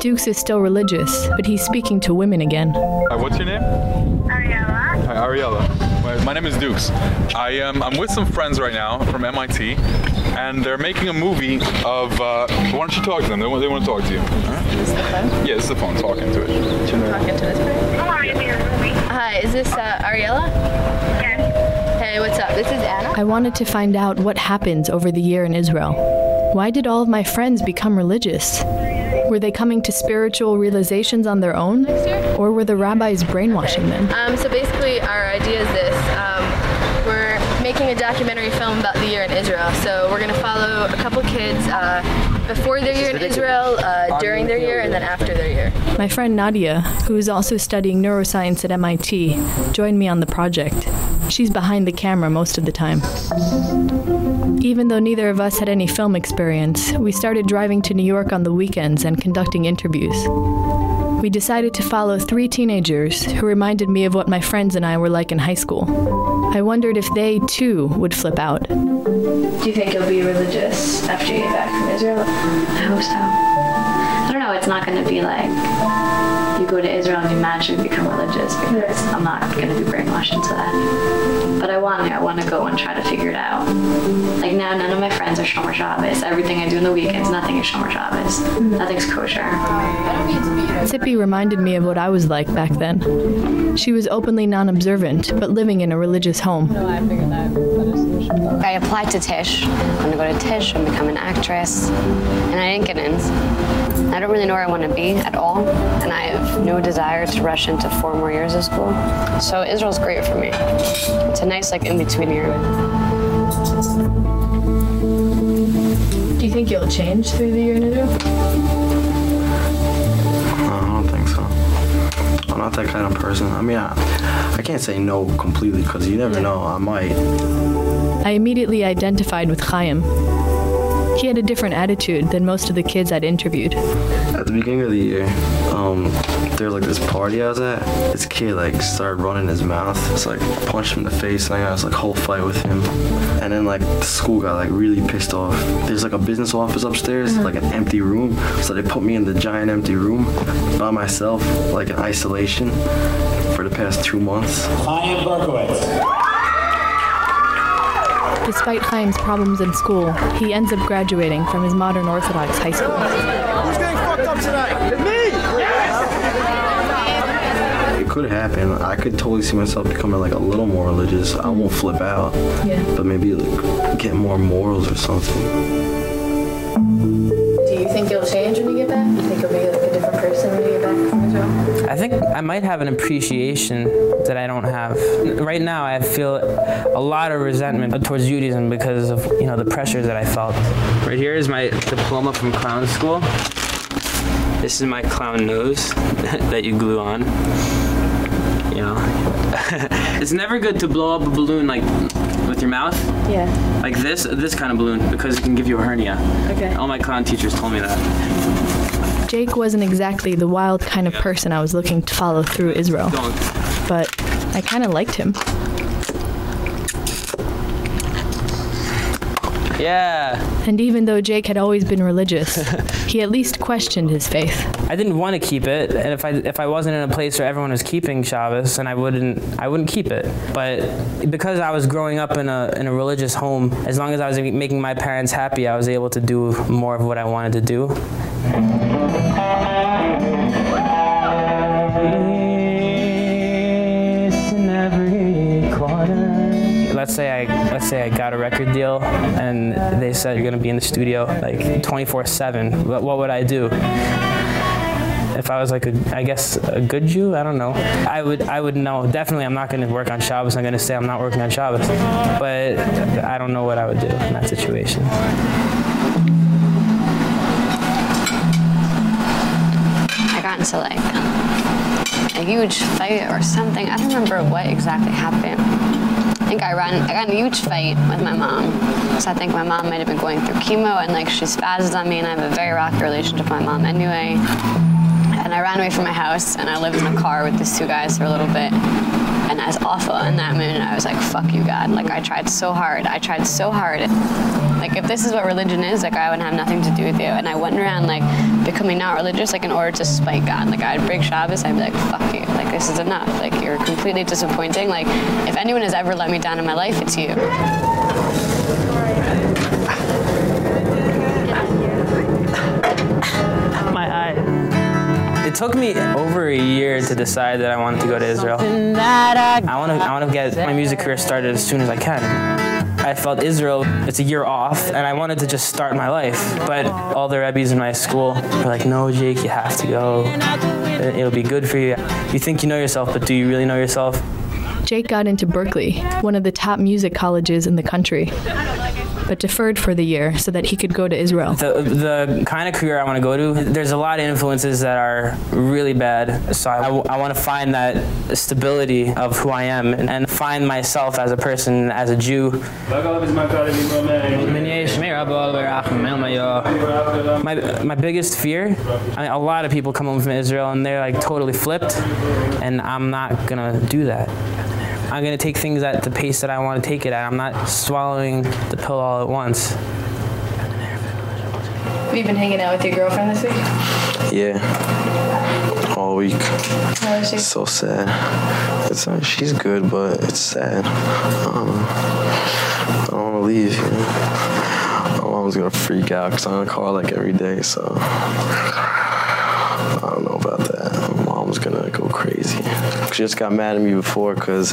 Dukes is still religious, but he's speaking to women again. Hi, what's your name? Ariella. Hi, Ariella. My, my name is Dukes. I am I'm with some friends right now from MIT, and they're making a movie of. Uh, why don't you talk to them? They want, they want to talk to you. Is the phone? Yeah, it's the phone. Talking to it. Talk into this Hi, is this uh, Ariella? Yes. Hey, what's up? This is Anna. I wanted to find out what happens over the year in Israel. Why did all of my friends become religious? Were they coming to spiritual realizations on their own? Or were the rabbis brainwashing them? Um, so basically, our idea is this. Um, we're making a documentary film about the year in Israel. So we're going to follow a couple kids uh, before their year in Israel, uh, during their year, and then after their year. My friend Nadia, who is also studying neuroscience at MIT, joined me on the project. She's behind the camera most of the time. Even though neither of us had any film experience, we started driving to New York on the weekends and conducting interviews. We decided to follow three teenagers who reminded me of what my friends and I were like in high school. I wondered if they too would flip out. Do you think you'll be religious after you get back from Israel? I hope so. I don't know, it's not going to be like you go to Israel and you magically become religious because I'm not going to be brainwashed into that. But I want to. I want to go and try to figure it out. Like now, none of my friends are Shomer Shabbos. Everything I do in the weekends, nothing is Shomer Shabbos. Mm. Nothing's kosher. Zippy reminded me of what I was like back then. She was openly non-observant, but living in a religious home. I applied to Tisch. I'm going to go to Tisch and become an actress. And I didn't get in. I don't really know where I want to be at all. And I have no desire to rush into four more years of school. So Israel's great for me. It's a nice, like, in-between year. Do you think you'll change through the year in Israel? I don't think so. I'm not that kind of person. I mean, I, I can't say no completely because you never know. I might. I immediately identified with Chaim. He had a different attitude than most of the kids I'd interviewed. At the beginning of the year, um, there was like this party I was at. This kid like started running his mouth. It's like punched him in the face, and I got this like whole fight with him. And then like the school got like really pissed off. There's like a business office upstairs, like an empty room. So they put me in the giant empty room by myself, like in isolation, for the past two months. Chaim Berkowitz. Despite Chaim's problems in school, he ends up graduating from his modern Orthodox high school. Who's getting fucked up tonight? Me! It could happen. I could totally see myself becoming like a little more religious. I won't flip out, Yeah. but maybe like get more morals or something. Think I might have an appreciation that I don't have. Right now I feel a lot of resentment towards Judaism because of, you know, the pressure that I felt. Right here is my diploma from clown school. This is my clown nose that you glue on. You know. it's never good to blow up a balloon like with your mouth. Yeah. Like this this kind of balloon because it can give you a hernia. Okay. All my clown teachers told me that. Jake wasn't exactly the wild kind of person I was looking to follow through Israel. But I kind of liked him. Yeah. And even though Jake had always been religious, he at least questioned his faith. I didn't want to keep it, and if I if I wasn't in a place where everyone was keeping Shabbos, then I wouldn't I wouldn't keep it. But because I was growing up in a in a religious home, as long as I was making my parents happy, I was able to do more of what I wanted to do. Let's say I let's say I got a record deal and they said you're going to be in the studio like 24/7. What, what would I do? if I was like a I guess a good Jew, I don't know. I would I would know. Definitely I'm not going to work on Shabbos. I'm going to say I'm not working on Shabbos. But I don't know what I would do in that situation. I got into like a huge fight or something. I don't remember what exactly happened. I think I ran I got a huge fight with my mom. So I think my mom might have been going through chemo and like she spazzed on me and I have a very rocky relationship with my mom anyway. And I ran away from my house and I lived in a car with these two guys for a little bit. And I was awful in that minute. I was like, fuck you, God. Like, I tried so hard. I tried so hard. Like, if this is what religion is, like, I would have nothing to do with you. And I went around, like, becoming not religious, like, in order to spite God. Like, I'd break Shabbos, I'd be like, fuck you. Like, this is enough. Like, you're completely disappointing. Like, if anyone has ever let me down in my life, it's you. Took me over a year to decide that I wanted to go to Israel. I want to I want to get my music career started as soon as I can. I felt Israel, it's a year off, and I wanted to just start my life. But all the Rebbe's in my school were like, no, Jake, you have to go. It'll be good for you. You think you know yourself, but do you really know yourself? Jake got into Berklee, one of the top music colleges in the country. But deferred for the year so that he could go to Israel. The the kind of career I want to go to, there's a lot of influences that are really bad. So I, I want to find that stability of who I am and, and find myself as a person, as a Jew. My my biggest fear, I mean, a lot of people come home from Israel and they're like totally flipped, and I'm not gonna do that. I'm gonna take things at the pace that I want to take it at. I'm not swallowing the pill all at once. Have you been hanging out with your girlfriend this week? Yeah. All week. How is she? So sad. It's uh, she's good, but it's sad. Um, I don't want to leave. You know? My mom's gonna freak out because I'm gonna call her like every day. So I don't know about that. Mom's gonna go crazy. She just got mad at me before because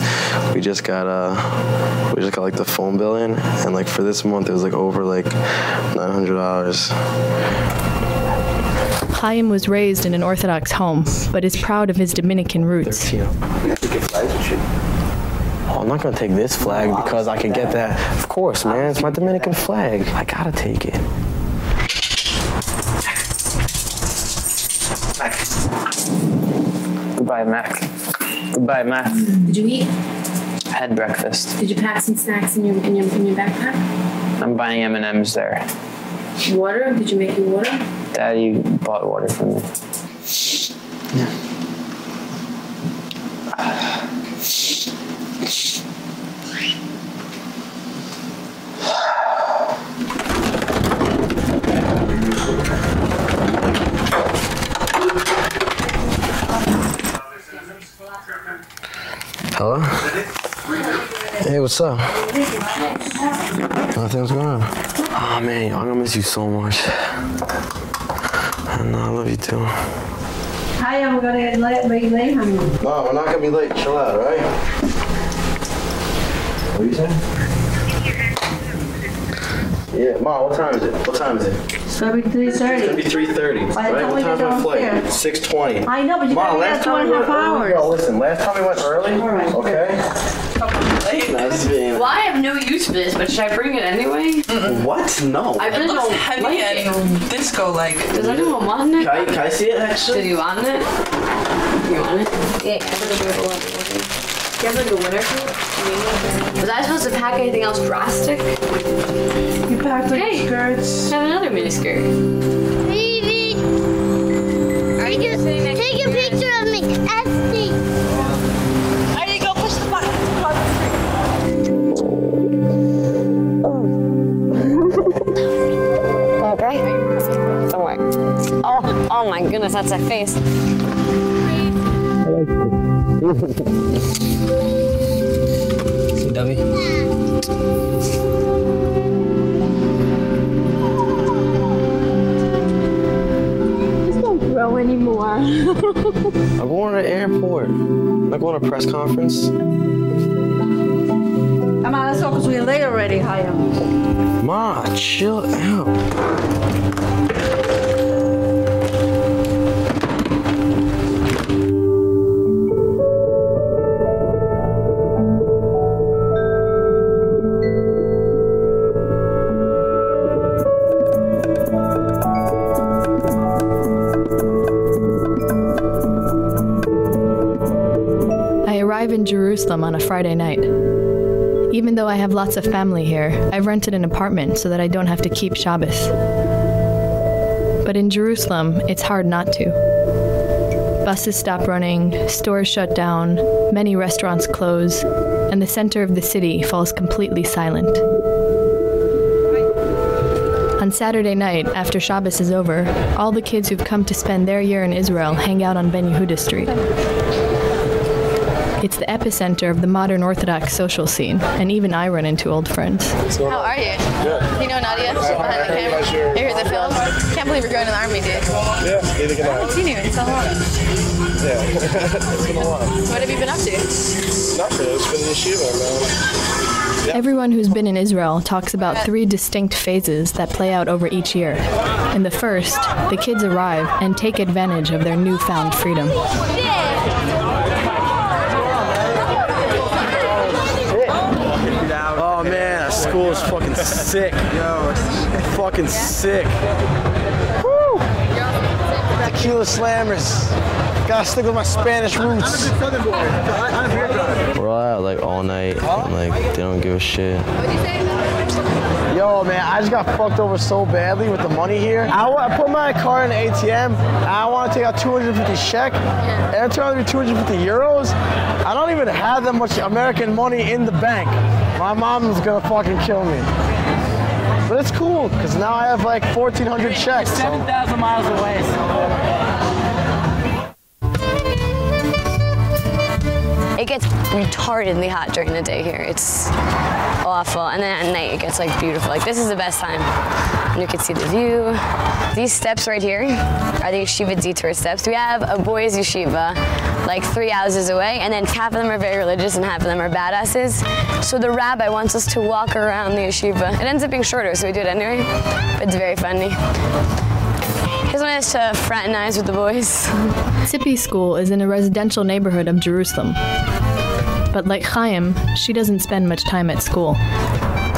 we just got uh we just got like the phone bill in and like for this month it was like over like nine hundred dollars. Chaim was raised in an Orthodox home, but is proud of his Dominican roots. Oh, I'm not gonna take this flag because I can get that. Of course, man, it's my Dominican flag. I gotta take it. Goodbye, Mac. Goodbye, Mac. Did you eat? Had breakfast. Did you pack some snacks in your in your in your backpack? I'm buying M&Ms there. Water? Did you make your water? Daddy bought water for me. Hello? Hey, what's up? Nothing, what's going on? Oh man, I'm gonna miss you so much. And uh, I love you too. Hi, I'm gonna get late, be late, honey. No, we're not gonna be late. Chill out, right? What are you saying? Yeah, Mom, what time is it? What time is it? It's gonna be three It's gonna thirty. be 3.30, By the right? time What we time's get my flight? downstairs. 6.20. I know, but you Mom, gotta be last there two time and we a went half early, hours. no, listen, last time we went early, All right. okay? Nice being Well, I have no use for this, but should I bring it anyway? What? No. I really It looks don't heavy like and disco-like. Does anyone want it? Can I, can I see it actually? Do you want it? You want it? Yeah, I'm gonna do it all. You have like a winter coat? Was I supposed to pack anything else drastic? You packed like Hey. skirts. I have another mini skirt. Baby, are you take a picture of me? Esty. I need to go push the button. Okay. Don't worry. Oh, oh my goodness, that's a face. See, Debbie? Just don't grow anymore. I'm going to the airport. I'm not going to a press conference. Come on, let's go, because we're late already, Chaim. Ma, chill out. A Friday night. Even though I have lots of family here, I've rented an apartment so that I don't have to keep Shabbos. But in Jerusalem, it's hard not to. Buses stop running, stores shut down, many restaurants close, and the center of the city falls completely silent. On Saturday night, after Shabbos is over, all the kids who've come to spend their year in Israel hang out on Ben Yehuda Street. It's the epicenter of the modern Orthodox social scene, and even I run into old friends. How are you? Good. You know Nadia? She's behind the camera. Sure. Here's the film. Can't believe you're going to the army, dude. Yeah, neither can I I. haven't seen you in so long. Yeah, it's been a while. What have you been up to? Nothing, it's been yeshiva, man. Everyone who's been in Israel talks about three distinct phases that play out over each year. In the first, the kids arrive and take advantage of their newfound freedom. Was fucking sick. Yo, it's fucking sick. Woo! Tequila slammers. Gotta stick with my Spanish roots. We're all out like all night. And, like they don't give a shit. Yo, man, I just got fucked over so badly with the money here. I, I put my car in the ATM, and I want to take out 250 check, and it turned out to be 250 euros. I don't even have that much American money in the bank. My mom's gonna fucking kill me. But it's cool, because now I have like 1,400 checks. so- 7,000 miles away. It gets retardedly hot during the day here. It's awful. And then at night it gets like beautiful. Like this is the best time. And you can see the view. These steps right here are the yeshiva detour steps. We have a boys yeshiva like three houses away and then half of them are very religious and half of them are badasses. So the rabbi wants us to walk around the yeshiva. It ends up being shorter so we do it anyway. But it's very funny. He doesn't want us to fraternize with the boys. Sippy School is in a residential neighborhood of Jerusalem. But like Chaim, she doesn't spend much time at school.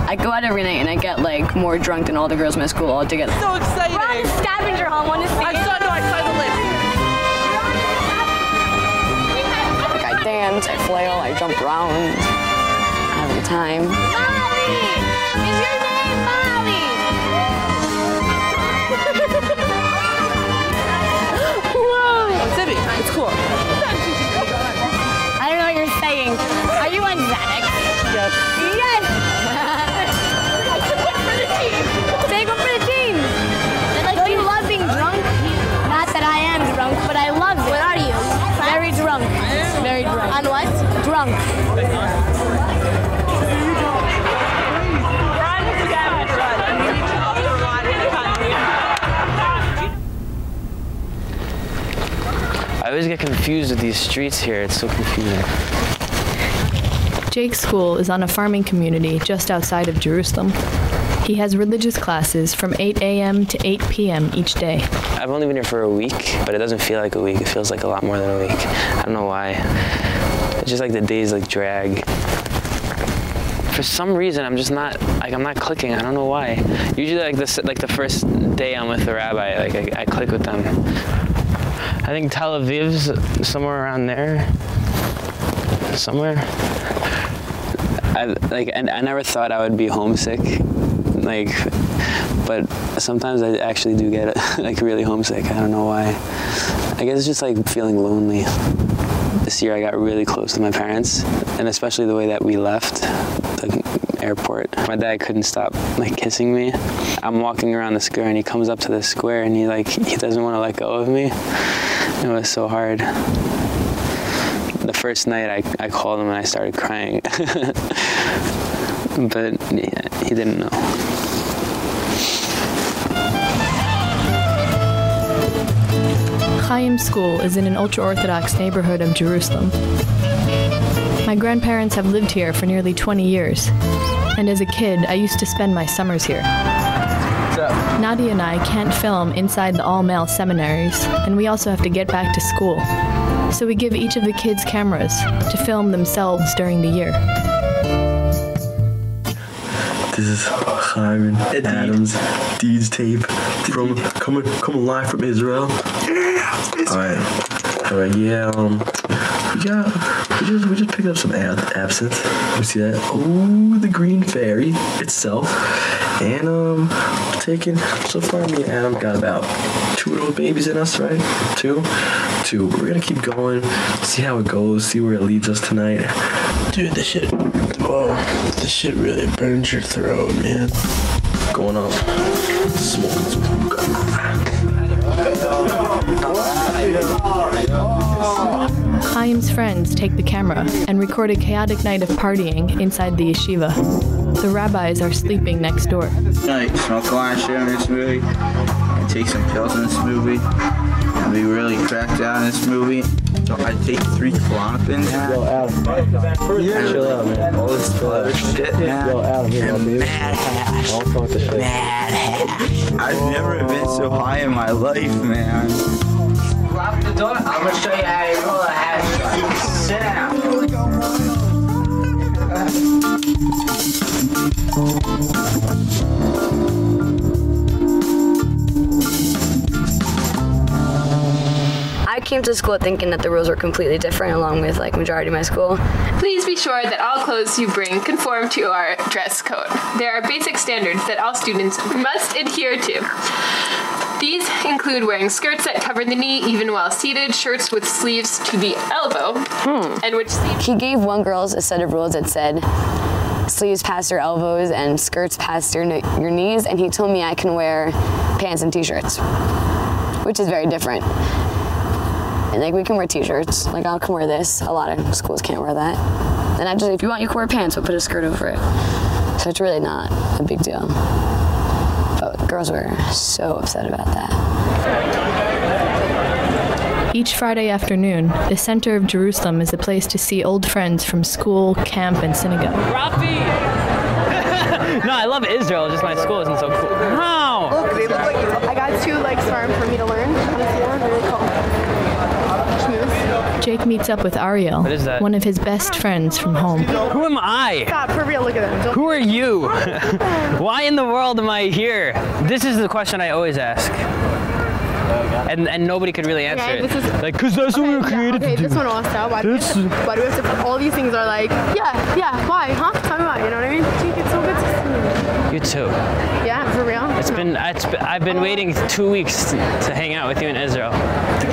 I go out every night and I get like more drunk than all the girls in my school all together. So exciting. We're on the scavenger hunt. Want to see I saw, no, I saw I flail, I jump around. Good time. Whoa. I always get confused with these streets here. It's so confusing. Jake's school is on a farming community just outside of Jerusalem. He has religious classes from 8 a.m. to 8 p.m. each day. I've only been here for a week, but it doesn't feel like a week. It feels like a lot more than a week. I don't know why. It's just like the days like drag. For some reason, I'm just not like I'm not clicking. I don't know why. Usually, like this, like the first day I'm with the rabbi, like I, I click with them. I think Tel Aviv's somewhere around there. Somewhere. I like, and I never thought I would be homesick, like, but sometimes I actually do get like really homesick. I don't know why. I guess it's just like feeling lonely. This year I got really close to my parents, and especially the way that we left the airport. My dad couldn't stop like kissing me. I'm walking around the square, and he comes up to the square, and he like he doesn't want to let go of me. It was so hard. The first night I, I called him and I started crying. but yeah, he didn't know. Chaim School is in an ultra Orthodox neighborhood of Jerusalem. My grandparents have lived here for nearly 20 years, and as a kid, I used to spend my summers here. Nadia and I can't film inside the all male seminaries, and we also have to get back to school. So we give each of the kids cameras to film themselves during the year. This is Chaim Adams, Deeds tape from coming coming live from Israel. Yeah, All right, all right, yeah. Um, we got we just we just picked up some ab- absinthe. You see that? Oh, the Green Fairy itself, and um, taking so far. Me and Adam got about two little babies in us, right? Two, two. We're gonna keep going, see how it goes, see where it leads us tonight. Dude, this shit. Whoa, this shit really burns your throat, man. Going up, some Chaim's friends take the camera and record a chaotic night of partying inside the yeshiva. The rabbis are sleeping next door. Like smoke a lot of shit in this movie, and take some pills in this movie, and be really cracked out in this movie. So I take three Klonopin. Yo, Adam. Yeah, chill out, man. All this other shit, man. Yo, Adam, here, and dude. mad hash. Don't fuck the shit. Mad hash. I've never been so high in my life, man. Lock the door. I'm gonna show you how you roll a hash. Sit down. I came to school thinking that the rules were completely different, along with like majority of my school. Please be sure that all clothes you bring conform to our dress code. There are basic standards that all students must adhere to. These include wearing skirts that cover the knee even while seated, shirts with sleeves to the elbow, hmm. and which He gave one girl a set of rules that said sleeves past your elbows and skirts past your, your knees, and he told me I can wear pants and t-shirts, which is very different. And like we can wear t-shirts, like I can wear this. A lot of schools can't wear that. And I just, if you want, you can wear pants, but put a skirt over it. So it's really not a big deal. But girls were so upset about that. Each Friday afternoon, the center of Jerusalem is a place to see old friends from school, camp, and synagogue. Rafi! no, I love Israel, just my school isn't so cool. No! Look, they look like I got two legs farm for me to learn. Wanna see that? Really cool. Jake meets up with Ariel, What is that? one of his best friends from home. Who am I? Stop, for real, look at them. Don't Who are you? Why in the world am I here? This is the question I always ask. And and nobody could really answer Okay, it. this is- like, cause that's what we were created Okay, to do. this one also. Why do, we have to, why do we have to? All these things are like, yeah, yeah. Why? Huh? Tell me why. You know what I mean? Jake, it's so good to see You You too. Yeah, for real. It's been, it's been I've been waiting two weeks to, to hang out with you in Israel.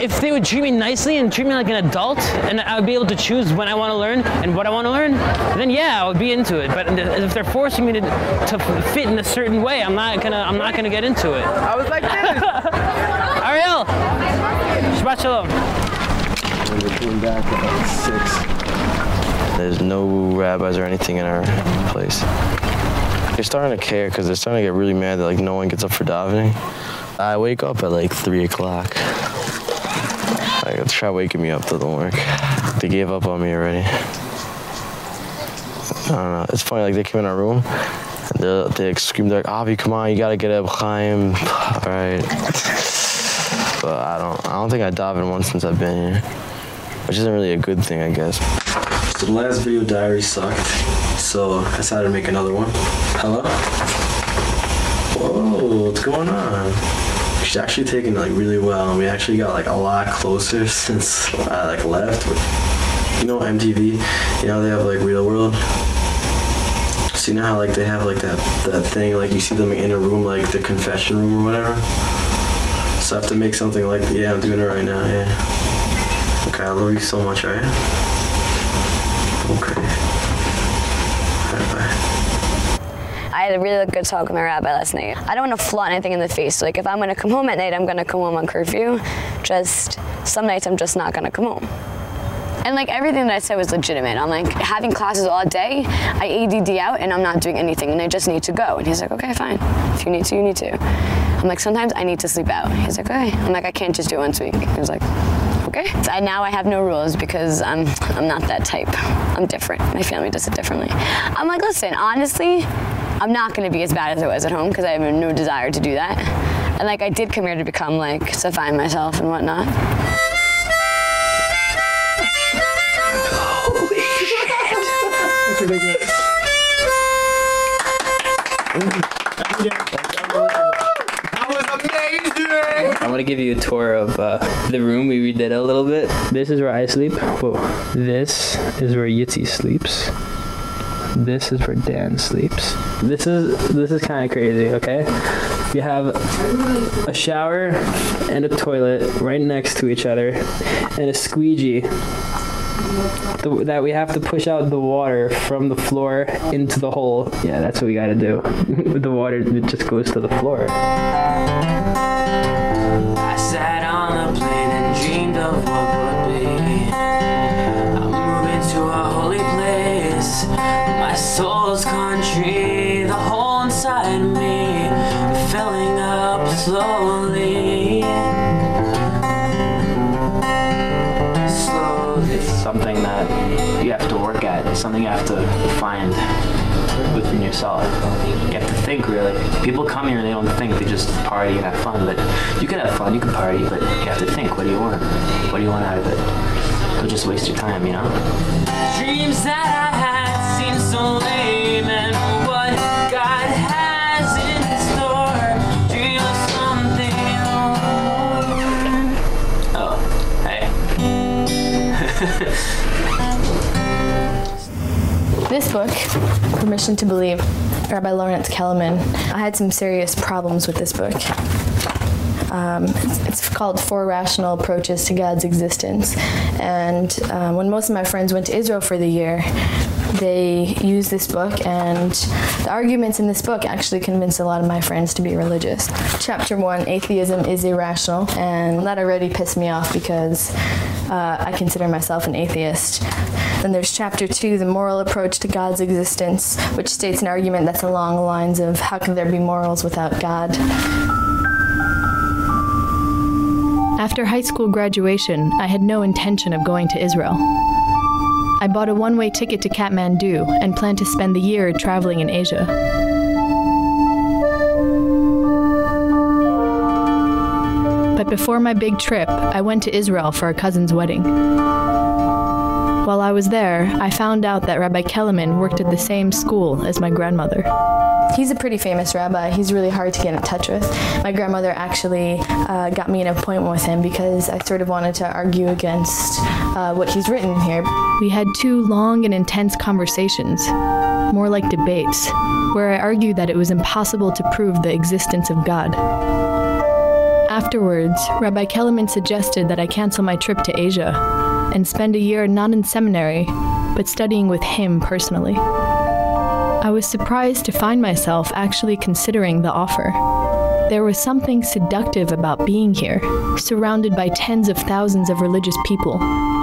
If they would treat me nicely and treat me like an adult, and I would be able to choose when I want to learn and what I want to learn, then yeah, I would be into it. But if they're forcing me to, to fit in a certain way, I'm not gonna I'm not gonna get into it. I was like this. Ariel, Shabbat Shalom. We're coming back at six. There's no rabbis or anything in our place. They're starting to care because they're starting to get really mad that like no one gets up for davening. I wake up at like three o'clock. Like try waking me up doesn't work. They gave up on me already. I don't know. It's funny. Like they came in our room. And they they screamed like, "Avi, come on, you gotta get up, Chaim." All right. But I don't. I don't think I davened once since I've been here, which isn't really a good thing, I guess. The last video diary sucked, so I decided to make another one. Hello. Whoa, what's going on? She's actually taking like really well, and we actually got like a lot closer since I like left. You know MTV? You know they have like Real World. So you know how like they have like that that thing like you see them in a room like the confession room or whatever. So I have to make something like yeah I'm doing it right now yeah. Okay I love you so much alright. Okay. Alright bye. I had a really good talk with my rabbi last night. I don't want to flaunt anything in the face. Like if I'm going to come home at night, I'm going to come home on curfew. Just some nights I'm just not going to come home. And like everything that I said was legitimate. I'm like having classes all day. I ADD out and I'm not doing anything and I just need to go. And he's like, okay, fine. If you need to, you need to. I'm like, sometimes I need to sleep out. He's like, okay. I'm like, I can't just do it once a week. He was like, okay. I, now I have no rules because I'm I'm not that type. I'm different. My family does it differently. I'm like, listen, honestly, I'm not going to be as bad as I was at home because I have no desire to do that. And like I did come here to become like to find myself and whatnot. That's ridiculous. That was amazing! I want to give you a tour of uh, the room. We redid a little bit. This is where I sleep. Whoa. This is where Yitzi sleeps. This is where Dan sleeps. This is this is kind of crazy. Okay, you have a shower and a toilet right next to each other, and a squeegee the, that we have to push out the water from the floor into the hole. Yeah, that's what we got to do. the water it just goes to the floor. I sat on plane and dreamed of what would be. I'm moving to a holy place, my soul's country, the whole inside me, filling up slowly. Slowly. It's something that you have to work at. It's something you have to find within yourself. You have to think really. People come here and they don't think they just party and have fun, but you can have fun, you can party, but you have to think, what do you want? What do you want out of it? Don't just waste your time, you know? Dreams that I had This book, Permission to Believe, Rabbi Lawrence Kelemen, I had some serious problems with this book. Um, it's called Four Rational Approaches to God's Existence. And um, when most of my friends went to Israel for the year, they use this book and the arguments in this book actually convinced a lot of my friends to be religious. Chapter 1, atheism is irrational, and that already pissed me off because uh, I consider myself an atheist. Then there's chapter 2, the moral approach to God's existence, which states an argument that's along the lines of how can there be morals without God? After high school graduation, I had no intention of going to Israel. I bought a one-way ticket to Kathmandu and planned to spend the year traveling in Asia. But before my big trip, I went to Israel for a cousin's wedding. While I was there, I found out that Rabbi Kelemen worked at the same school as my grandmother. He's a pretty famous rabbi. He's really hard to get in touch with. My grandmother actually uh, got me an appointment with him because I sort of wanted to argue against uh, what he's written here. We had two long and intense conversations, more like debates, where I argued that it was impossible to prove the existence of God. Afterwards, Rabbi Kelemen suggested that I cancel my trip to Asia and spend a year not in seminary, but studying with him personally. I was surprised to find myself actually considering the offer. There was something seductive about being here, surrounded by tens of thousands of religious people,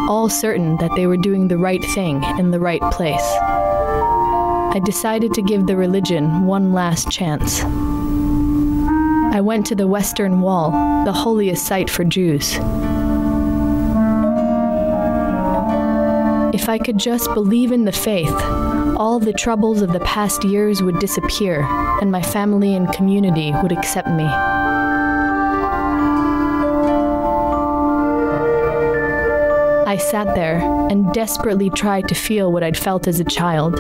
all certain that they were doing the right thing in the right place. I decided to give the religion one last chance. I went to the Western Wall, the holiest site for Jews. If I could just believe in the faith, all the troubles of the past years would disappear and my family and community would accept me. I sat there and desperately tried to feel what I'd felt as a child,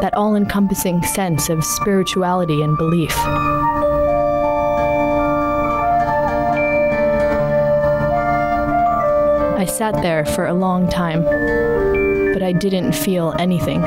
that all-encompassing sense of spirituality and belief. I sat there for a long time, I didn't feel anything.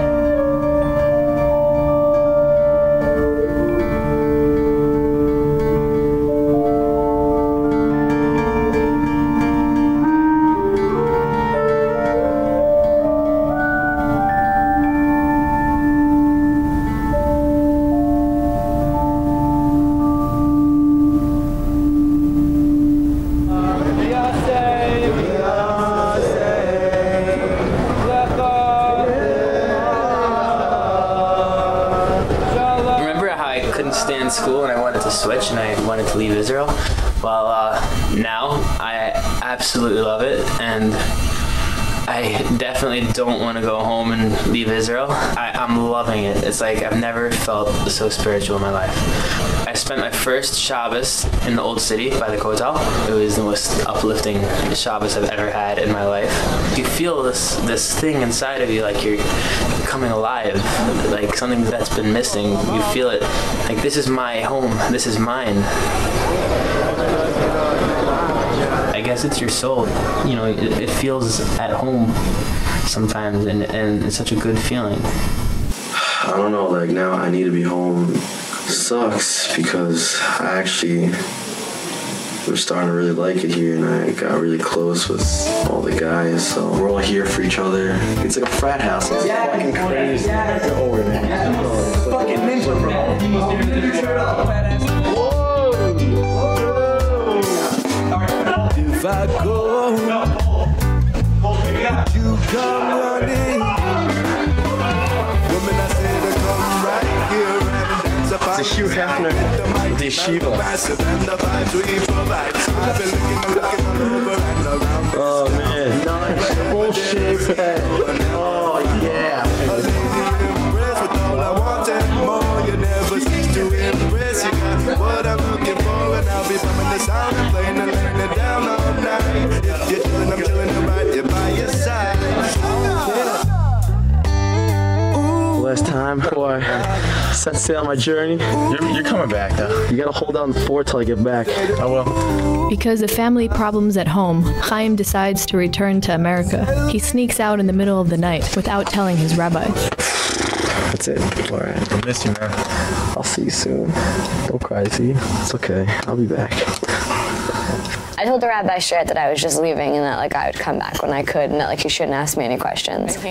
Like I've never felt so spiritual in my life. I spent my first Shabbos in the old city by the Kotel. It was the most uplifting Shabbos I've ever had in my life. You feel this this thing inside of you like you're coming alive, like something that's been missing. You feel it like this is my home, this is mine. I guess it's your soul. You know, it, it feels at home sometimes, and, and it's such a good feeling. I don't know, like now I need to be home. Sucks because I actually was starting to really like it here and I got really close with all the guys, so we're all here for each other. It's like a frat house. It's fucking crazy. Over oh, there. Fucking ninja, If I go, you come To impress. You got what I'm looking for, and I'll be bumming the sound and playing and laying it down all night. If you're chilling, I'm chilling right by your side. Blessed time I set sail on my journey. You're, you're coming back, though. You gotta hold down the fort till I get back. I will. Because of family problems at home, Chaim decides to return to America. He sneaks out in the middle of the night without telling his rabbi. That's it. All right. I miss you, man. I'll see you soon. Don't cry, see? It's okay. I'll be back. I told the rabbi straight that I was just leaving and that like I would come back when I could and that like he shouldn't ask me any questions.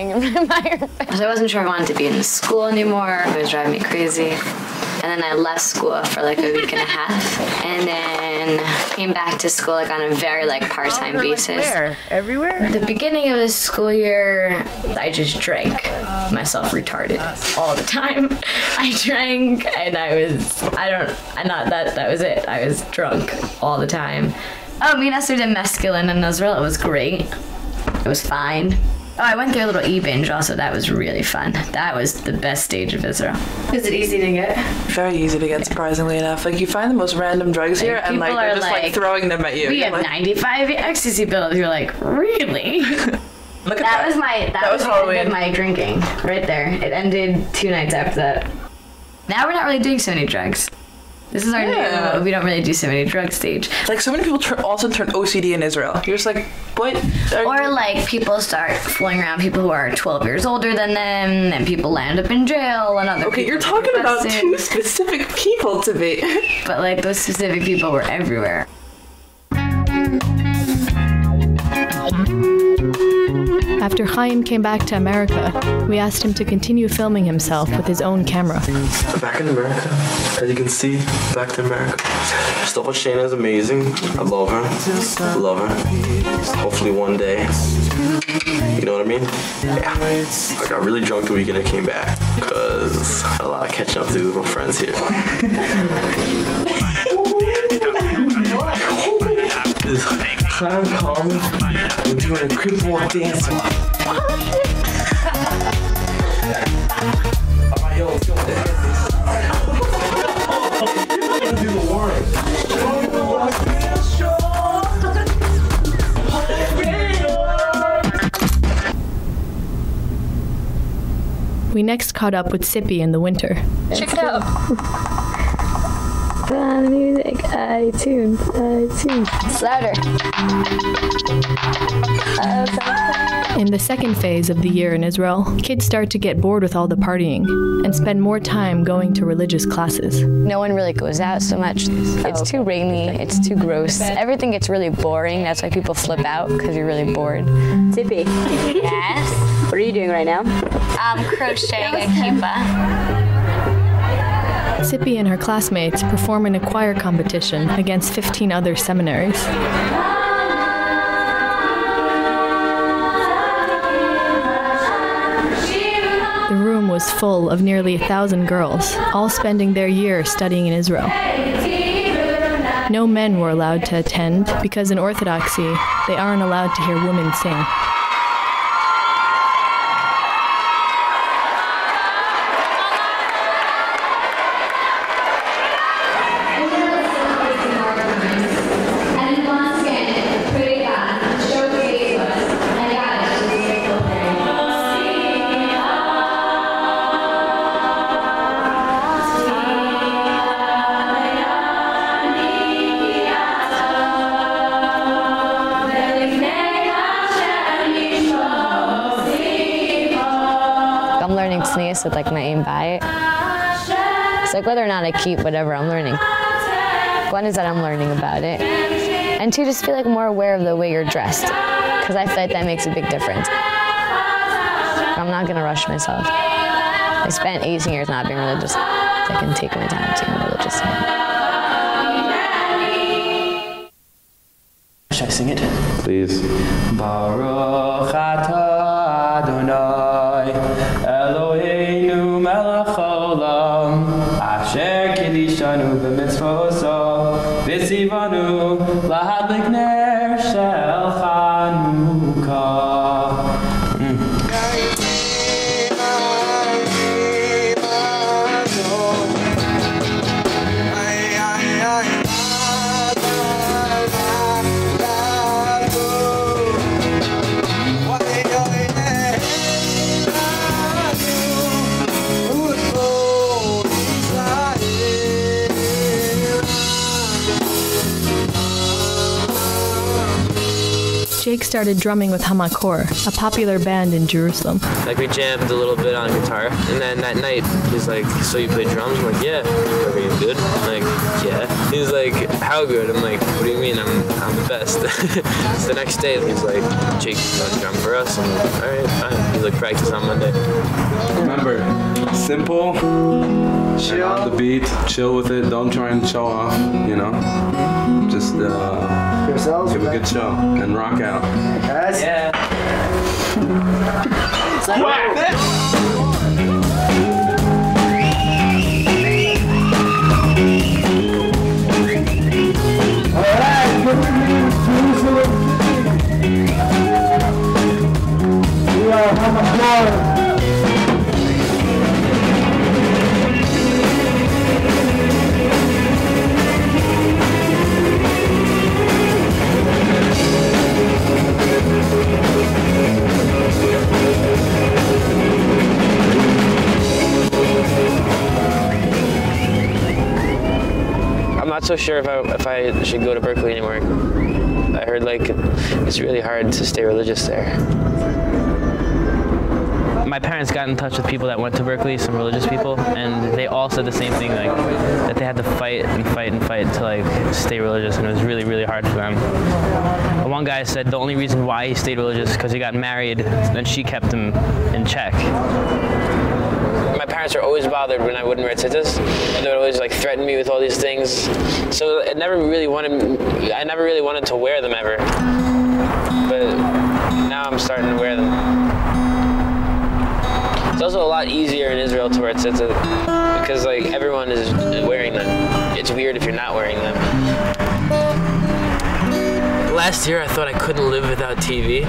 So I wasn't sure if I wanted to be in school anymore. It was driving me crazy. And then I left school for like a week and a half, and then came back to school like on a very like part-time basis. Where? Everywhere? The beginning of the school year, I just drank myself retarded all the time. I drank and I was I don't I not that that was it. I was drunk all the time. Oh, me and Esther did mescaline in Israel. It was great. It was fine. Oh, I went through a little e-binge also. That was really fun. That was the best stage of Israel. Is it easy to get? Very easy to get, surprisingly enough. Like you find the most random drugs here, and like they're just like, like, throwing them at you. We You're have like, 95 ecstasy pills. You're like, really? Look at that, was my that, That was was, the end of my drinking right there. It ended two nights after that. Now we're not really doing so many drugs. This is our uh, Yeah. new. We don't really do so many drug stage. Like so many people also turn OCD in Israel. You're just like, what? Or you-" like people start fooling around people who are 12 years older than them, and people land up in jail, and other. Okay, you're talking about two specific people to me. But like those specific people were everywhere. After Chaim came back to America, we asked him to continue filming himself with his own camera. Back in America, as you can see, back to America. Stuff with Shayna is amazing. I love her. Love her. Hopefully one day. You know what I mean? Yeah. I got really drunk the weekend I came back because I had a lot of catching up to do with my friends here. This Clown Carmen, we're doing a crip walk dance. Alright, yo, let's go with the Do the warning. We next caught up with Sippy in the winter. Check it out. Fun music, iTunes, iTunes. Louder. In the second phase of the year in Israel, kids start to get bored with all the partying and spend more time going to religious classes. No one really goes out so much. It's too rainy, it's too gross. Everything gets really boring. That's why people flip out because you're really bored. Tippy. Yes. What are you doing right now? I'm crocheting a kippah. Sippy and her classmates perform in a choir competition against 15 other seminaries. The room was full of nearly a thousand girls, all spending their year studying in Israel. No men were allowed to attend because in Orthodoxy, they aren't allowed to hear women sing. I keep whatever I'm learning. One is that I'm learning about it. And two, just feel like more aware of the way you're dressed. Because I feel like that makes a big difference. I'm not gonna rush myself. I spent 18 years not being religious. So I can take my time to be religious. Should I sing it? Please. Baruch started drumming with Hamakor, a popular band in Jerusalem. Like we jammed a little bit on guitar, and then that night he's like, "So you play drums?" I'm like, "Yeah." Are you good? I'm like, "Yeah." He's like, "How good?" I'm like, "What do you mean? I'm I'm the best." the next day he's like, "Jake, you want to drum for us?" I'm like, "All right, fine." He's like, "Practice on Monday." Remember, simple, chill on the beat, chill with it. Don't try and show off. You know, just uh, Yourselves, give a good show and rock out. Guys? Yeah. Alright, good evening, Jerusalem. We are Hamakor. I'm not so sure if I if I should go to Berklee anymore. I heard like it's really hard to stay religious there. My parents got in touch with people that went to Berklee, some religious people, and they all said the same thing, like that they had to fight and fight and fight to like stay religious, and it was really, really hard for them. And one guy said the only reason why he stayed religious because he got married, and she kept him in check. My parents were always bothered when I wouldn't wear tzitzis. They would always like threaten me with all these things. So I never really wanted. I never really wanted to wear them ever. But now I'm starting to wear them. It's also a lot easier in Israel to wear tzitzit because like everyone is wearing them. It's weird if you're not wearing them. Last year I thought I couldn't live without TV.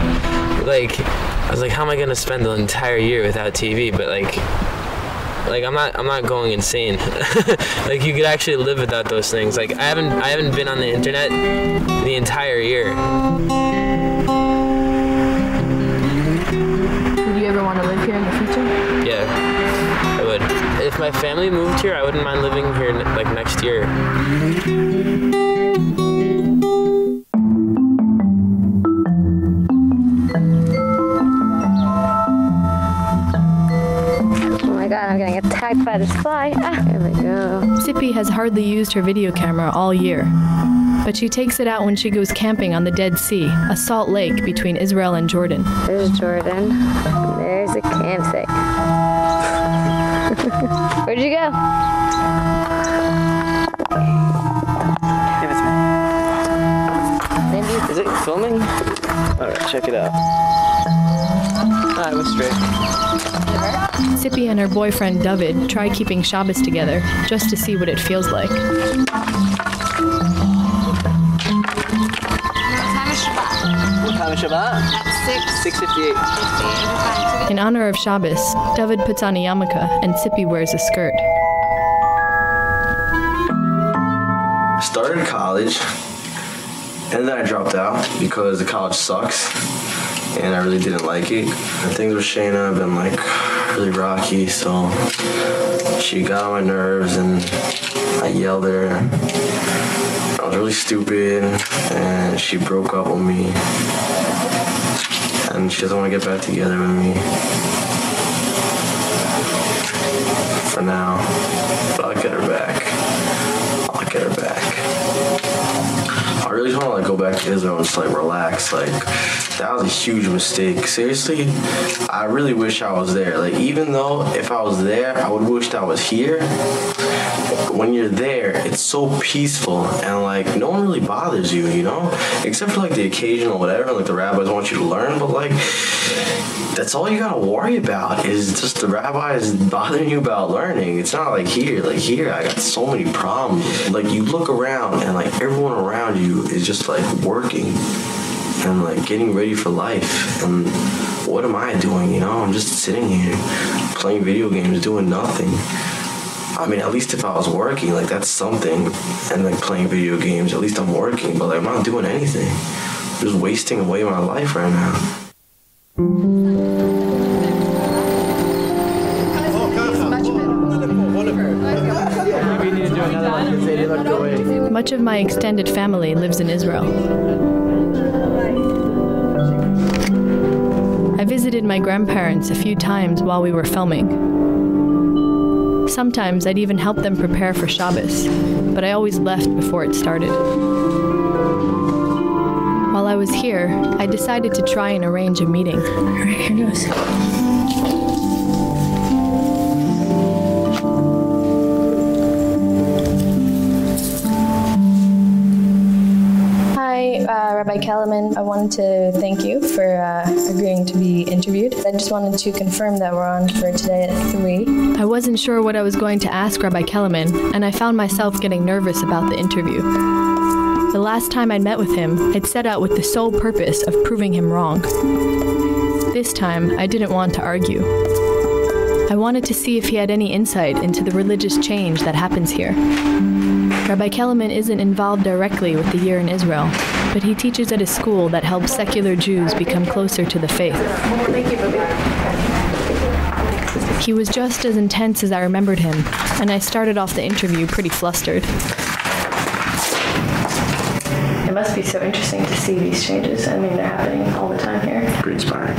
Like I was like, how am I gonna spend the entire year without TV? But like like I'm not I'm not going insane. like you could actually live without those things. Like I haven't I haven't been on the internet the entire year. My family moved here, I wouldn't mind living here like next year. Oh my god, I'm getting attacked by this fly. Ah, there we go. Sippy has hardly used her video camera all year, but she takes it out when she goes camping on the Dead Sea, a salt lake between Israel and Jordan. There's Jordan. There's a campsite. Where'd you go? Is it filming? Alright, check it out. Alright, we're straight. Sippy and her boyfriend David try keeping Shabbos together just to see what it feels like. What time is Shabbat? What time is Shabbat? At 6. 6.58. In honor of Shabbos, David puts on a yarmulke and Sippy wears a skirt. I started college, and then I dropped out because the college sucks, and I really didn't like it. And things with Shayna have been like really rocky, so she got on my nerves, and I yelled at her. I was really stupid, and she broke up with me, and she doesn't want to get back together with me. For now, but I'll get her back. I'll get her back. I really want to like go back to Israel and just like relax. Like that was a huge mistake. Seriously, I really wish I was there. Like even though if I was there, I would wish I was here. When you're there, it's so peaceful and like no one really bothers you, you know, except for like the occasional whatever. Like the rabbis want you to learn, but like that's all you gotta worry about is just the rabbi is bothering you about learning. It's not like here. Like here, I got so many problems. Like you look around and like everyone around you is just like working and like getting ready for life. And what am I doing? You know, I'm just sitting here playing video games, doing nothing. I mean, at least if I was working, like that's something, and like playing video games, at least I'm working. But like I'm not doing anything. I'm just wasting away my life right now. Much of my extended family lives in Israel. I visited my grandparents a few times while we were filming. Sometimes I'd even help them prepare for Shabbos, but I always left before it started. While I was here, I decided to try and arrange a meeting. All right, here goes. Hi, uh, Rabbi Kelemen. I wanted to thank you for uh, agreeing to be interviewed. I just wanted to confirm that we're on for today at 3. I wasn't sure what I was going to ask Rabbi Kelemen, and I found myself getting nervous about the interview. The last time I'd met with him, I'd set out with the sole purpose of proving him wrong. This time, I didn't want to argue. I wanted to see if he had any insight into the religious change that happens here. Rabbi Kelemen isn't involved directly with the year in Israel, but he teaches at a school that helps secular Jews become closer to the faith. He was just as intense as I remembered him, and I started off the interview pretty flustered. It must be so interesting to see these changes. I mean, they're happening all the time here. Pretty inspiring.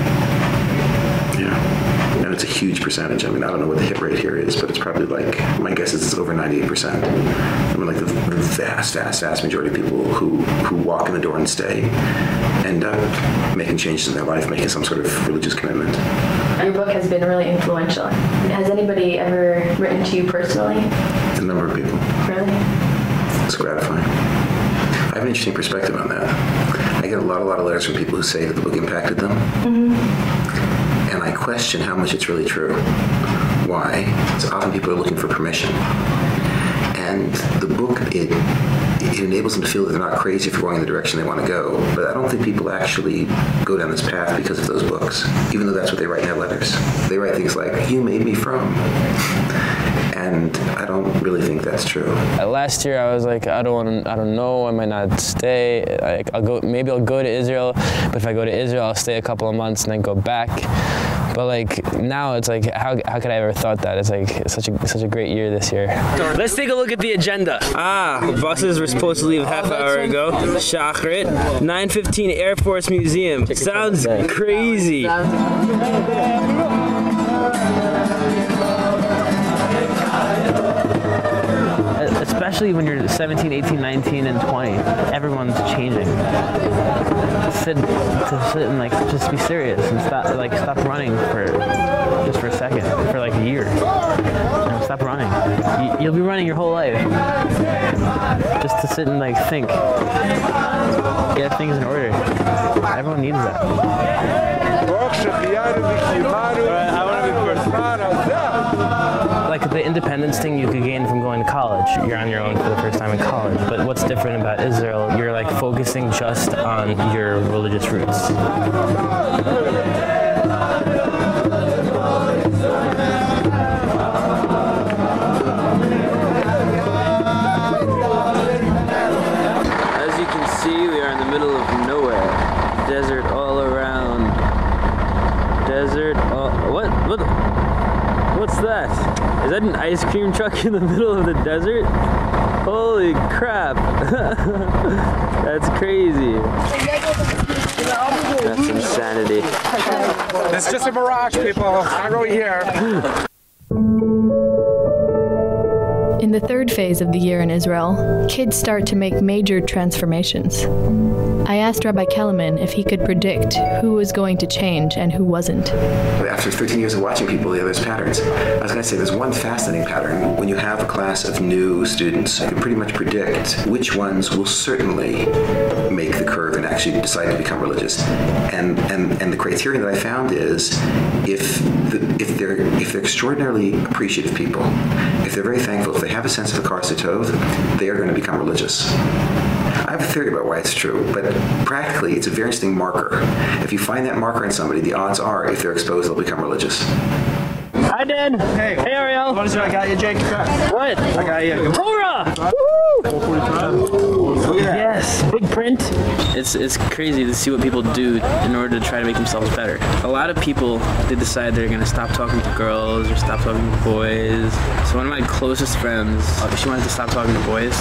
Yeah. And it's a huge percentage. I mean, I don't know what the hit rate here is, but it's probably like, my guess is it's over 98%. I mean, like the, the vast, vast, vast majority of people who, who walk in the door and stay end up making changes in their life, making some sort of religious commitment. Your book has been really influential. Has anybody ever written to you personally? A number of people. Really? It's gratifying. I have an interesting perspective on that. I get a lot, a lot of letters from people who say that the book impacted them. Mm-hmm. And I question how much it's really true. Why? Because often people are looking for permission. And the book, it, it enables them to feel that they're not crazy for going in the direction they want to go. But I don't think people actually go down this path because of those books, even though that's what they write in their letters. They write things like, you made me from. And I don't really think that's true. Uh, Last year I was like, I don't want to, I don't know, I might not stay. Like, I'll go, maybe I'll go to Israel, but if I go to Israel, I'll stay a couple of months and then go back. But like now it's like, how, how could I ever thought that? It's like such a, such a great year this year. Let's take a look at the agenda. Ah, buses were supposed to leave half an hour ago. Shachrit, 915 Air Force Museum. Sounds crazy. Especially when you're 17, 18, 19, and 20. Everyone's changing. Sit, to sit and like just be serious and stop like stop running for just for a second, for like a year. Stop running. You, you'll be running your whole life. Just to sit and like think. Get things in order. Everyone needs that. Like the independence thing you could gain from going to college. You're on your own for the first time in college. But what's different about Israel, you're like focusing just on your religious roots. As you can see, we are in the middle of nowhere. Desert all around. Desert all what what what's that? Is that an ice cream truck in the middle of the desert? Holy crap. That's crazy. That's insanity. It's just a mirage, people. Not really here. In the third phase of the year in Israel, kids start to make major transformations. I asked Rabbi Kelemen if he could predict who was going to change and who wasn't. After 13 years of watching people, there's patterns. I was going to say there's one fascinating pattern. When you have a class of new students, you can pretty much predict which ones will certainly make the curve and actually decide to become religious. And and and the criterion that I found is if the, if they're if they're extraordinarily appreciative people, if they're very thankful, if they have a sense of the Tov, they are going to become religious. I have a theory about why it's true, but practically it's a very interesting marker. If you find that marker in somebody, the odds are if they're exposed, they'll become religious. Hi, Dan. Hey. Hey, Ariel. What is it? I got you, Jake. What? I got you. Torah! Look at that. Yes, big print. It's it's crazy to see what people do in order to try to make themselves better. A lot of people they decide they're gonna stop talking to girls or stop talking to boys. So one of my closest friends, uh, she wanted to stop talking to boys.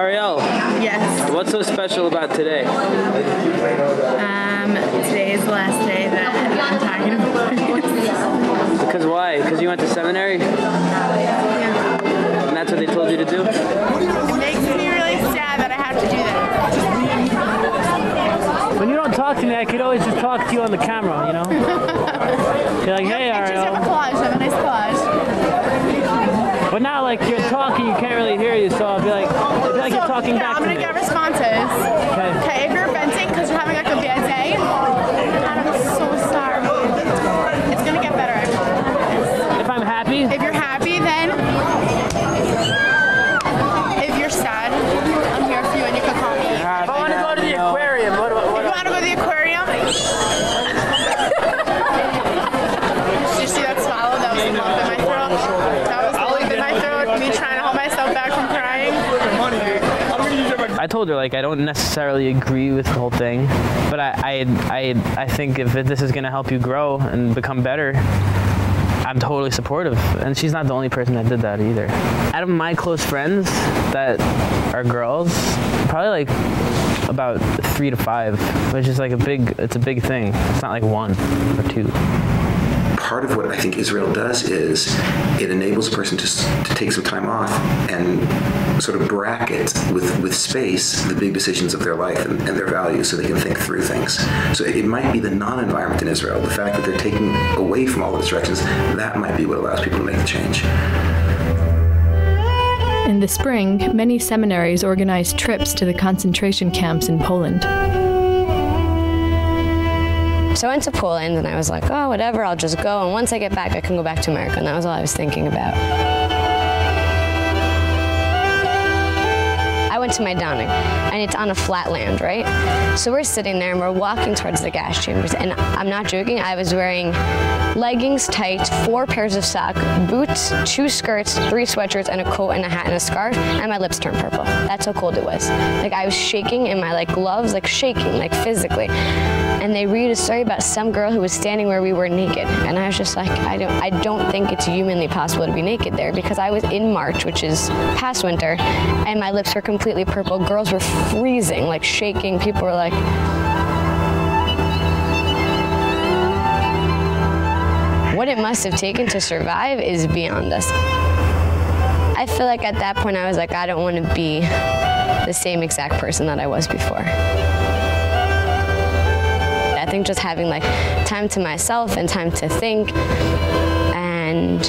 Ariel. Yes. What's What's so special about today? Um, today is the last day that I'm talking about. Because why? Because you went to seminary? And that's what they told you to do? It makes me really sad that I have to do that. When you don't talk to me, I could always just talk to you on the camera, you know? You're like, hey, Pictures of a Ariel. collage. I have a nice collage. But now, like, you're talking, you can't really hear you, so I'll be like, I feel like you're So, talking here, back I'm to gonna me. get responses. Okay. Okay, told her like I don't necessarily agree with the whole thing, but I I I, I think if this is gonna help you grow and become better, I'm totally supportive. And she's not the only person that did that either. Out of my close friends that are girls, probably like about three to five, which is like a big it's a big thing. It's not like one or two. Part of what I think Israel does is it enables a person to, to take some time off and sort of bracket with, with space the big decisions of their life and, and their values so they can think through things. So it might be the non-environment in Israel, the fact that they're taking away from all the distractions, that might be what allows people to make the change. In the spring, many seminaries organized trips to the concentration camps in Poland. So I went to Poland and I was like, oh, whatever, I'll just go. And once I get back, I can go back to America. And that was all I was thinking about. I went to Majdanek and it's on a flat land, right? So we're sitting there and we're walking towards the gas chambers. And I'm not joking, I was wearing leggings, tights, four pairs of socks, boots, two skirts, three sweatshirts, and a coat and a hat and a scarf, and my lips turned purple. That's how cold it was. Like I was shaking in my like gloves, like shaking, like physically. And they read a story about some girl who was standing where we were naked, and I was just like, I don't, I don't think it's humanly possible to be naked there because I was in March, which is past winter, and my lips were completely purple. Girls were freezing, like shaking. People were like, what it must have taken to survive is beyond us. I feel like at that point I was like, I don't want to be the same exact person that I was before. I think just having like time to myself and time to think and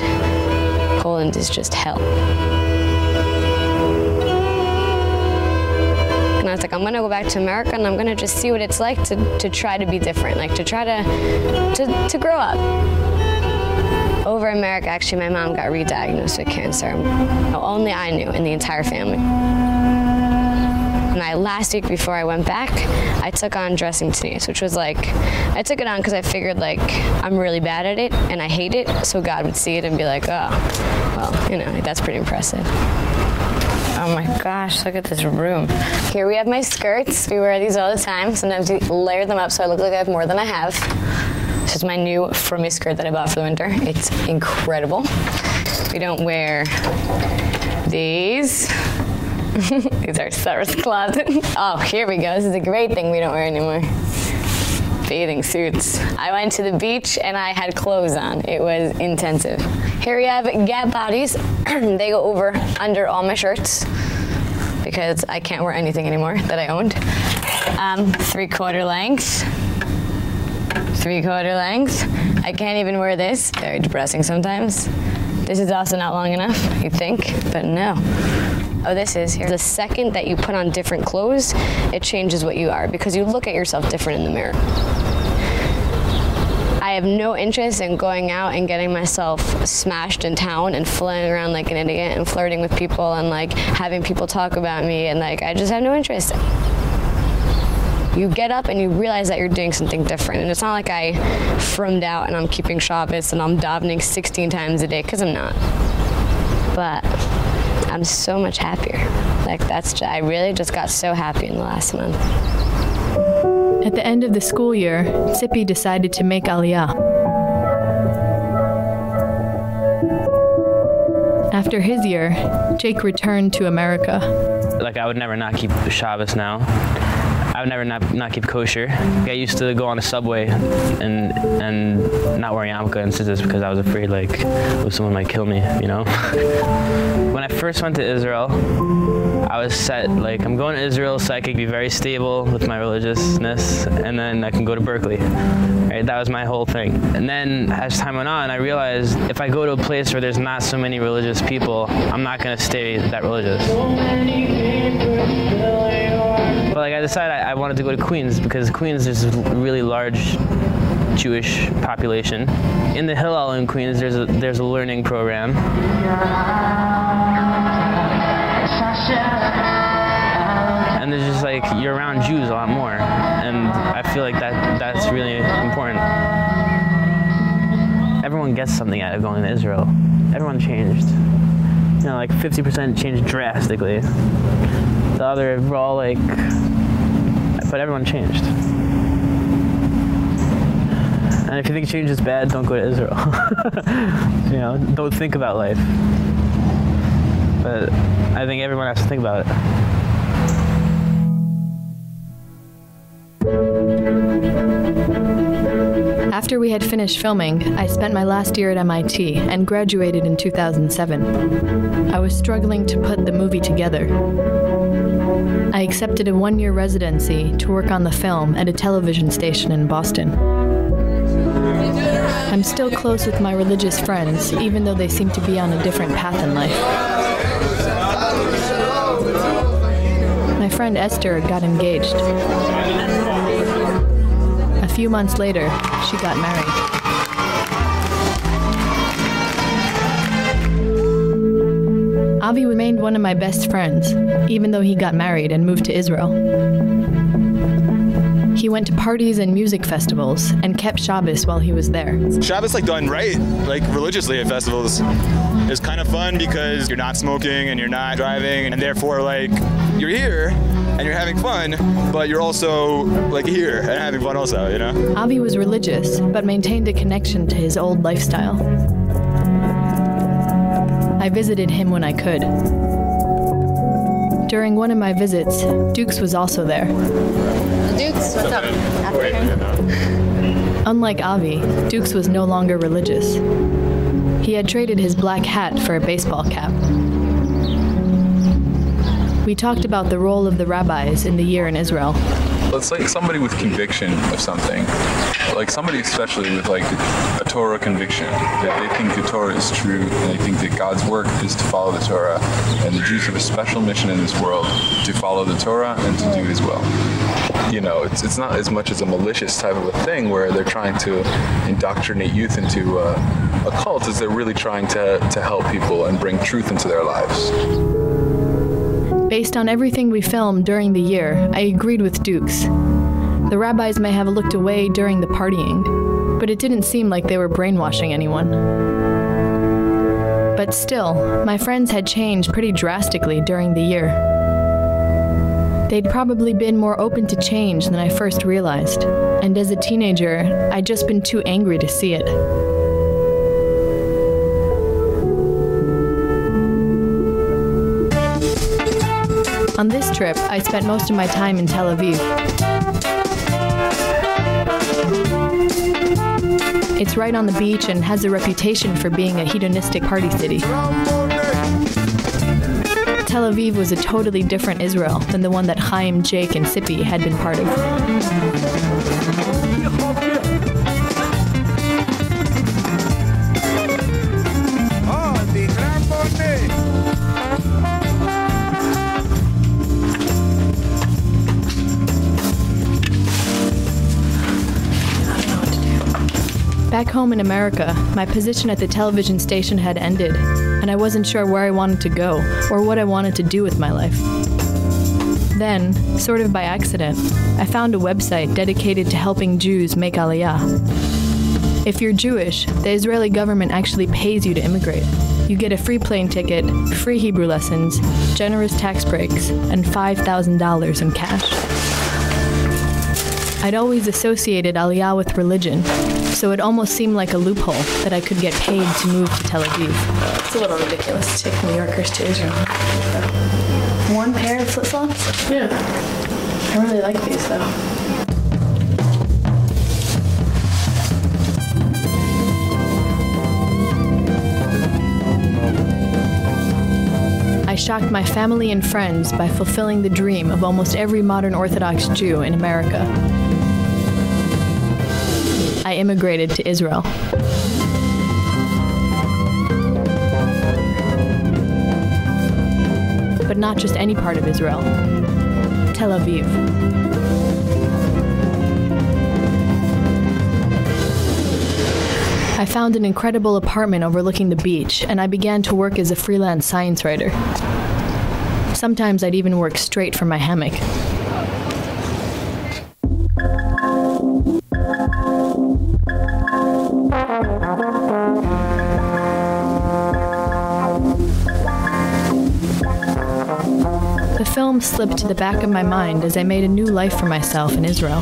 Poland is just hell. And I was like, I'm gonna go back to America and I'm gonna just see what it's like to, to try to be different, like to try to, to, to grow up. Over in America, actually, my mom got re-diagnosed with cancer. Only I knew in the entire family. And I, last week before I went back, I took on dressing tznius, which was like, I took it on because I figured like I'm really bad at it and I hate it, so God would see it and be like, oh, well, you know, that's pretty impressive. Oh my gosh, look at this room. Here we have my skirts. We wear these all the time. Sometimes we layer them up so I look like I have more than I have. This is my new from me skirt that I bought for the winter. It's incredible. We don't wear these. these are Sarah's closet. Oh, here we go. This is a great thing we don't wear anymore. Bathing suits. I went to the beach and I had clothes on. It was intensive. Here we have Gap bodies. they go over under all my shirts because I can't wear anything anymore that I owned. Um, three quarter length three quarter length. I can't even wear this. Very depressing sometimes. This is also not long enough, you think, but no. Oh, this is here. The second that you put on different clothes, it changes what you are because you look at yourself different in the mirror. I have no interest in going out and getting myself smashed in town and flailing around like an idiot and flirting with people and like having people talk about me and like I just have no interest you get up and you realize that you're doing something different. And it's not like I frummed out and I'm keeping Shabbos and I'm davening 16 times a day, because I'm not. But I'm so much happier. Like that's, just, I really just got so happy in the last month. At the end of the school year, Sippy decided to make Aliyah. After his year, Jake returned to America. Like I would never not keep Shabbos now. I would never not, not keep kosher. I used to go on a subway and and not wear yarmulke and scissors because I was afraid like oh, someone might kill me, you know. when I first went to Israel, I was set like I'm going to Israel so I could be very stable with my religiousness and then I can go to Berklee. Right? That was my whole thing. And then as time went on, I realized if I go to a place where there's not so many religious people, I'm not going to stay that religious. But like I decided I, I wanted to go to Queens because Queens is a really large Jewish population. In the Hillel in Queens, there's a there's a learning program. And there's just like you're around Jews a lot more, and I feel like that that's really important. Everyone gets something out of going to Israel. Everyone changed. You know, like 50% changed drastically. The other were all like, but everyone changed. And if you think change is bad, don't go to Israel. you know, don't think about life. But I think everyone has to think about it. After we had finished filming, I spent my last year at MIT and graduated in 2007. I was struggling to put the movie together. I accepted a one year residency to work on the film at a television station in Boston. I'm still close with my religious friends, even though they seem to be on a different path in life. My friend Esther got engaged. A few months later, she got married. Avi remained one of my best friends, even though he got married and moved to Israel. He went to parties and music festivals and kept Shabbos while he was there. Shabbos, like done right, like religiously at festivals, is kind of fun because you're not smoking and you're not driving, and therefore, like, you're here and you're having fun, but you're also like here and having fun also, you know? Avi was religious, but maintained a connection to his old lifestyle. I visited him when I could. During one of my visits, Dukes was also there. Dukes, what's up? Unlike Avi, Dukes was no longer religious. He had traded his black hat for a baseball cap. We talked about the role of the rabbis in the year in Israel. It's like somebody with conviction of something. Like somebody especially with like a Torah conviction. That they think the Torah is true and they think that God's work is to follow the Torah. And the Jews have a special mission in this world to follow the Torah and to do his will. You know, it's it's not as much as a malicious type of a thing where they're trying to indoctrinate youth into uh, a cult as they're really trying to to help people and bring truth into their lives. Based on everything we filmed during the year, I agreed with Dukes. The rabbis may have looked away during the partying, but it didn't seem like they were brainwashing anyone. But still, my friends had changed pretty drastically during the year. They'd probably been more open to change than I first realized, and as a teenager, I'd just been too angry to see it. On this trip, I spent most of my time in Tel Aviv. It's right on the beach and has a reputation for being a hedonistic party city. Tel Aviv was a totally different Israel than the one that Chaim, Jake, and Sippy had been part of. Back home in America, my position at the television station had ended, and I wasn't sure where I wanted to go or what I wanted to do with my life. Then, sort of by accident, I found a website dedicated to helping Jews make Aliyah. If you're Jewish, the Israeli government actually pays you to immigrate. You get a free plane ticket, free Hebrew lessons, generous tax breaks, and $5,000 in cash. I'd always associated Aliyah with religion, so it almost seemed like a loophole that I could get paid to move to Tel Aviv. It's a little ridiculous to take New Yorkers to Israel. One pair of flip flops? Yeah. I really like these though. I shocked my family and friends by fulfilling the dream of almost every modern Orthodox Jew in America. I immigrated to Israel. But not just any part of Israel. Tel Aviv. I found an incredible apartment overlooking the beach, and I began to work as a freelance science writer. Sometimes I'd even work straight from my hammock. Film slipped to the back of my mind as I made a new life for myself in Israel.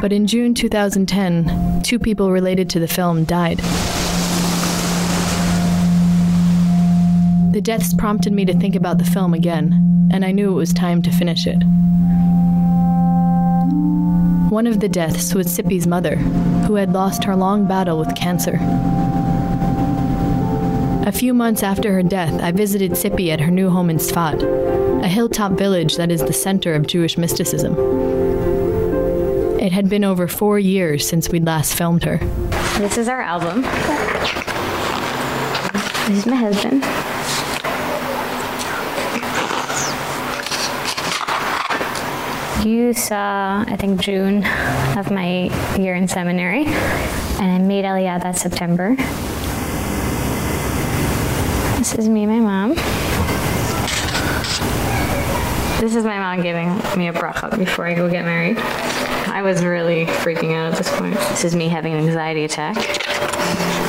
But in June 2010, two people related to the film died. The deaths prompted me to think about the film again, and I knew it was time to finish it. One of the deaths was Sippy's mother, who had lost her long battle with cancer. A few months after her death, I visited Sippy at her new home in Sfat, a hilltop village that is the center of Jewish mysticism. It had been over four years since we'd last filmed her. This is our album. This is my husband. You saw, I think, June of my year in seminary, and I made Aliyah that September. This is me and my mom. This is my mom giving me a bracha before I go get married. I was really freaking out at this point. This is me having an anxiety attack.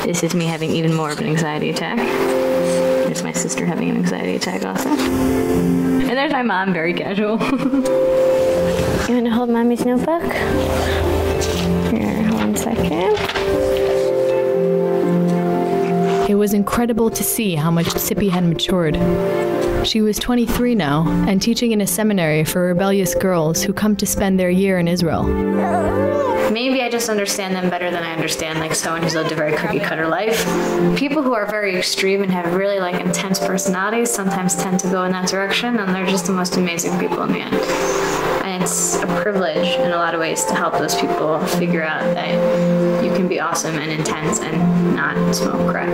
This is me having even more of an anxiety attack. There's my sister having an anxiety attack also. And there's my mom, very casual. you want to hold mommy's notebook? Here, one second. It was incredible to see how much Sippy had matured. She was 23 now and teaching in a seminary for rebellious girls who come to spend their year in Israel. Maybe I just understand them better than I understand like someone who's lived a very cookie cutter life. People who are very extreme and have really like intense personalities sometimes tend to go in that direction and they're just the most amazing people in the end. And it's a privilege in a lot of ways to help those people figure out that you can be awesome and intense and not smoke crack.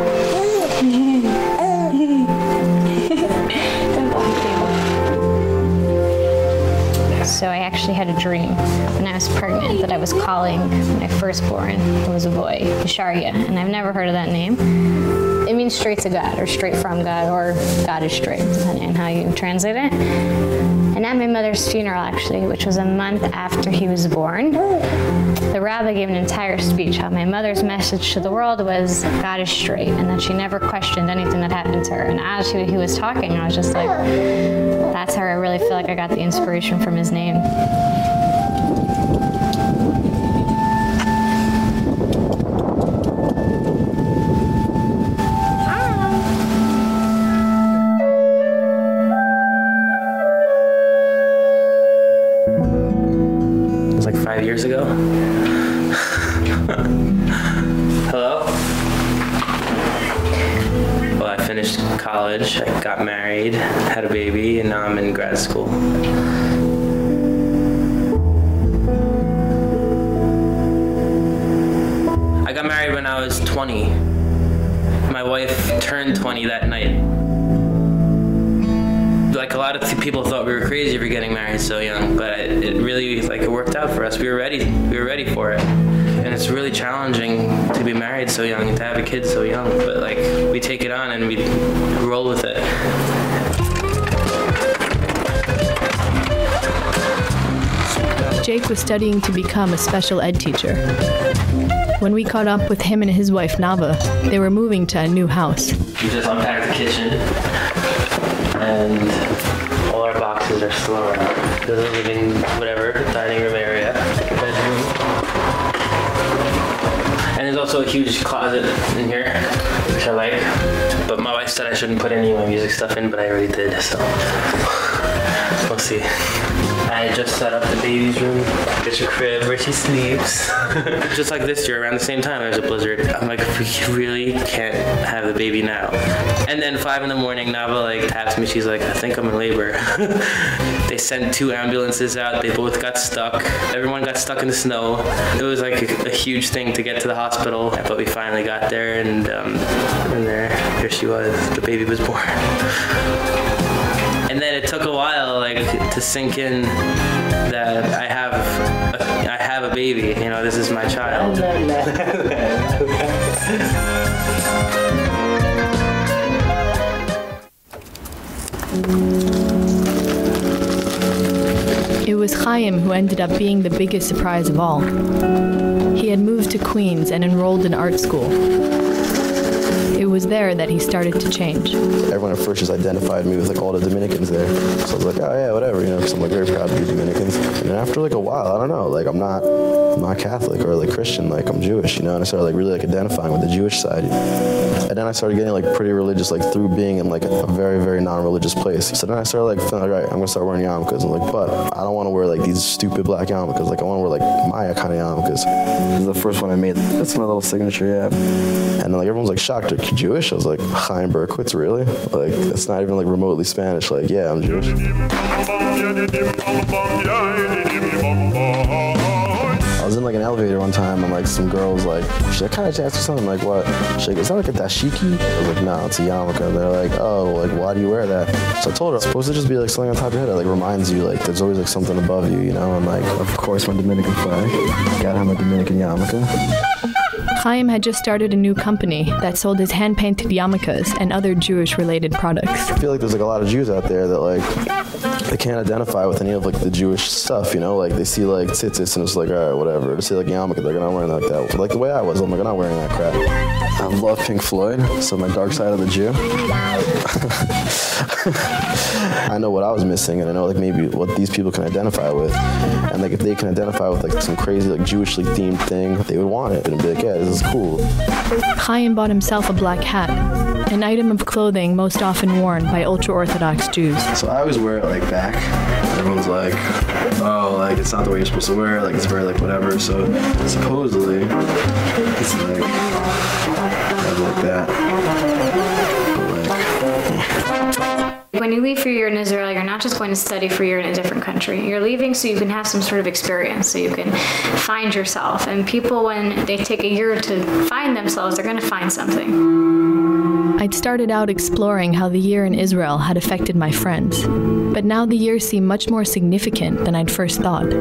So I actually had a dream when I was pregnant that I was calling my firstborn, who was a boy, Sharya, and I've never heard of that name. It means straight to God or straight from God or God is straight, depending on how you translate it. And at my mother's funeral actually, which was a month after he was born, the rabbi gave an entire speech how my mother's message to the world was God is straight and that she never questioned anything that happened to her. And as he, he was talking, I was just like that's how I really feel like I got the inspiration from his name. Was studying to become a special ed teacher. When we caught up with him and his wife Nava, they were moving to a new house. We just unpacked the kitchen and all our boxes are still around. There's a living, whatever, dining room area, bedroom. And there's also a huge closet in here, which I like. But my wife said I shouldn't put any of my music stuff in, but I already did, so we'll see. I just set up the baby's room. Get your crib where she sleeps. just like this year, around the same time, there's a blizzard. I'm like, we really can't have the baby now. And then five in the morning, Nava like taps me. She's like, I think I'm in labor. they sent two ambulances out. They both got stuck. Everyone got stuck in the snow. It was like a, a huge thing to get to the hospital, but we finally got there, and um, and there, here she was. The baby was born. And then it took a while, like, to sink in that I have, a, I have a baby. You know, this is my child. It was Chaim who ended up being the biggest surprise of all. He had moved to Queens and enrolled in art school. It was there that he started to change. Everyone at first just identified me with like all the Dominicans there. So I was like, oh yeah, whatever, you know, because I'm like very proud to be Dominicans. And then after like a while, I don't know, like I'm not, I'm not Catholic or like Christian, like I'm Jewish, you know, and I started like really like identifying with the Jewish side. And then I started getting like pretty religious, like through being in like a very, very non-religious place. So then I started like feeling like, all right, I'm gonna start wearing yarmulkes. I'm like, but I don't want to wear like these stupid black yarmulkes. Like I want to wear like Maya kind of yarmulkes. This is the first one I made. That's my little signature, yeah. And then like everyone's like shocked. Are you Jewish? I was like, Chaim Berkowitz, really? Like it's not even like remotely Spanish. Like yeah, I'm Jewish. I was in like an elevator one time and like some girls like, should I kind of ask you something? Like, what? She's like, is that like a dashiki? I was like, no, it's a yarmulke. And they're like, oh, like why do you wear that? So I told her, it's supposed to just be like something on top of your head that like reminds you like there's always like something above you, you know? And like, of course, my Dominican flag. Gotta have my Dominican yarmulke. Chaim had just started a new company that sold his hand-painted yarmulkes and other Jewish-related products. I feel like there's like a lot of Jews out there that like they can't identify with any of like the Jewish stuff, you know? Like they see like tzitzis and it's like, all right, whatever. They see like yarmulke, they're not wearing like that. Like the way I was, I'm like, I'm not wearing that crap. I love Pink Floyd, so my dark side of the Jew. I know what I was missing, and I know like maybe what these people can identify with, and like if they can identify with like some crazy like Jewishly themed thing, they would want it and be like, yeah, this is cool. Chaim bought himself a black hat, an item of clothing most often worn by ultra-Orthodox Jews. So I always wear it like back. Everyone's like, oh, like it's not the way you're supposed to wear it. Like it's very like whatever. So supposedly it's like like that. When you leave for a year in Israel, you're not just going to study for a year in a different country. You're leaving so you can have some sort of experience, so you can find yourself. And people, when they take a year to find themselves, they're going to find something. I'd started out exploring how the year in Israel had affected my friends, but now the year seemed much more significant than I'd first thought.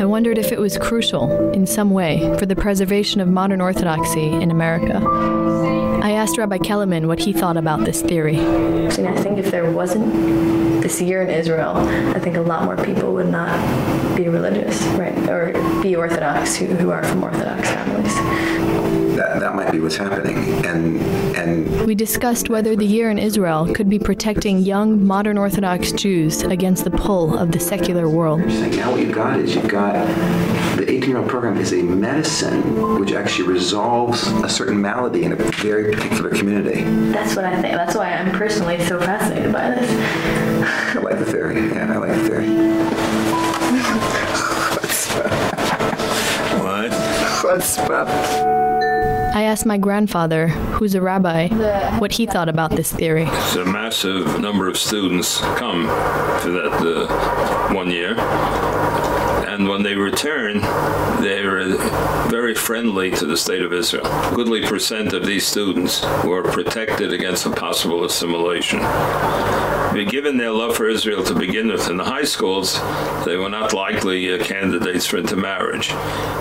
I wondered if it was crucial, in some way, for the preservation of modern orthodoxy in America. I asked Rabbi Kelemen what he thought about this theory. I think if there wasn't this year in Israel, I think a lot more people would not be religious, right? Or be Orthodox who, who are from Orthodox families. That, that might be what's happening. And and We discussed whether the year in Israel could be protecting young modern Orthodox Jews against the pull of the secular world. now what you've got is you've got the 18-year-old program is a medicine which actually resolves a certain malady in a very particular community. That's what I think. That's why I'm personally so fascinated by this. I like the theory. Yeah, I like the theory. What? What's up? I asked my grandfather, who's a rabbi, what he thought about this theory. So a massive number of students come for that uh, one year. And when they return, they're uh, very friendly to the state of Israel. A goodly percent of these students were protected against a possible assimilation. Given their love for Israel to begin with in the high schools, they were not likely uh, candidates for intermarriage.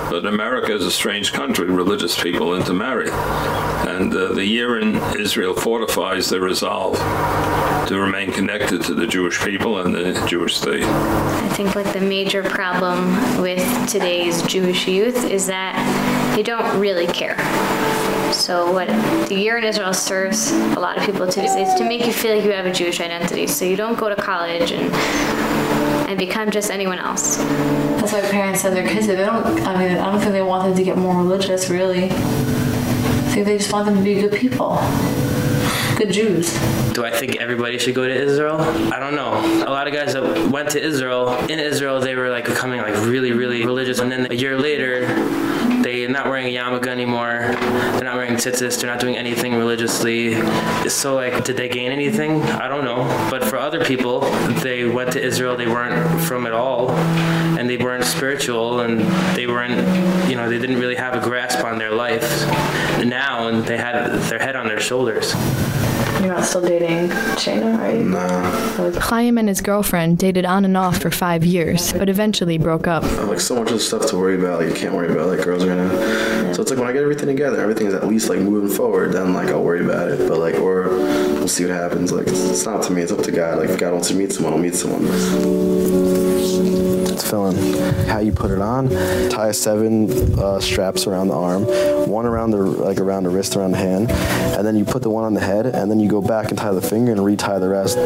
But America is a strange country. Religious people intermarry. And uh, the year in Israel fortifies their resolve to remain connected to the Jewish people and the Jewish state. I think like the major problem with today's Jewish youth is that they don't really care. So what the year in Israel serves a lot of people to do is to make you feel like you have a Jewish identity. So you don't go to college and and become just anyone else. That's why parents send their kids. They don't. I mean, I don't think they want them to get more religious. Really, I think they just want them to be good people, good Jews. Do I think everybody should go to Israel? I don't know. A lot of guys that went to Israel, in Israel, they were like becoming like really, really religious, and then a year later, they're not wearing a yarmulke anymore. They're not wearing tzitzis. They're not doing anything religiously. So like, did they gain anything? I don't know. But for other people, they went to Israel. They weren't from at all, and they weren't spiritual, and they weren't, you know, they didn't really have a grasp on their life now, and they had their head on their shoulders. You're not still dating Shayna, are you? Nah. Chaim and his girlfriend dated on and off for five years, but eventually broke up. I have, like so much of stuff to worry about. Like you can't worry about like girls right now. So it's like when I get everything together, everything's at least like moving forward. Then like I'll worry about it. But like or we'll see what happens. Like it's, it's not up to me. It's up to God. Like if God wants to meet someone, I'll meet someone. Tefillin. How you put it on? Tie seven uh, straps around the arm, one around the like around the wrist, around the hand, and then you put the one on the head, and then you go back and tie the finger and retie the rest.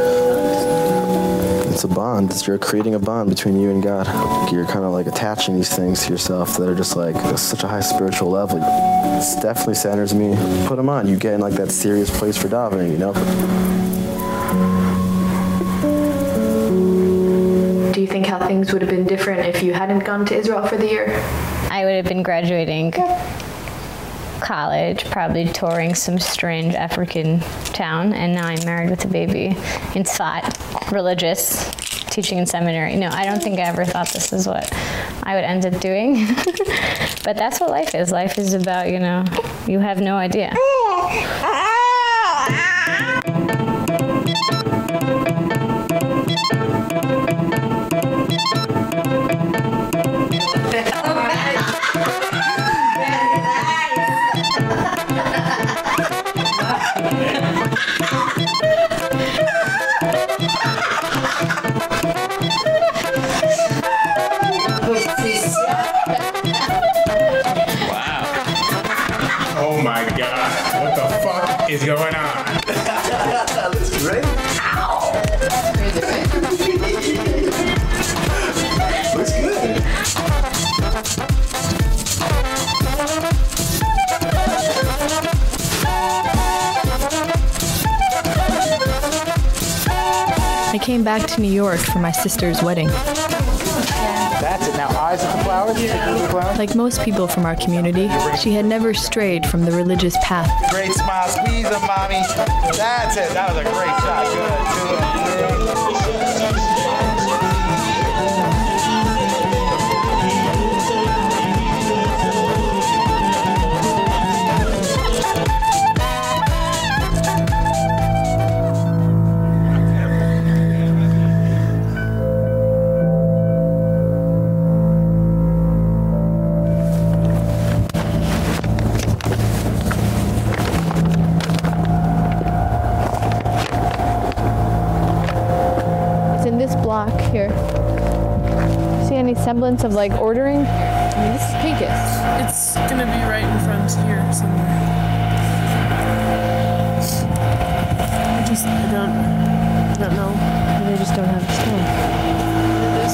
It's a bond. It's, you're creating a bond between you and God. You're kind of like attaching these things to yourself that are just like such a high spiritual level. It's definitely centers me. Put them on. You get in like that serious place for davening, you know. Think how things would have been different if you hadn't gone to Israel for the year? I would have been graduating college, probably touring some strange African town, and now I'm married with a baby in Tzfat, religious, teaching in seminary. No, I don't think I ever thought this is what I would end up doing. but that's what life is. Life is about, you know, you have no idea. going on? Great. Looks good. I came back to New York for my sister's wedding. That's it. Now eyes at the flowers. Take a look at the flowers. Like most people from our community, she had never strayed from the religious path. Great smile. Squeeze them, mommy. That's it. That was a great shot. Good. Semblance of like ordering? I mean, this is Pincus. It's gonna be right in front here somewhere. I just, I don't, I don't know. They just don't have stone. This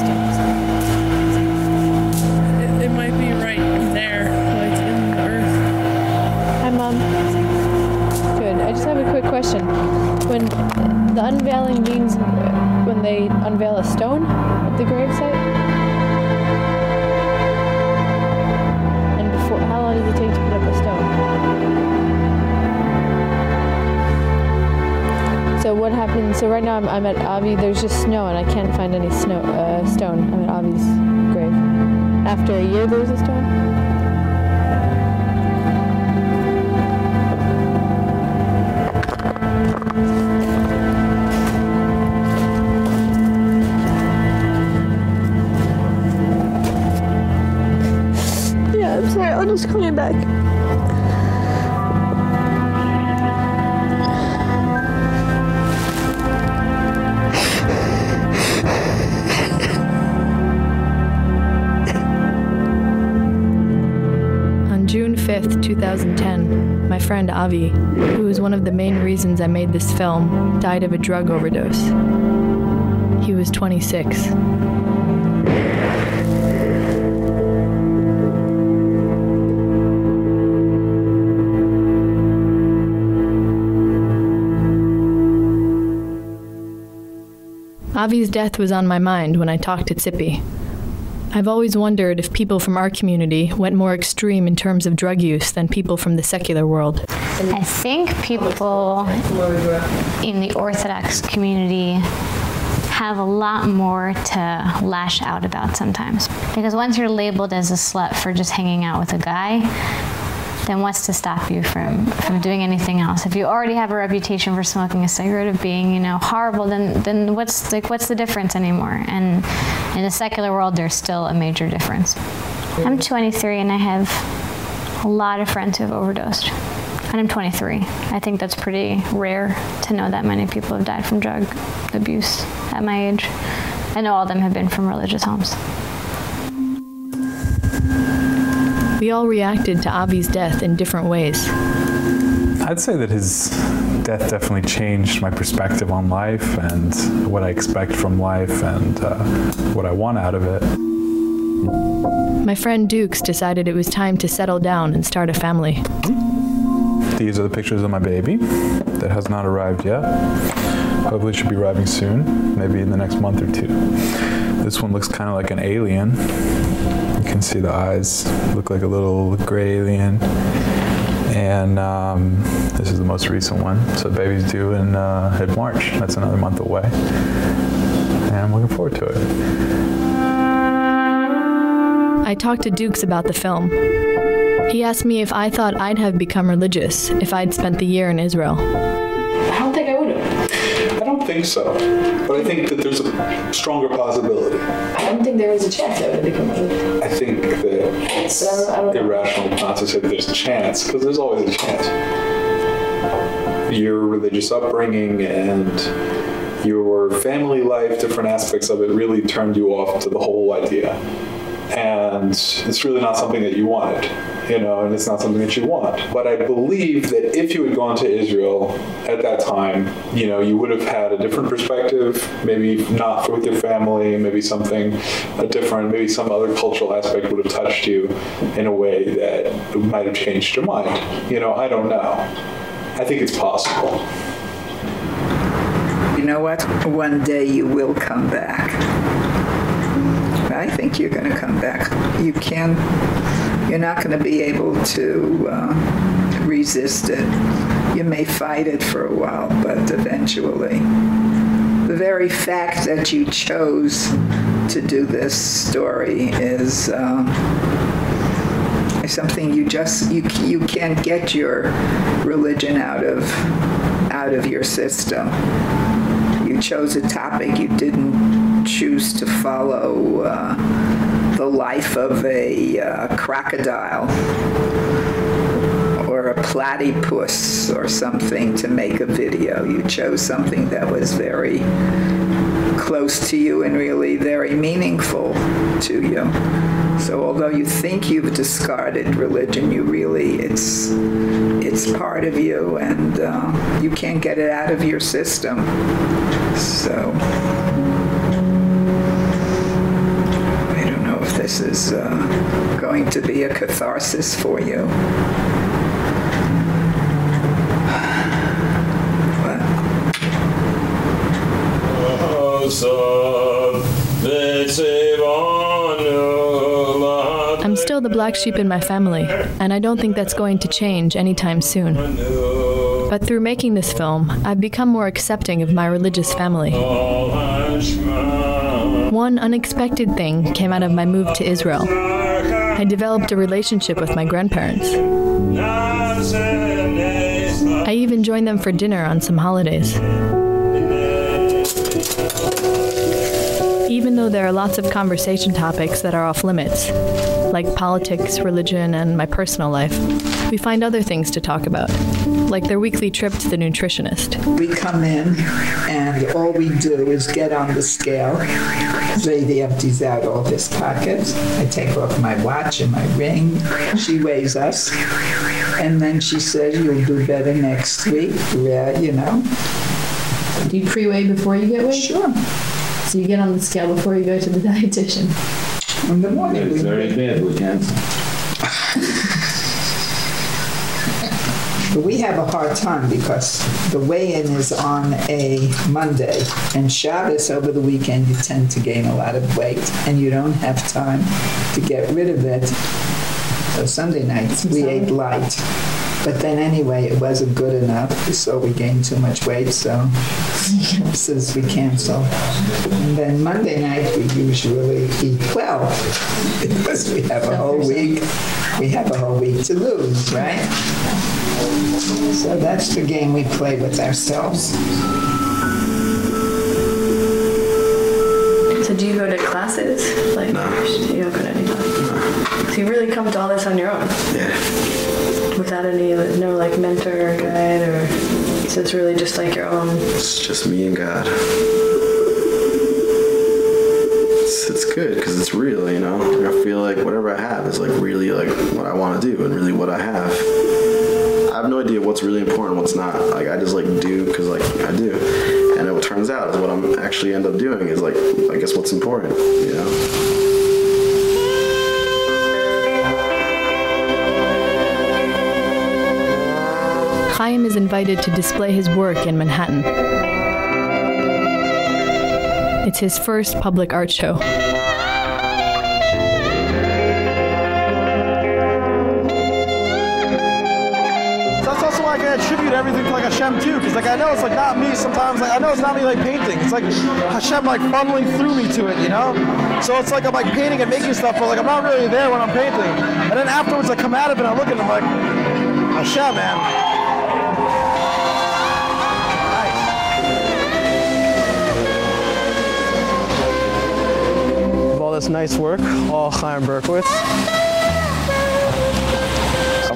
It, it might be right there, like in the earth. Hi, Mom. Good. I just have a quick question. When the unveiling means when they unveil a stone at the gravesite? Long does it take to put up a stone? So what happens? So right now I'm, I'm at Avi. There's just snow, and I can't find any snow uh, stone. I'm at Avi's grave. After a year, there's a stone. Call you back. On June 5th, 2010, my friend Avi, who was one of the main reasons I made this film, died of a drug overdose. He was 26. Avi's death was on my mind when I talked to Tsippy. I've always wondered if people from our community went more extreme in terms of drug use than people from the secular world. I think people in the Orthodox community have a lot more to lash out about sometimes. Because once you're labeled as a slut for just hanging out with a guy, then what's to stop you from from doing anything else? If you already have a reputation for smoking a cigarette of being, you know, horrible, then then what's like what's the difference anymore? And in the secular world there's still a major difference. I'm 23 and I have a lot of friends who have overdosed. And I'm 23. I think that's pretty rare to know that many people have died from drug abuse at my age. I know all of them have been from religious homes. We all reacted to Avi's death in different ways. I'd say that his death definitely changed my perspective on life and what I expect from life and uh, what I want out of it. My friend Dukes decided it was time to settle down and start a family. These are the pictures of my baby that has not arrived yet. Hopefully should be arriving soon, maybe in the next month or two. This one looks kind of like an alien. You can see the eyes look like a little gray alien. And um, this is the most recent one. So baby's due in uh, in March. That's another month away. And I'm looking forward to it. I talked to Dukes about the film. He asked me if I thought I'd have become religious if I'd spent the year in Israel. I don't think I would have. I don't think so, but I think that there's a stronger possibility. I don't think there is a chance I would become religious. I think that it's irrational not to say that there's a chance, because there's always a chance. Your religious upbringing and your family life, different aspects of it really turned you off to the whole idea. And it's really not something that you wanted, you know, and it's not something that you want. But I believe that if you had gone to Israel at that time, you know, you would have had a different perspective, maybe not with your family, maybe something a different, maybe some other cultural aspect would have touched you in a way that might have changed your mind. You know, I don't know. I think it's possible. You know what? One day you will come back. I think you're going to come back. You can you're not going to be able to uh, resist it. You may fight it for a while, but eventually the very fact that you chose to do this story is um, is something you just you you can't get your religion out of out of your system. You chose a topic you didn't choose to follow uh, the life of a uh, crocodile or a platypus or something to make a video. You chose something that was very close to you and really very meaningful to you. So although you think you've discarded religion, you really it's it's part of you and uh, you can't get it out of your system. So I don't know if this is uh, going to be a catharsis for you. I'm still the black sheep in my family, and I don't think that's going to change anytime soon. But through making this film, I've become more accepting of my religious family. One unexpected thing came out of my move to Israel. I developed a relationship with my grandparents. I even joined them for dinner on some holidays. Even though there are lots of conversation topics that are off limits, like politics, religion, and my personal life, we find other things to talk about, like their weekly trip to the nutritionist. We come in and all we do is get on the scale. Zadie empties out all his pockets. I take off my watch and my ring. She weighs us. And then she says, you'll do better next week. Yeah, you know. Do you pre-weigh before you get weighed? Sure. So you get on the scale before you go to the dietitian. In the morning. It's very bad with cancer. But we have a hard time because the weigh-in is on a Monday, and Shabbos over the weekend you tend to gain a lot of weight, and you don't have time to get rid of it. So Sunday nights we ate light, but then anyway it wasn't good enough, so we gained too much weight. So since we cancel, and then Monday night we usually eat well because we have a whole week. We have a whole week to lose, right? So that's the game we play with ourselves. So do you go to classes? Like, no. You don't go to any classes? So you really come to all this on your own? Yeah. Without any, no like mentor or guide or, so it's really just like your own? It's just me and God. It's, it's good because it's real, you know? Like, I feel like whatever I have is like really like what I want to do and really what I have. I have no idea what's really important, what's not. Like I just like do because like I do, and it turns out what I'm actually end up doing is like I guess what's important, you know. Chaim is invited to display his work in Manhattan. It's his first public art show. Attribute everything to like Hashem too, because like I know it's like not me sometimes. Like I know it's not me like painting. It's like Hashem like funneling through me to it, you know. So it's like I'm like painting and making stuff, but like I'm not really there when I'm painting. And then afterwards I come out of it and I look at it, I'm like Hashem, man. All this nice work, all Chaim Berkowitz.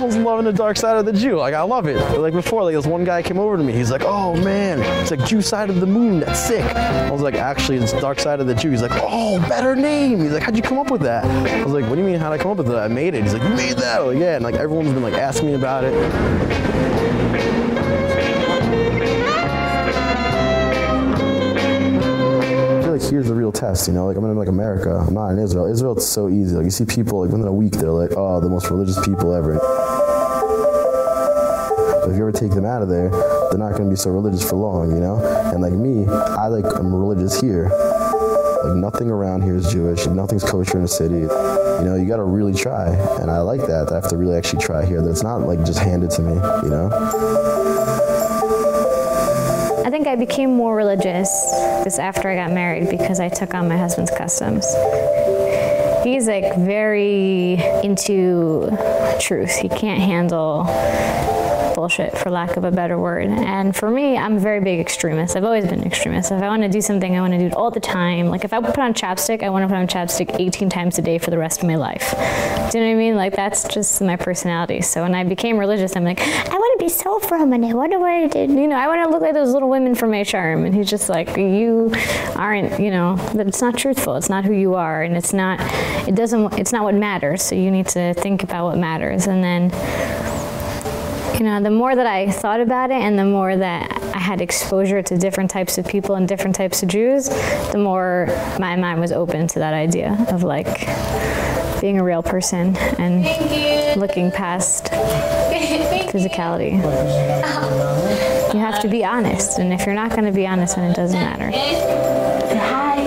Someone's loving the dark side of the Jew. Like I love it. Like before, like this one guy came over to me. He's like, "Oh man, it's like Jew side of the moon. That's sick." I was like, "Actually, it's dark side of the Jew." He's like, "Oh, better name." He's like, "How'd you come up with that?" I was like, "What do you mean? How'd I come up with that? I made it." He's like, "You made that?" Like, yeah, and like everyone's been like asking me about it. Here's the real test, you know. Like I'm in like America. I'm not in Israel. Israel, it's so easy. Like you see people like within a week, they're like, "Oh, the most religious people ever." But if you ever take them out of there, they're not going to be so religious for long, you know? And like me, I like I'm religious here. Like nothing around here is Jewish. Nothing's kosher in the city. You know, you got to really try. And I like that. I have to really actually try here. That's not like just handed to me, you know? I think I became more religious just after I got married because I took on my husband's customs. He's like very into truth. He can't handle bullshit for lack of a better word. And for me, I'm a very big extremist. I've always been an extremist. If I want to do something, I want to do it all the time. Like if I put on chapstick, I want to put on chapstick 18 times a day for the rest of my life. Do you know what I mean? Like that's just my personality. So when I became religious, I'm like, I want to be so frum and I wonder what I did. You know, I want to look like those little women from A Charm. And he's just like, you aren't, you know, it's not truthful. It's not who you are. And it's not, it doesn't, it's not what matters. So you need to think about what matters. And then you know, the more that I thought about it and the more that I had exposure to different types of people and different types of Jews, the more my mind was open to that idea of like being a real person and looking past physicality. You have to be honest, and if you're not going to be honest, then it doesn't matter. Hi.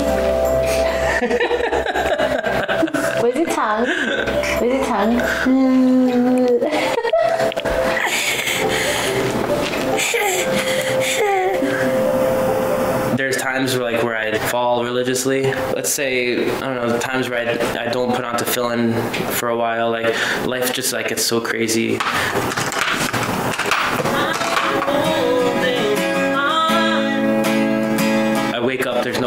Where's your tongue? Where's your tongue? there's times where like where I fall religiously. Let's say I don't know times where I, I don't put on tefillin for a while. Like life just like gets so crazy.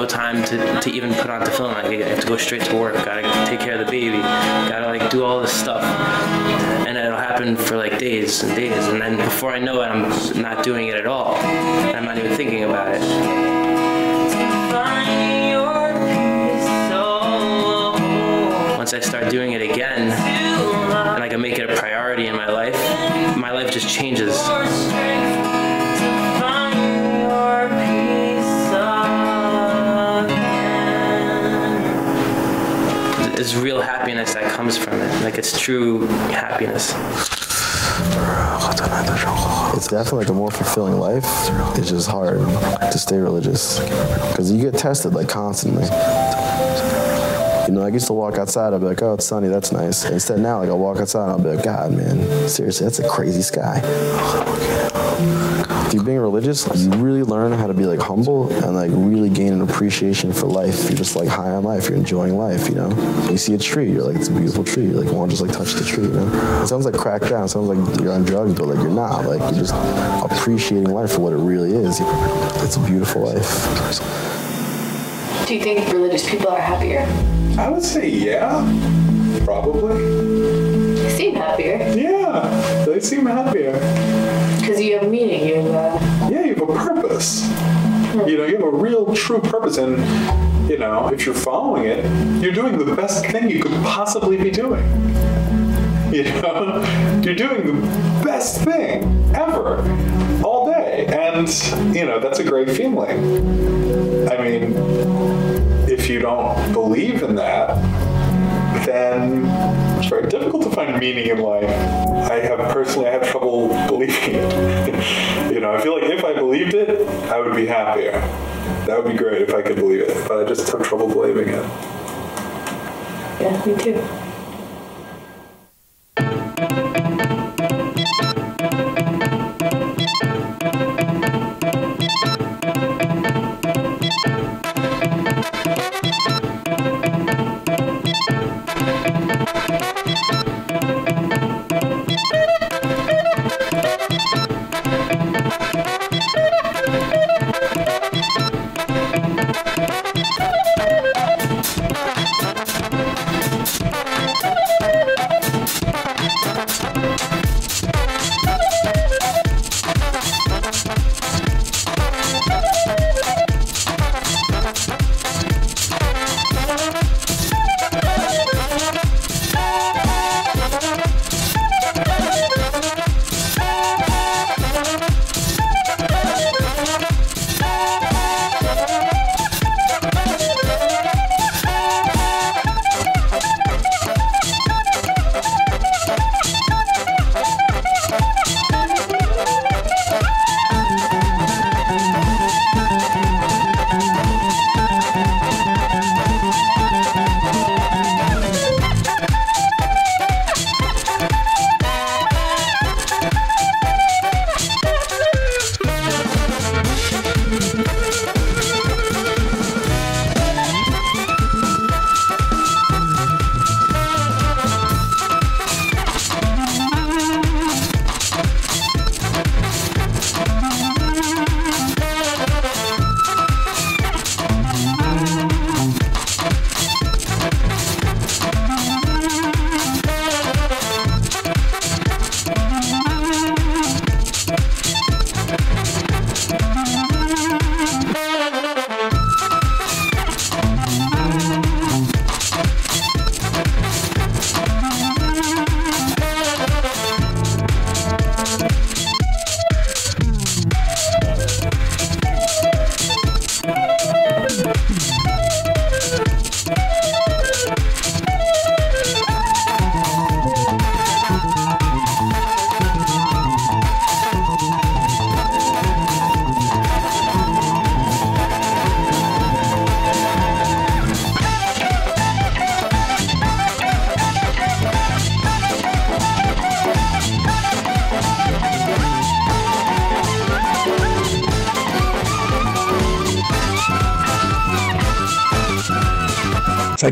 Time to, to even put on tefillin. Like, I have to go straight to work. Gotta take care of the baby. Gotta like do all this stuff, and it'll happen for like days and days. And then before I know it, I'm not doing it at all. I'm not even thinking about it. Once I start doing it again, and I can make it a priority in my life, my life just changes. There's real happiness that comes from it. Like it's true happiness. It's definitely like a more fulfilling life. It's just hard to stay religious because you get tested like constantly. You know, I used to walk outside, I'd be like, oh, it's sunny, that's nice. Instead now, like, I'll walk outside and I'll be like, God, man, seriously, that's a crazy sky. If you're being religious, you really learn how to be like humble and like really gain an appreciation for life. You're just like high on life. You're enjoying life, you know? You see a tree, you're like, it's a beautiful tree. You're like, want to just like touch the tree, you know? It sounds like crack down. It sounds like you're on drugs, but like you're not. Like you're just appreciating life for what it really is. It's a beautiful life. Do you think religious people are happier? I would say yeah, probably. They seem happier. Yeah, they seem happier. Because you have meaning. You have, uh... Yeah, you have a purpose. You know, you have a real, true purpose, and you know, if you're following it, you're doing the best thing you could possibly be doing. You know, you're doing the best thing ever, all day, and you know that's a great feeling. I mean, if you don't believe in that, then it's very difficult to find meaning in life. I have personally I have trouble believing it. you know, I feel like if I believed it, I would be happier. That would be great if I could believe it, but I just have trouble believing it. Yeah, me too.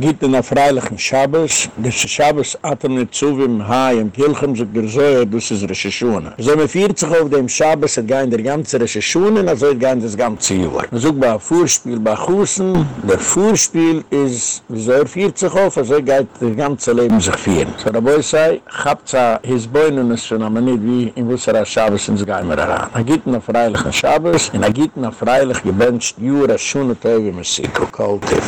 hitten a freilichen Schabbos. Des Schabbos atem er nicht zu wie im Hai im Pilchem, so der Säuer, dus ist Rechishuna. So me 40 auf dem Schabbos hat gein der ganze Rechishuna, na so hat gein das ganze Juhai. Man sucht bei a Vorspiel bei Chusen, der Vorspiel ist, wie er so er 40 auf, so geht das ganze Leben sich vieren. So der Boy sei, habt sa his Beunen ist schon aber nicht wie in Wussera Schabbos ins Geimer heran. Er a gitten a freilichen Schabbos, in a gitten a freilich gebencht Jura Schuene Teuwe Messiko. Kaltiv.